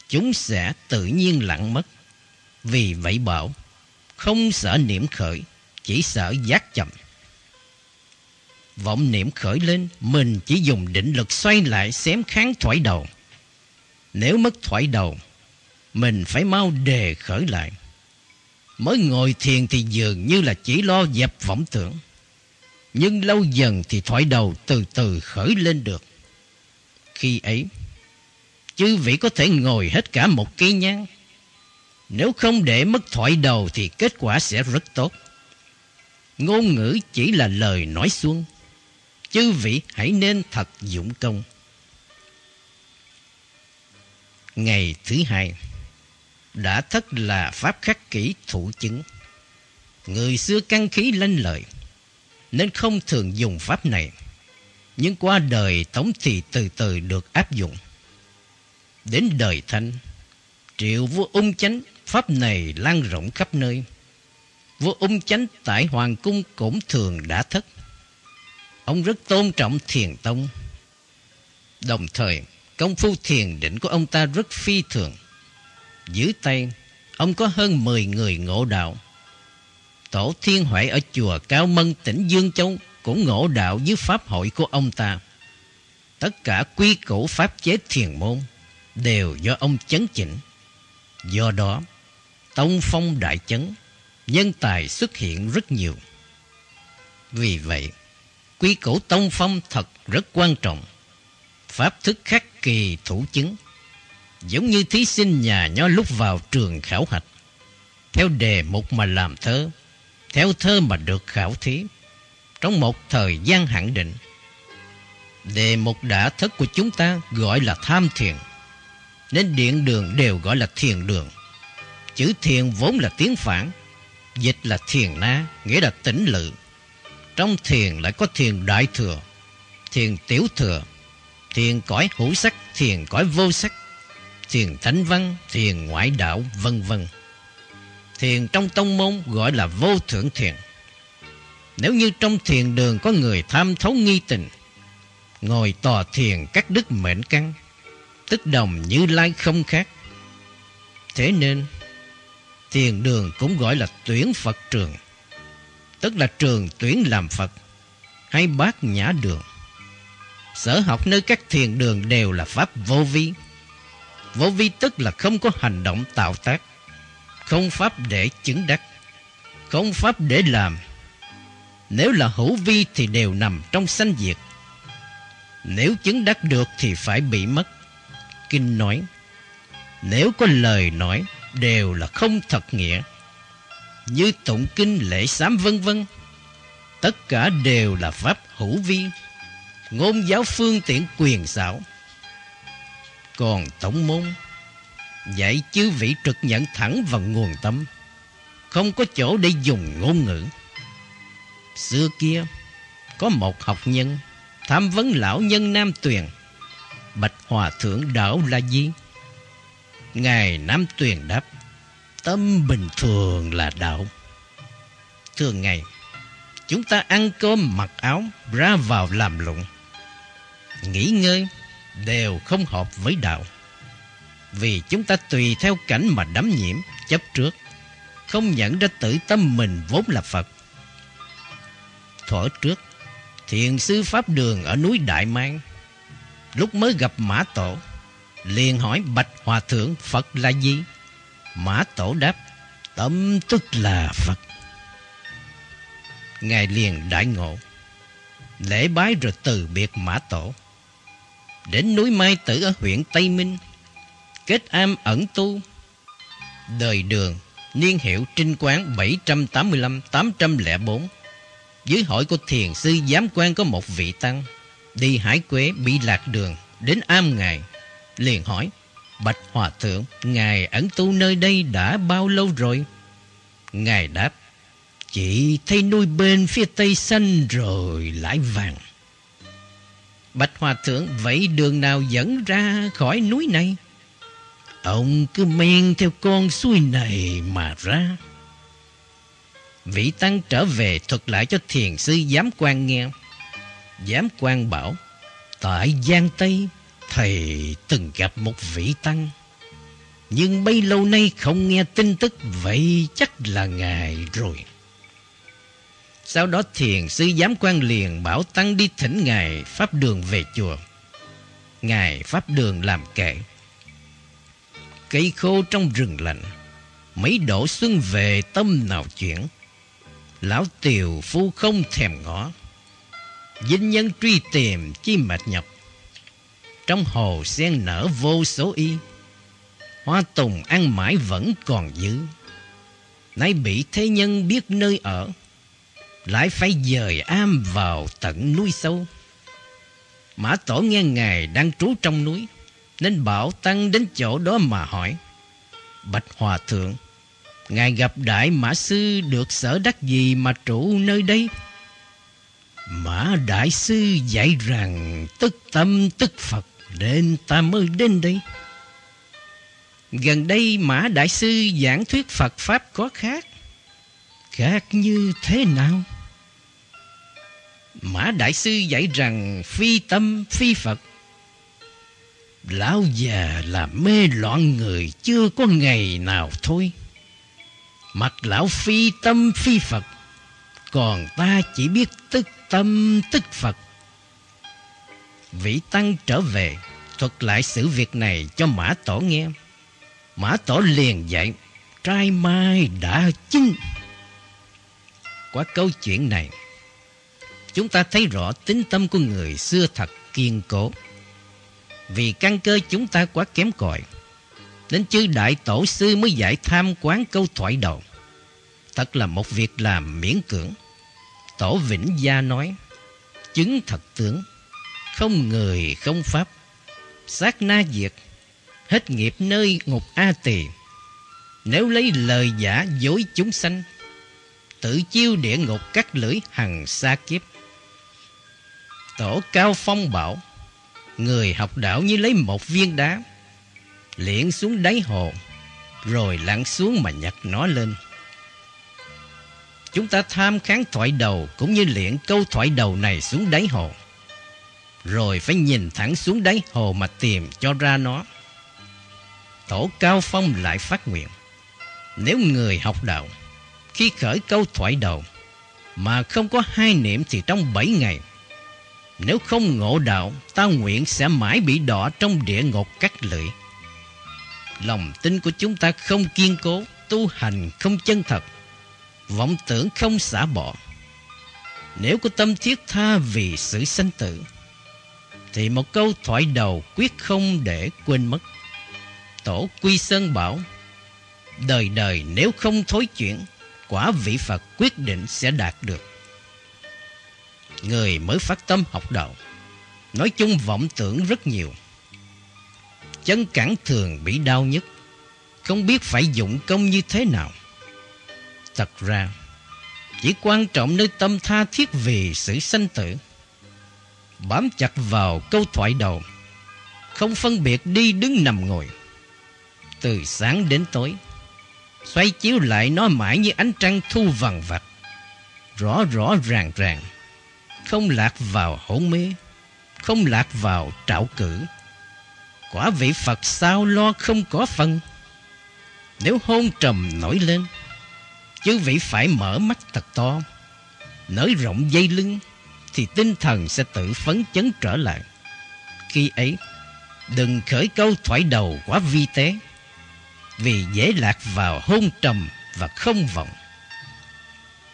chúng sẽ tự nhiên lặng mất. Vì vậy bảo, không sợ niệm khởi, chỉ sợ giác chậm. Vọng niệm khởi lên, mình chỉ dùng định lực xoay lại xém kháng thoải đầu. Nếu mất thoải đầu, mình phải mau đề khởi lại. Mới ngồi thiền thì dường như là chỉ lo dẹp vọng tưởng. Nhưng lâu dần thì thoại đầu từ từ khởi lên được. Khi ấy, chư vị có thể ngồi hết cả một cây nhang. Nếu không để mất thoại đầu thì kết quả sẽ rất tốt. Ngôn ngữ chỉ là lời nói xuông. Chư vị hãy nên thật dụng công. Ngày thứ hai, đã thất là pháp khắc kỹ thủ chứng. Người xưa căn khí lanh lợi, nên không thường dùng pháp này. Nhưng qua đời Tống thì từ từ được áp dụng. Đến đời Thanh, triệu vua ung chánh, pháp này lan rộng khắp nơi. Vua ung chánh tại Hoàng cung cũng thường đã thất. Ông rất tôn trọng thiền tông. Đồng thời, công phu thiền định của ông ta rất phi thường. Dưới tay, ông có hơn 10 người ngộ đạo. Tổ thiên huệ ở chùa Cao Mân tỉnh Dương Châu cũng ngộ đạo dưới pháp hội của ông ta. Tất cả quy củ pháp chế thiền môn đều do ông chấn chỉnh. Do đó, tông phong đại chấn, nhân tài xuất hiện rất nhiều. Vì vậy, quy củ tông phong thật rất quan trọng. Pháp thức khắc kỳ thủ chứng giống như thí sinh nhà nho lúc vào trường khảo hạch. Theo đề mục mà làm thơ, theo thơ mà được khảo thí, trong một thời gian hạn định. Đề mục đã thất của chúng ta gọi là tham thiền, nên điện đường đều gọi là thiền đường. Chữ thiền vốn là tiếng phản, dịch là thiền na, nghĩa là tĩnh lự. Trong thiền lại có thiền đại thừa, thiền tiểu thừa, thiền cõi hữu sắc, thiền cõi vô sắc, thiền thánh văn, thiền ngoại đạo, vân vân. Thiền trong tông môn gọi là vô thượng thiền. Nếu như trong thiền đường có người tham thấu nghi tình, ngồi tòa thiền các đức mệnh căn, tức đồng như lai không khác. Thế nên, thiền đường cũng gọi là tuyển Phật trường, tức là trường tuyển làm Phật, hay bát nhã đường. Sở học nơi các thiền đường đều là pháp vô vi, Vô vi tức là không có hành động tạo tác, không pháp để chứng đắc, không pháp để làm. Nếu là hữu vi thì đều nằm trong sanh diệt. Nếu chứng đắc được thì phải bị mất. Kinh nói, nếu có lời nói đều là không thật nghĩa. Như tụng kinh lễ sám vân vân, tất cả đều là pháp hữu vi, ngôn giáo phương tiện quyền xảo còn tổng môn. Dạy chư vị trực nhận thẳng vào nguồn tâm, Không có chỗ để dùng ngôn ngữ. Xưa kia, Có một học nhân Tham vấn lão nhân Nam Tuyền. Bạch Hòa Thượng đạo là gì? Ngài Nam Tuyền đáp, Tâm bình thường là đạo. Thường ngày Chúng ta ăn cơm mặc áo, Ra vào làm lụng. Nghỉ ngơi đều không hợp với đạo. Vì chúng ta tùy theo cảnh mà đắm nhiễm, chấp trước, không nhận ra tự tâm mình vốn là Phật. Thuở trước, thiền sư Pháp Đường ở núi Đại Mang, lúc mới gặp Mã Tổ, liền hỏi Bạch Hòa Thượng Phật là gì? Mã Tổ đáp, tâm tức là Phật. Ngài liền đại ngộ, lễ bái rồi từ biệt Mã Tổ đến núi Mai Tử ở huyện Tây Minh, kết am ẩn tu. Đời đường, niên hiệu trinh quán 785-804. Dưới hỏi của thiền sư giám quan có một vị tăng, đi hải quế bị lạc đường, đến am ngài, liền hỏi, Bạch Hòa Thượng, Ngài ẩn tu nơi đây đã bao lâu rồi? Ngài đáp, Chỉ thấy núi bên phía tây xanh rồi lại vàng. Bạch Hòa Thượng vậy đường nào dẫn ra khỏi núi này? Ông cứ men theo con suối này mà ra. Vị Tăng trở về thuật lại cho thiền sư giám quan nghe. Giám quan bảo, tại Giang Tây, thầy từng gặp một vị Tăng. Nhưng bấy lâu nay không nghe tin tức Vậy chắc là ngài rồi sau đó thiền sư giám quan liền bảo tăng đi thỉnh ngài Pháp đường về chùa. Ngài Pháp đường làm kệ. Cây khô trong rừng lạnh Mấy đổ xuân về tâm nào chuyển. Lão tiều phu không thèm ngó, Dinh nhân truy tìm chi mệt nhọc. Trong hồ sen nở vô số y. Hoa tùng ăn mãi vẫn còn dư Nay bị thế nhân biết nơi ở. Lại phải dời am vào tận núi sâu Mã tổ nghe ngài đang trú trong núi, Nên bảo tăng đến chỗ đó mà hỏi Bạch Hòa Thượng, Ngài gặp Đại Mã Sư được sở đắc gì mà trụ nơi đây? Mã Đại Sư dạy rằng, tức tâm tức Phật nên ta mới đến đây. Gần đây Mã Đại Sư giảng thuyết Phật Pháp có khác. Khác như thế nào? Mã Đại Sư dạy rằng phi tâm, phi Phật. Lão già là mê loạn người, chưa có ngày nào thôi. Mặt lão phi tâm, phi Phật, Còn ta chỉ biết tức tâm, tức Phật Vị Tăng trở về, Thuật lại sự việc này cho Mã Tổ nghe Mã Tổ liền dạy, Trai mai đã chín qua câu chuyện này. Chúng ta thấy rõ tính tâm của người xưa thật kiên cố. Vì căn cơ chúng ta quá kém cỏi Đến chư đại tổ sư mới giải tham quán câu thoại đầu. Thật là một việc làm miễn cưỡng. Tổ Vĩnh Gia nói, Chứng thật tướng, Không người, không pháp. Sát na diệt, Hết nghiệp nơi ngục A Tỳ. Nếu lấy lời giả dối chúng sanh Tự chiêu địa ngục cắt lưỡi hằng xa kiếp. Tổ Cao Phong bảo, Người học đạo như lấy một viên đá, liễn xuống đáy hồ, rồi lặn xuống mà nhặt nó lên. Chúng ta tham kháng thoại đầu cũng như liễn câu thoại đầu này xuống đáy hồ, rồi phải nhìn thẳng xuống đáy hồ mà tìm cho ra nó. Tổ cao phong lại phát nguyện, nếu người học đạo khi khởi câu thoại đầu mà không có hai niệm thì trong bảy ngày nếu không ngộ đạo ta nguyện sẽ mãi bị đỏ trong địa ngục cắt lưỡi lòng tin của chúng ta không kiên cố, tu hành không chân thật, vọng tưởng không xả bỏ. Nếu có tâm thiết tha vì sự sanh tử, thì một câu thoại đầu quyết không để quên mất. Tổ Quy Sơn bảo, đời đời nếu không thối chuyển, quả vị Phật quyết định sẽ đạt được. Người mới phát tâm học đạo, nói chung vọng tưởng rất nhiều. Chân cẳng thường bị đau nhất không biết phải dụng công như thế nào. Thật ra chỉ quan trọng nơi tâm tha thiết vì sự sanh tử. Bám chặt vào câu thoại đầu không phân biệt đi đứng nằm ngồi. Từ sáng đến tối xoay chiếu lại nó mãi như ánh trăng thu vằn vặt. Rõ rõ ràng ràng. Không lạc vào hỗn mê, không lạc vào trạo cử. Quả vị Phật sao lo không có phần? Nếu hôn trầm nổi lên Chứ vị phải mở mắt thật to. Nới rộng dây lưng, Thì tinh thần sẽ tự phấn chấn trở lại. Khi ấy, Đừng khởi câu thoại đầu quá vi tế. Vì dễ lạc vào hôn trầm và không vọng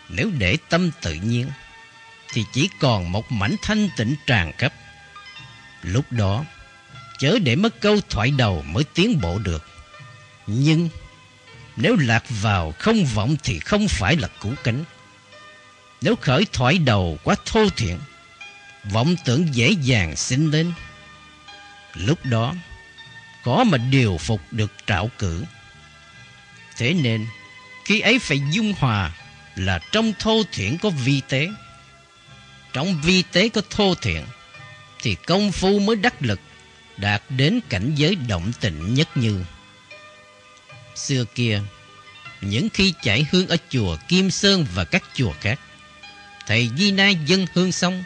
Nếu để tâm tự nhiên Thì chỉ còn một mảnh thanh tịnh tràn khắp Lúc đó chớ để mất câu thoại đầu mới tiến bộ được. Nhưng nếu lạc vào không vọng thì không phải là cũ cánh. Nếu khởi thoại đầu quá thô thiện, vọng tưởng dễ dàng sinh lên. Lúc đó, có mà điều phục được trạo cử. Thế nên, khi ấy phải dung hòa là trong thô thiện có vi tế. Trong vi tế có thô thiện, thì công phu mới đắc lực đạt đến cảnh giới động tịnh nhất như. Xưa kia, những khi chảy hương ở chùa Kim Sơn và các chùa khác, thầy Di Na dân hương xong,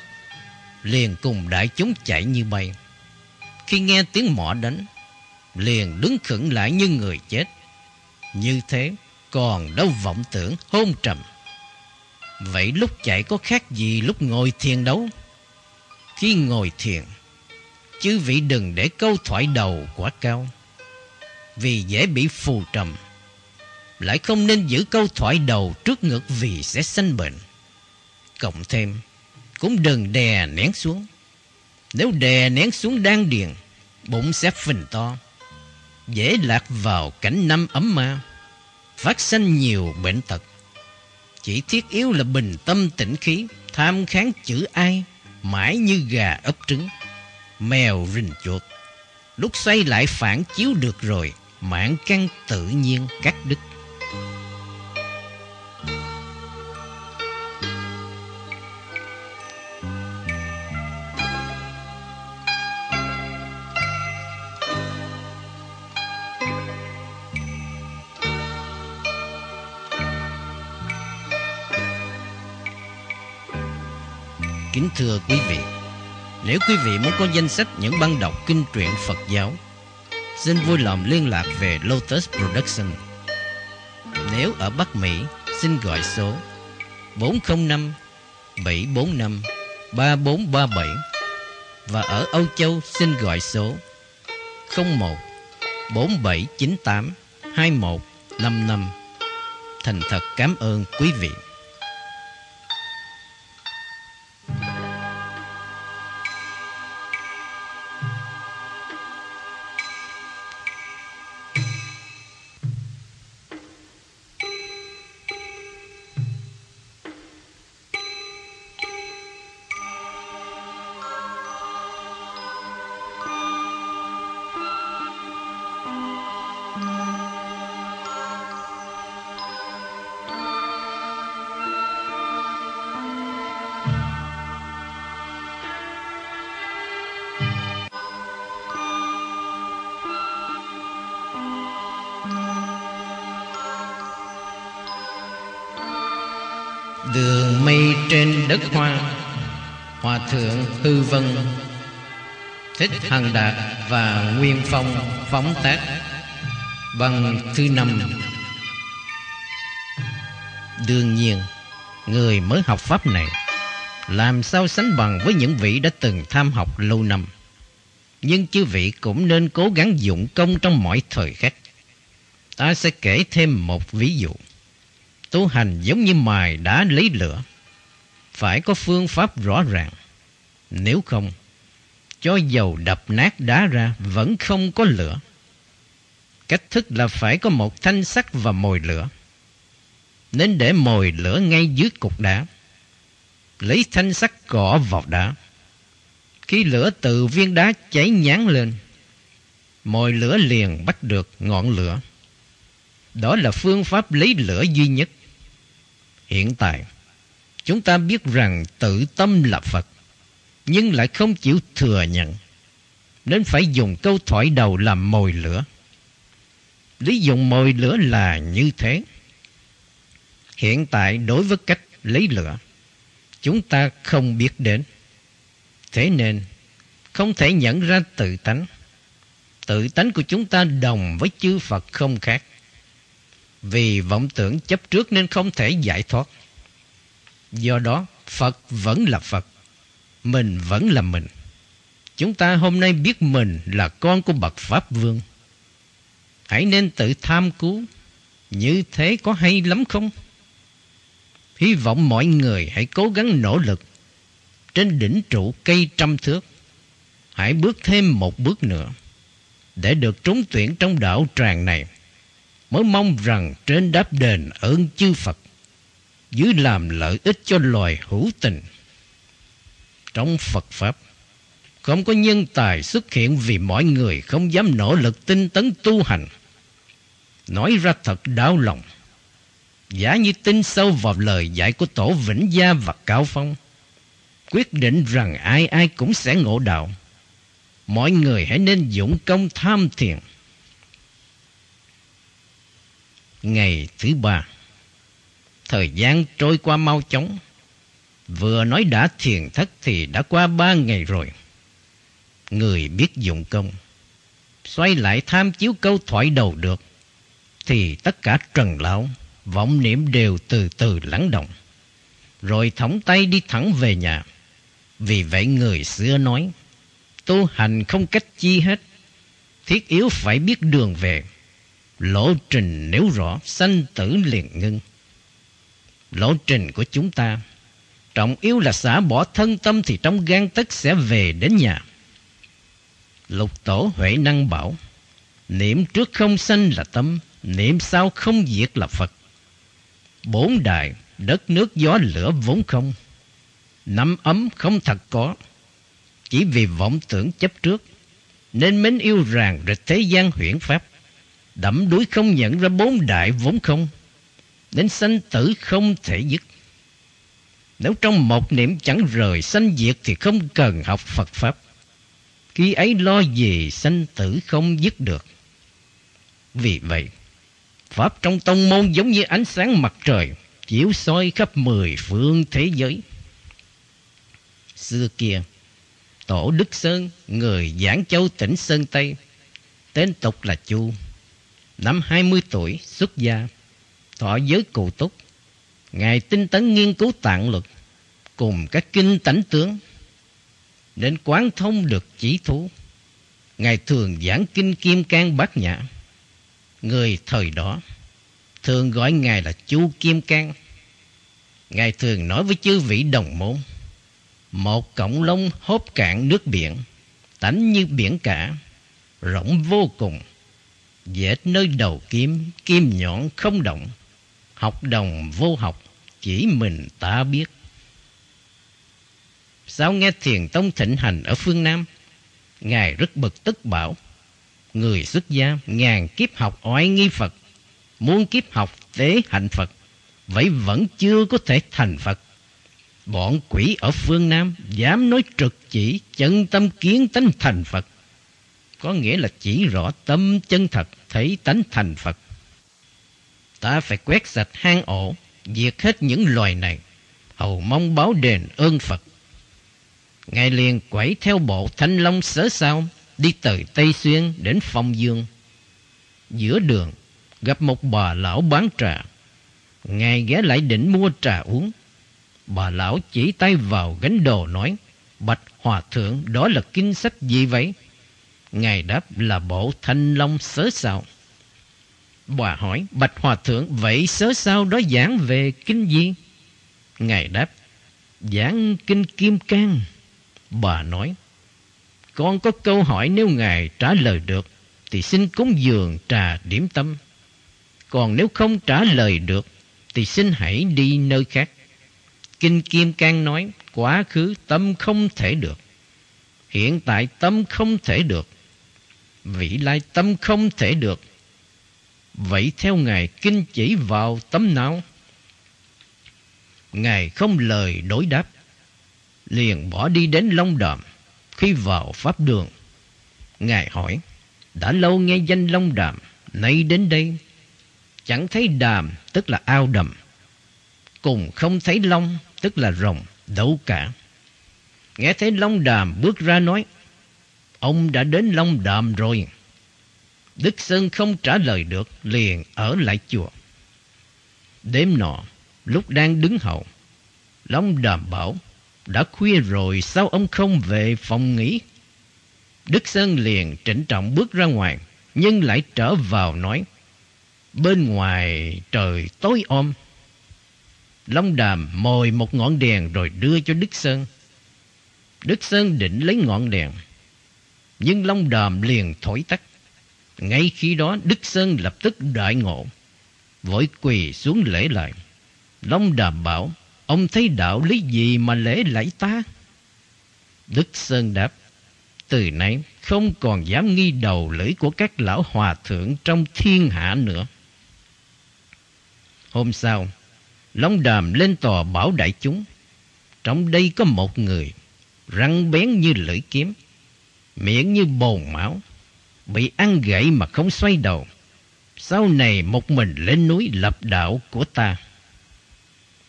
liền cùng đại chúng chạy như bay. Khi nghe tiếng mỏ đánh, liền đứng khẩn lại như người chết. Như thế, còn đâu vọng tưởng hôn trầm. Vậy lúc chạy có khác gì lúc ngồi thiền đấu? Khi ngồi thiền, chứ vị đừng để câu thoại đầu quá cao. Vì dễ bị phù trầm. Lại không nên giữ câu thoại đầu trước ngực vì sẽ sanh bệnh. Cộng thêm, cũng đừng đè nén xuống. Nếu đè nén xuống đan điền, bụng sẽ phình to. Dễ lạc vào cảnh năm ấm ma, phát sinh nhiều bệnh tật. Chỉ thiết yếu là bình tâm tĩnh khí, tham kháng chữ ai, mãi như gà ấp trứng, mèo rình chuột. Lúc xoay lại phản chiếu được rồi, mạng căn tự nhiên cắt đứt. Kính thưa quý vị, nếu quý vị muốn có danh sách những băng đọc kinh truyện Phật giáo, xin vui lòng liên lạc về Lotus Production. Nếu ở Bắc Mỹ, xin gọi số 405 745 3437 và ở Âu Châu xin gọi số 01 4798 2155. Thành thật cảm ơn quý vị. Hư Vân. Thích Hằng Đạt và Nguyên Phong phóng tác Bằng thứ năm Đương nhiên, Người mới học Pháp này Làm sao sánh bằng với những vị đã từng tham học lâu năm. Nhưng chư vị cũng nên cố gắng dụng công trong mọi thời khắc. Ta sẽ kể thêm một ví dụ. Tu hành giống như mài đá lấy lửa. Phải có phương pháp rõ ràng. Nếu không, cho dầu đập nát đá ra vẫn không có lửa. Cách thức là phải có một thanh sắt và mồi lửa. Nên để mồi lửa ngay dưới cục đá. Lấy thanh sắt cọ vào đá. Khi lửa từ viên đá cháy nhán lên, mồi lửa liền bắt được ngọn lửa. Đó là phương pháp lấy lửa duy nhất. Hiện tại, chúng ta biết rằng tự tâm là Phật, nhưng lại không chịu thừa nhận, nên phải dùng câu thoại đầu làm mồi lửa. Lý dùng mồi lửa là như thế. Hiện tại đối với cách lấy lửa, chúng ta không biết đến. Thế nên, không thể nhận ra tự tánh. Tự tánh của chúng ta đồng với chư Phật không khác. Vì vọng tưởng chấp trước nên không thể giải thoát. Do đó, Phật vẫn là Phật. Mình vẫn là mình. Chúng ta hôm nay biết mình là con của bậc Pháp Vương. Hãy nên tự tham cứu. Như thế có hay lắm không? Hy vọng mọi người hãy cố gắng nỗ lực. Trên đỉnh trụ cây trăm thước. Hãy bước thêm một bước nữa. Để được trúng tuyển trong đạo tràng này mới mong rằng trên đáp đền ơn chư Phật, dưới làm lợi ích cho loài hữu tình. Trong Phật Pháp, không có nhân tài xuất hiện vì mọi người không dám nỗ lực tinh tấn tu hành. Nói ra thật đau lòng. Giả như tin sâu vào lời dạy của Tổ Vĩnh Gia và Cao Phong, quyết định rằng ai ai cũng sẽ ngộ đạo. Mọi người hãy nên dũng công tham thiền Ngày thứ ba Thời gian trôi qua mau chóng Vừa nói đã thiền thất thì đã qua ba ngày rồi Người biết dụng công xoay lại tham chiếu câu thoại đầu được, thì tất cả trần lão, vọng niệm đều từ từ lắng động. Rồi thõng tay đi thẳng về nhà. Vì vậy người xưa nói, tu hành không cách chi hết, thiết yếu phải biết đường về. Lộ trình nếu rõ, sanh tử liền ngưng. Lộ trình của chúng ta, trọng yếu là xả bỏ thân tâm thì trong gan tất sẽ về đến nhà. Lục tổ Huệ Năng bảo, niệm trước không sanh là tâm, niệm sau không diệt là Phật. Bốn đại, đất nước gió lửa vốn không. Năm ấm không thật có. Chỉ vì vọng tưởng chấp trước, nên mến yêu ràng rịch thế gian huyễn pháp. đẫm đuối không nhận ra bốn đại vốn không, đến sanh tử không thể dứt. Nếu trong một niệm chẳng rời sanh diệt thì không cần học Phật Pháp. Khi ấy lo gì sanh tử không dứt được. Vì vậy, Pháp trong tông môn giống như ánh sáng mặt trời, chiếu soi khắp mười phương thế giới. Xưa kia, Tổ Đức Sơn, người Giảng Châu tỉnh Sơn Tây, tên tục là Chu. Năm 20 tuổi, xuất gia, thọ giới cụ túc. Ngài tinh tấn nghiên cứu tạng luật, cùng các kinh tánh tướng, đến quán thông được chỉ thú. Ngài thường giảng kinh Kim Cang Bát Nhã. Người thời đó thường gọi Ngài là Chu Kim Cang. Ngài thường nói với chư vị đồng môn, một cọng lông hốt cạn nước biển, tánh như biển cả, rộng vô cùng. Dệt nơi đầu kim, kim nhọn không động, học đồng vô học, chỉ mình ta biết. Sao nghe thiền tông thịnh hành ở phương Nam? Ngài rất bực tức bảo, người xuất gia ngàn kiếp học oai nghi Phật, muốn kiếp học tế hạnh Phật, vậy vẫn chưa có thể thành Phật. Bọn quỷ ở phương Nam dám nói trực chỉ chân tâm kiến tánh thành Phật. Có nghĩa là chỉ rõ tâm chân thật thấy tánh thành Phật. Ta phải quét sạch hang ổ, diệt hết những loài này, hầu mong báo đền ơn Phật. Ngài liền quẩy theo bộ thanh long sớ sao, đi từ Tây Xuyên đến Phong Dương. Giữa đường, gặp một bà lão bán trà. Ngài ghé lại định mua trà uống. Bà lão chỉ tay vào gánh đồ nói, Bạch Hòa Thượng, đó là kinh sách gì vậy? Ngài đáp là bộ thanh long sớ sao. Bà hỏi, Bạch Hòa Thượng, vậy sớ sao đó giảng về kinh gì? Ngài đáp, giảng kinh Kim Cang. Bà nói, con có câu hỏi nếu Ngài trả lời được, thì xin cúng dường trà điểm tâm. Còn nếu không trả lời được, thì xin hãy đi nơi khác. Kinh Kim Cang nói, quá khứ tâm không thể được. Hiện tại tâm không thể được. Vị lai tâm không thể được. Vậy theo Ngài kinh chỉ vào tấm não, Ngài không lời đối đáp. Liền bỏ đi đến Long Đàm. Khi vào Pháp đường, Ngài hỏi, đã lâu nghe danh Long Đàm, nay đến đây, chẳng thấy đàm, tức là ao đầm. Cùng không thấy long, tức là rồng, đâu cả. Nghe thấy Long Đàm bước ra nói, ông đã đến Long Đàm rồi. Đức Sơn không trả lời được, liền ở lại chùa. Đêm nọ, lúc đang đứng hậu, Long Đàm bảo, đã khuya rồi sao ông không về phòng nghỉ? Đức Sơn liền trịnh trọng bước ra ngoài, nhưng lại trở vào nói, bên ngoài trời tối om. Long Đàm mồi một ngọn đèn rồi đưa cho Đức Sơn. Đức Sơn định lấy ngọn đèn, nhưng Long Đàm liền thổi tắt. Ngay khi đó Đức Sơn lập tức đại ngộ, vội quỳ xuống lễ lại. Long Đàm bảo, Ông thấy đạo lý gì mà lễ lạy ta? Đức Sơn đáp, từ nay không còn dám nghi đầu lưỡi của các lão hòa thượng trong thiên hạ nữa. Hôm sau, Long Đàm lên tòa bảo đại chúng. Trong đây có một người, răng bén như lưỡi kiếm, miệng như bồn máu, bị ăn gãy mà không xoay đầu. Sau này một mình lên núi lập đạo của ta.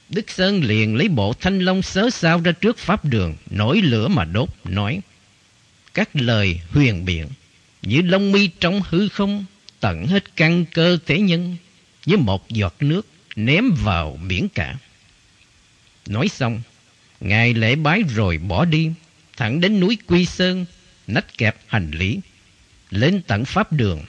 Đức Sơn liền lấy bộ thanh long sớ sao ra trước pháp đường, nổi lửa mà đốt, nói các lời huyền biện, như lông mi trong hư không, tận hết căn cơ thế nhân, như một giọt nước ném vào biển cả. Nói xong, Ngài lễ bái rồi bỏ đi, thẳng đến núi Quy Sơn, nách kẹp hành lý, lên tận Pháp đường,